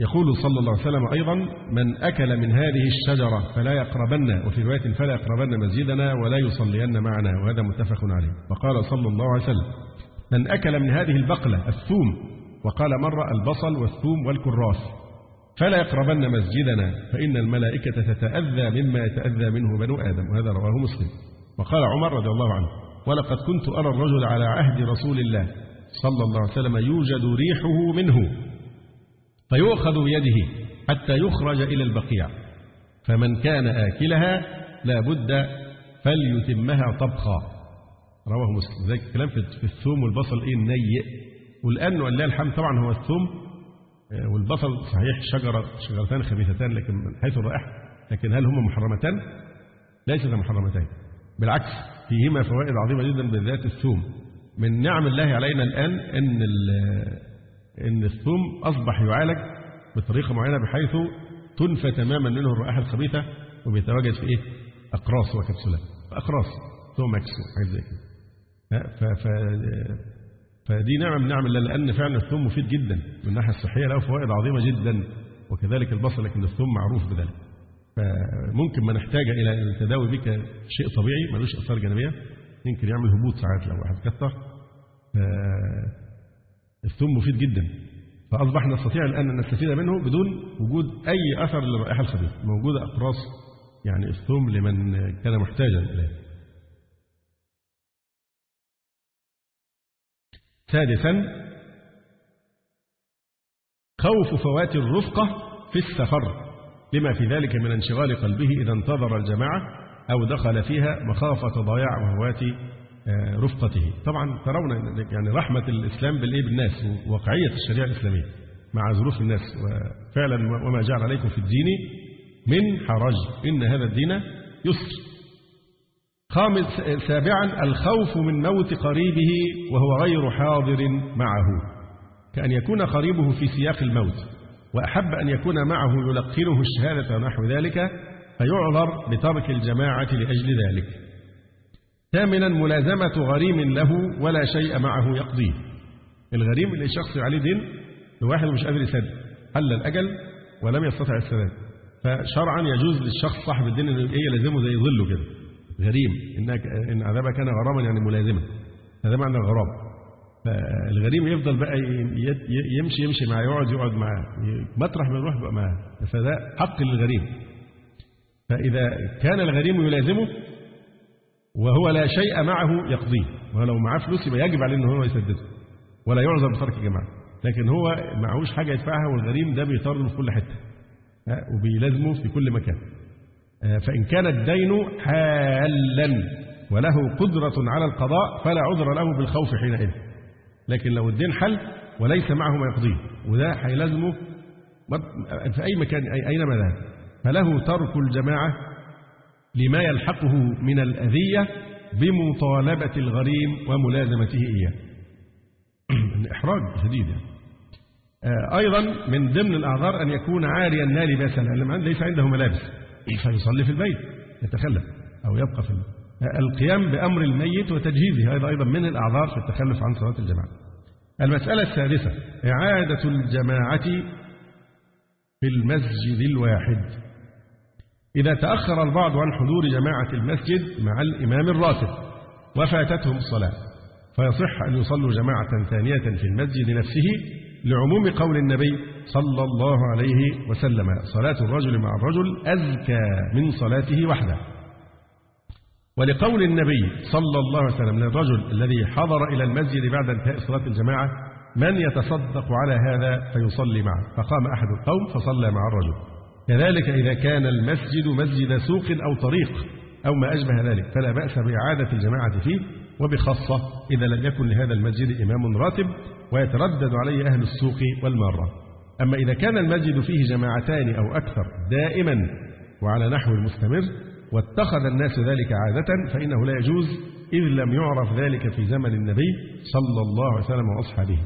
يقول صلى الله عليه وسلم أيضا من أكل من هذه الشجرة فلا يقربن وفي رواية فلا يقربن مسجدنا ولا يصلين معنا وهذا متفق عليه. وقال صلى الله عليه وسلم من أكل من هذه البقلة الثوم وقال مرة البصل والثوم والكراث فلا يقربن مسجدنا فإن الملائكة تتأذى مما يتأذى منه بنو آدم وهذا رواه مسلم. وقال عمر رضي الله عنه ولقد كنت أرى الرجل على عهد رسول الله صلى الله عليه وسلم يوجد ريحه منه فيؤخذ بيده حتى يخرج إلى البقيع. فمن كان آكلها لا بد فليتمها طبخا. رواه مسلم. ذلك الكلام في الثوم والبصل إيه النيء. والآن ولله الحمد طبعا هو الثوم. والبصل صحيح شجرة شجرتان خبيثتان لكن من حيث الرائحة. لكن هل هما محرمتان؟ ليست محرمتان. بالعكس فيهما فوائد عظيمة جدا بالذات الثوم. من نعم الله علينا الآن أن إن الثوم أصبح يعالج بطريقة معينة بحيث تنفى تماما منه الرائحة الخبيثة وبيتواجد في إيه؟ أقراص وكبسولات. أقراص ثومكس وحاجات زي كده. فدي نعمه من نعم الله لأن فعلا الثوم مفيد جدا من الناحية الصحية له فوائد عظيمة جدا وكذلك البصل لكن الثوم معروف بذلك. فممكن ما نحتاج إلى التداوي به كشيء طبيعي ملوش آثار جانبية يمكن يعمل هبوط ساعات لو واحد كتر. الثوم مفيد جدا. فأصبح نستطيع الآن أن نستفيد منه بدون وجود أي أثر للرائحة الخبيثة. موجودة أقراص يعني الثوم لمن كان محتاجا إليه. سادسا خوف فوات الرفقة في السفر. لما في ذلك من انشغال قلبه إذا انتظر الجماعة أو دخل فيها مخافة ضياع وهوات رفقته. طبعا ترون يعني رحمة الإسلام بالإيه؟ بالناس وواقعية الشريعة الإسلامية مع ظروف الناس. وفعلا وما جعل عليكم في الدين من حرج. إن هذا الدين يسر. خامس سابعا الخوف من موت قريبه وهو غير حاضر معه. كأن يكون قريبه في سياق الموت. وأحب أن يكون معه يلقنه الشهادة ونحو ذلك فيعذر بترك الجماعة لأجل ذلك. ثامنا ملازمة غريم له ولا شيء معه يقضيه. الغريم اللي شخص عليه دين واحد مش قادر يسدد حل الأجل ولم يستطع السداد. فشرعا يجوز للشخص صاحب الدين إنه إيه يلزمه زي ظله كده. غريم إنك إن عذابه كان غراما يعني ملازما هذا معنى الغرام. فالغريم يفضل بقى يمشي يمشي معاه يقعد يقعد معاه. مطرح ما يروح بقى معاه. فده حق للغريم. فإذا كان الغريم يلازمه وهو لا شيء معه يقضيه. ولو معاه فلوس يبقى يجب عليه إن هو يسدده. ولا يعذر بترك الجماعة. لكن هو معهوش حاجة يدفعها والغريم ده بيطارده في كل حتة. وبيلازمه في كل مكان. فإن كان الدين حالا وله قدرة على القضاء فلا عذر له بالخوف حينئذ. لكن لو الدين حل وليس معه ما يقضيه وده هيلازمه في أي مكان أي أينما ذهب. فله ترك الجماعة لما يلحقه من الأذية بمطالبة الغريم وملازمته إياه. إحراج شديد. يعني. أيضا من ضمن الأعذار أن يكون عاريا لا لباس له ليس عنده ملابس. فيصلي في البيت يتخلف أو يبقى في البيت. القيام بأمر الميت وتجهيزه هذا أيضا من الأعذار في التخلف عن صلاة الجماعة. المسألة السادسة إعادة الجماعة في المسجد الواحد. إذا تأخر البعض عن حضور جماعة المسجد مع الإمام الراتب وفاتتهم الصلاة فيصح أن يصلوا جماعة ثانية في المسجد نفسه لعموم قول النبي صلى الله عليه وسلم صلاة الرجل مع الرجل أزكى من صلاته وحده. ولقول النبي صلى الله عليه وسلم للرجل الذي حضر إلى المسجد بعد انتهاء صلاة الجماعة من يتصدق على هذا فيصلي معه. فقام أحد القوم فصلى مع الرجل. كذلك إذا كان المسجد مسجد سوق أو طريق أو ما أشبه ذلك فلا بأس بإعادة الجماعة فيه وبخاصة إذا لم يكن لهذا المسجد إمام راتب ويتردد عليه أهل السوق والمارة. أما إذا كان المسجد فيه جماعتان أو أكثر دائما وعلى نحو المستمر واتخذ الناس ذلك عادة فإنه لا يجوز إذ لم يعرف ذلك في زمن النبي صلى الله عليه وسلم وأصحابه.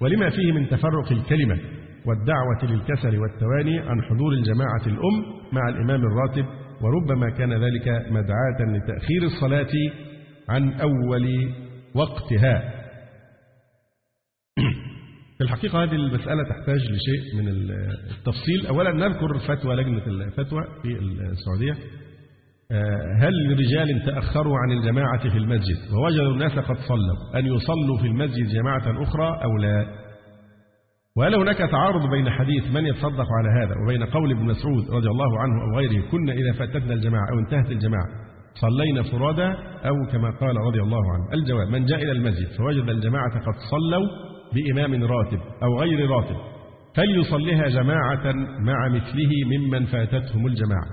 ولما فيه من تفرق الكلمة والدعوة للكسل والتواني عن حضور الجماعة الأم مع الإمام الراتب وربما كان ذلك مدعاة لتأخير الصلاة عن أول وقتها. في الحقيقة هذه المسألة تحتاج لشيء من التفصيل. أولا نذكر فتوى لجنة الفتوى في السعودية. هل لرجال تأخروا عن الجماعة في المسجد؟ ووجدوا الناس قد صلوا. أن يصلوا في المسجد جماعة أخرى أو لا؟ وهل هناك تعارض بين حديث من يتصدق على هذا وبين قول ابن مسعود رضي الله عنه أو غيره كنا إذا فاتتنا الجماعة أو انتهت الجماعة صلينا فرادى أو كما قال رضي الله عنه. الجواب من جاء إلى المسجد فوجد الجماعة قد صلوا بإمام راتب أو غير راتب فليصليها جماعة مع مثله ممن فاتتهم الجماعة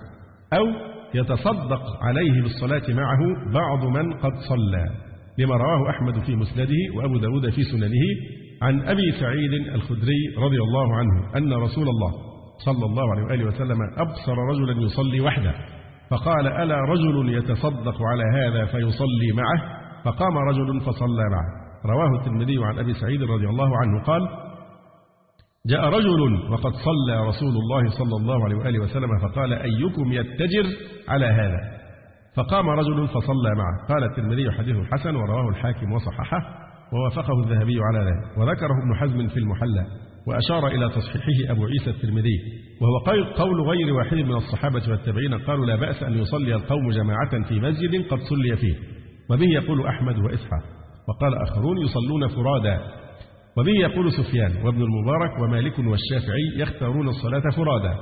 أو يتصدق عليه بالصلاة معه بعض من قد صلى. لما رواه أحمد في مسنده وأبو داود في سننه عن أبي سعيد الخدري رضي الله عنه أن رسول الله صلى الله عليه وآله وسلم أبصر رجلا يصلي وحده فقال ألا رجل يتصدق على هذا فيصلي معه؟ فقام رجل فصلى معه. رواه الترمذي عن أبي سعيد رضي الله عنه قال جاء رجل وقد صلى رسول الله صلى الله عليه وآله وسلم فقال أيكم يتجر على هذا؟ فقام رجل فصلى معه. قال الترمذي حديث حسن ورواه الحاكم وصححه. ووافقه الذهبي على ذلك. وذكره ابن حزم في المحلى وأشار إلى تصحيحه أبو عيسى الترمذي. وهو قول غير واحد من الصحابة والتابعين قالوا لا بأس أن يصلي القوم جماعة في مسجد قد صلي فيه. وبه يقول أحمد وإسحاق. وقال آخرون يصلون فرادا وبه يقول سفيان وابن المبارك ومالك والشافعي يختارون الصلاة فرادا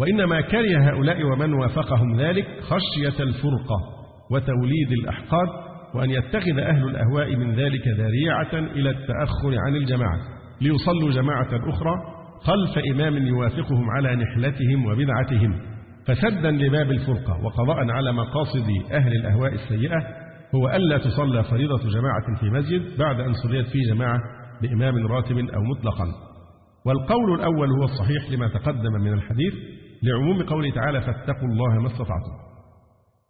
وإنما كره هؤلاء ومن وافقهم ذلك خشية الفرقة وتوليد الأحقاد وأن يتخذ أهل الأهواء من ذلك ذريعة إلى التأخر عن الجماعة ليصلوا جماعة أخرى خلف إمام يوافقهم على نحلتهم وبدعتهم. فسدا لباب الفرقة وقضاء على مقاصد أهل الأهواء السيئة هو ألا تصلى فريضة جماعة في مسجد بعد أن صليت في جماعة بإمام راتب أو مطلقا. والقول الأول هو الصحيح لما تقدم من الحديث لعموم قوله تعالى فاتقوا الله ما استطعتم.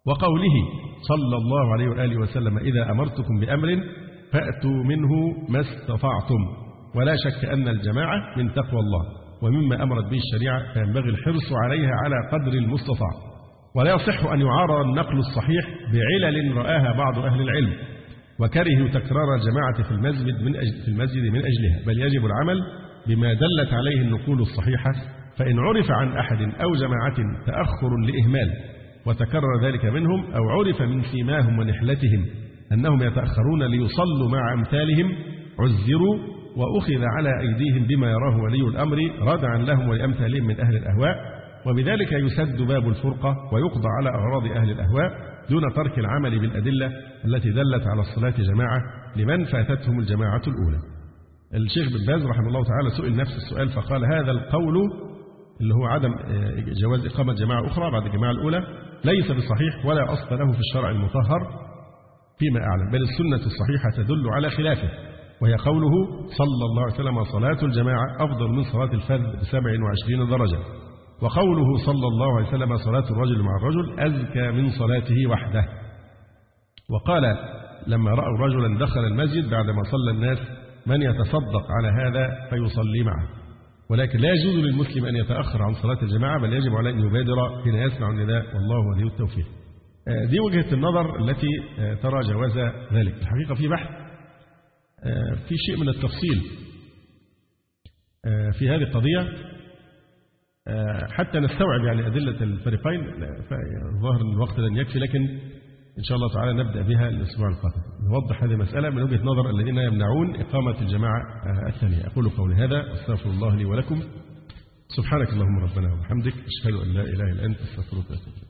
وقوله صلى الله عليه وآله وسلم إذا أمرتكم بأمر فأتوا منه ما استطعتم. ولا شك أن الجماعة من تقوى الله ومما أمرت به الشريعة فينبغي الحرص عليها على قدر المستطاع. ولا يصح أن يعارض النقل الصحيح بعلل رآها بعض أهل العلم وكرهوا تكرار الجماعة في المسجد من أجل في المسجد من أجلها. بل يجب العمل بما دلت عليه النقول الصحيحة فإن عرف عن أحد أو جماعة تأخر لإهمال. وتكرر ذلك منهم أو عرف من سيماهم ونحلتهم أنهم يتأخرون ليصلوا مع أمثالهم عزروا وأخذ على أيديهم بما يراه ولي الأمر ردعا لهم ولأمثالهم من أهل الأهواء وبذلك يسد باب الفرقة ويقضى على أغراض أهل الأهواء دون ترك العمل بالأدلة التي دلت على الصلاة جماعة لمن فاتتهم الجماعة الأولى. الشيخ بن باز رحمه الله تعالى سئل نفس السؤال فقال هذا القول اللي هو عدم جواز إقامة جماعة أخرى بعد الجماعة الأولى ليس بصحيح ولا أصل له في الشرع المطهر فيما أعلم بل السنة الصحيحة تدل على خلافه وهي قوله صلى الله عليه وسلم صلاة الجماعة أفضل من صلاة الفرد بسبع وعشرين درجة وقوله صلى الله عليه وسلم صلاة الرجل مع الرجل أزكى من صلاته وحده. وقال لما رأوا رجلا دخل المسجد بعدما صلى الناس من يتصدق على هذا فيصلي معه؟ ولكن لا يجوز للمسلم أن يتأخر عن صلاة الجماعة بل يجب عليه أن يبادر حين يسمع النداء. والله ولي التوفيق. دي وجهة النظر التي ترى جواز ذلك. الحقيقة في بحث في شيء من التفصيل في هذه القضية. حتى نستوعب يعني أدلة الفريقين ظاهر الوقت لن يكفي لكن إن شاء الله تعالى نبدأ بها الأسبوع القادم. نوضح هذه المسألة من وجهة نظر الذين يمنعون إقامة الجماعة الثانية. أقول قولي هذا أستغفر الله لي ولكم. سبحانك اللهم ربنا وبحمدك أشهد أن لا إله إلا أنت أستغفرك وأتوب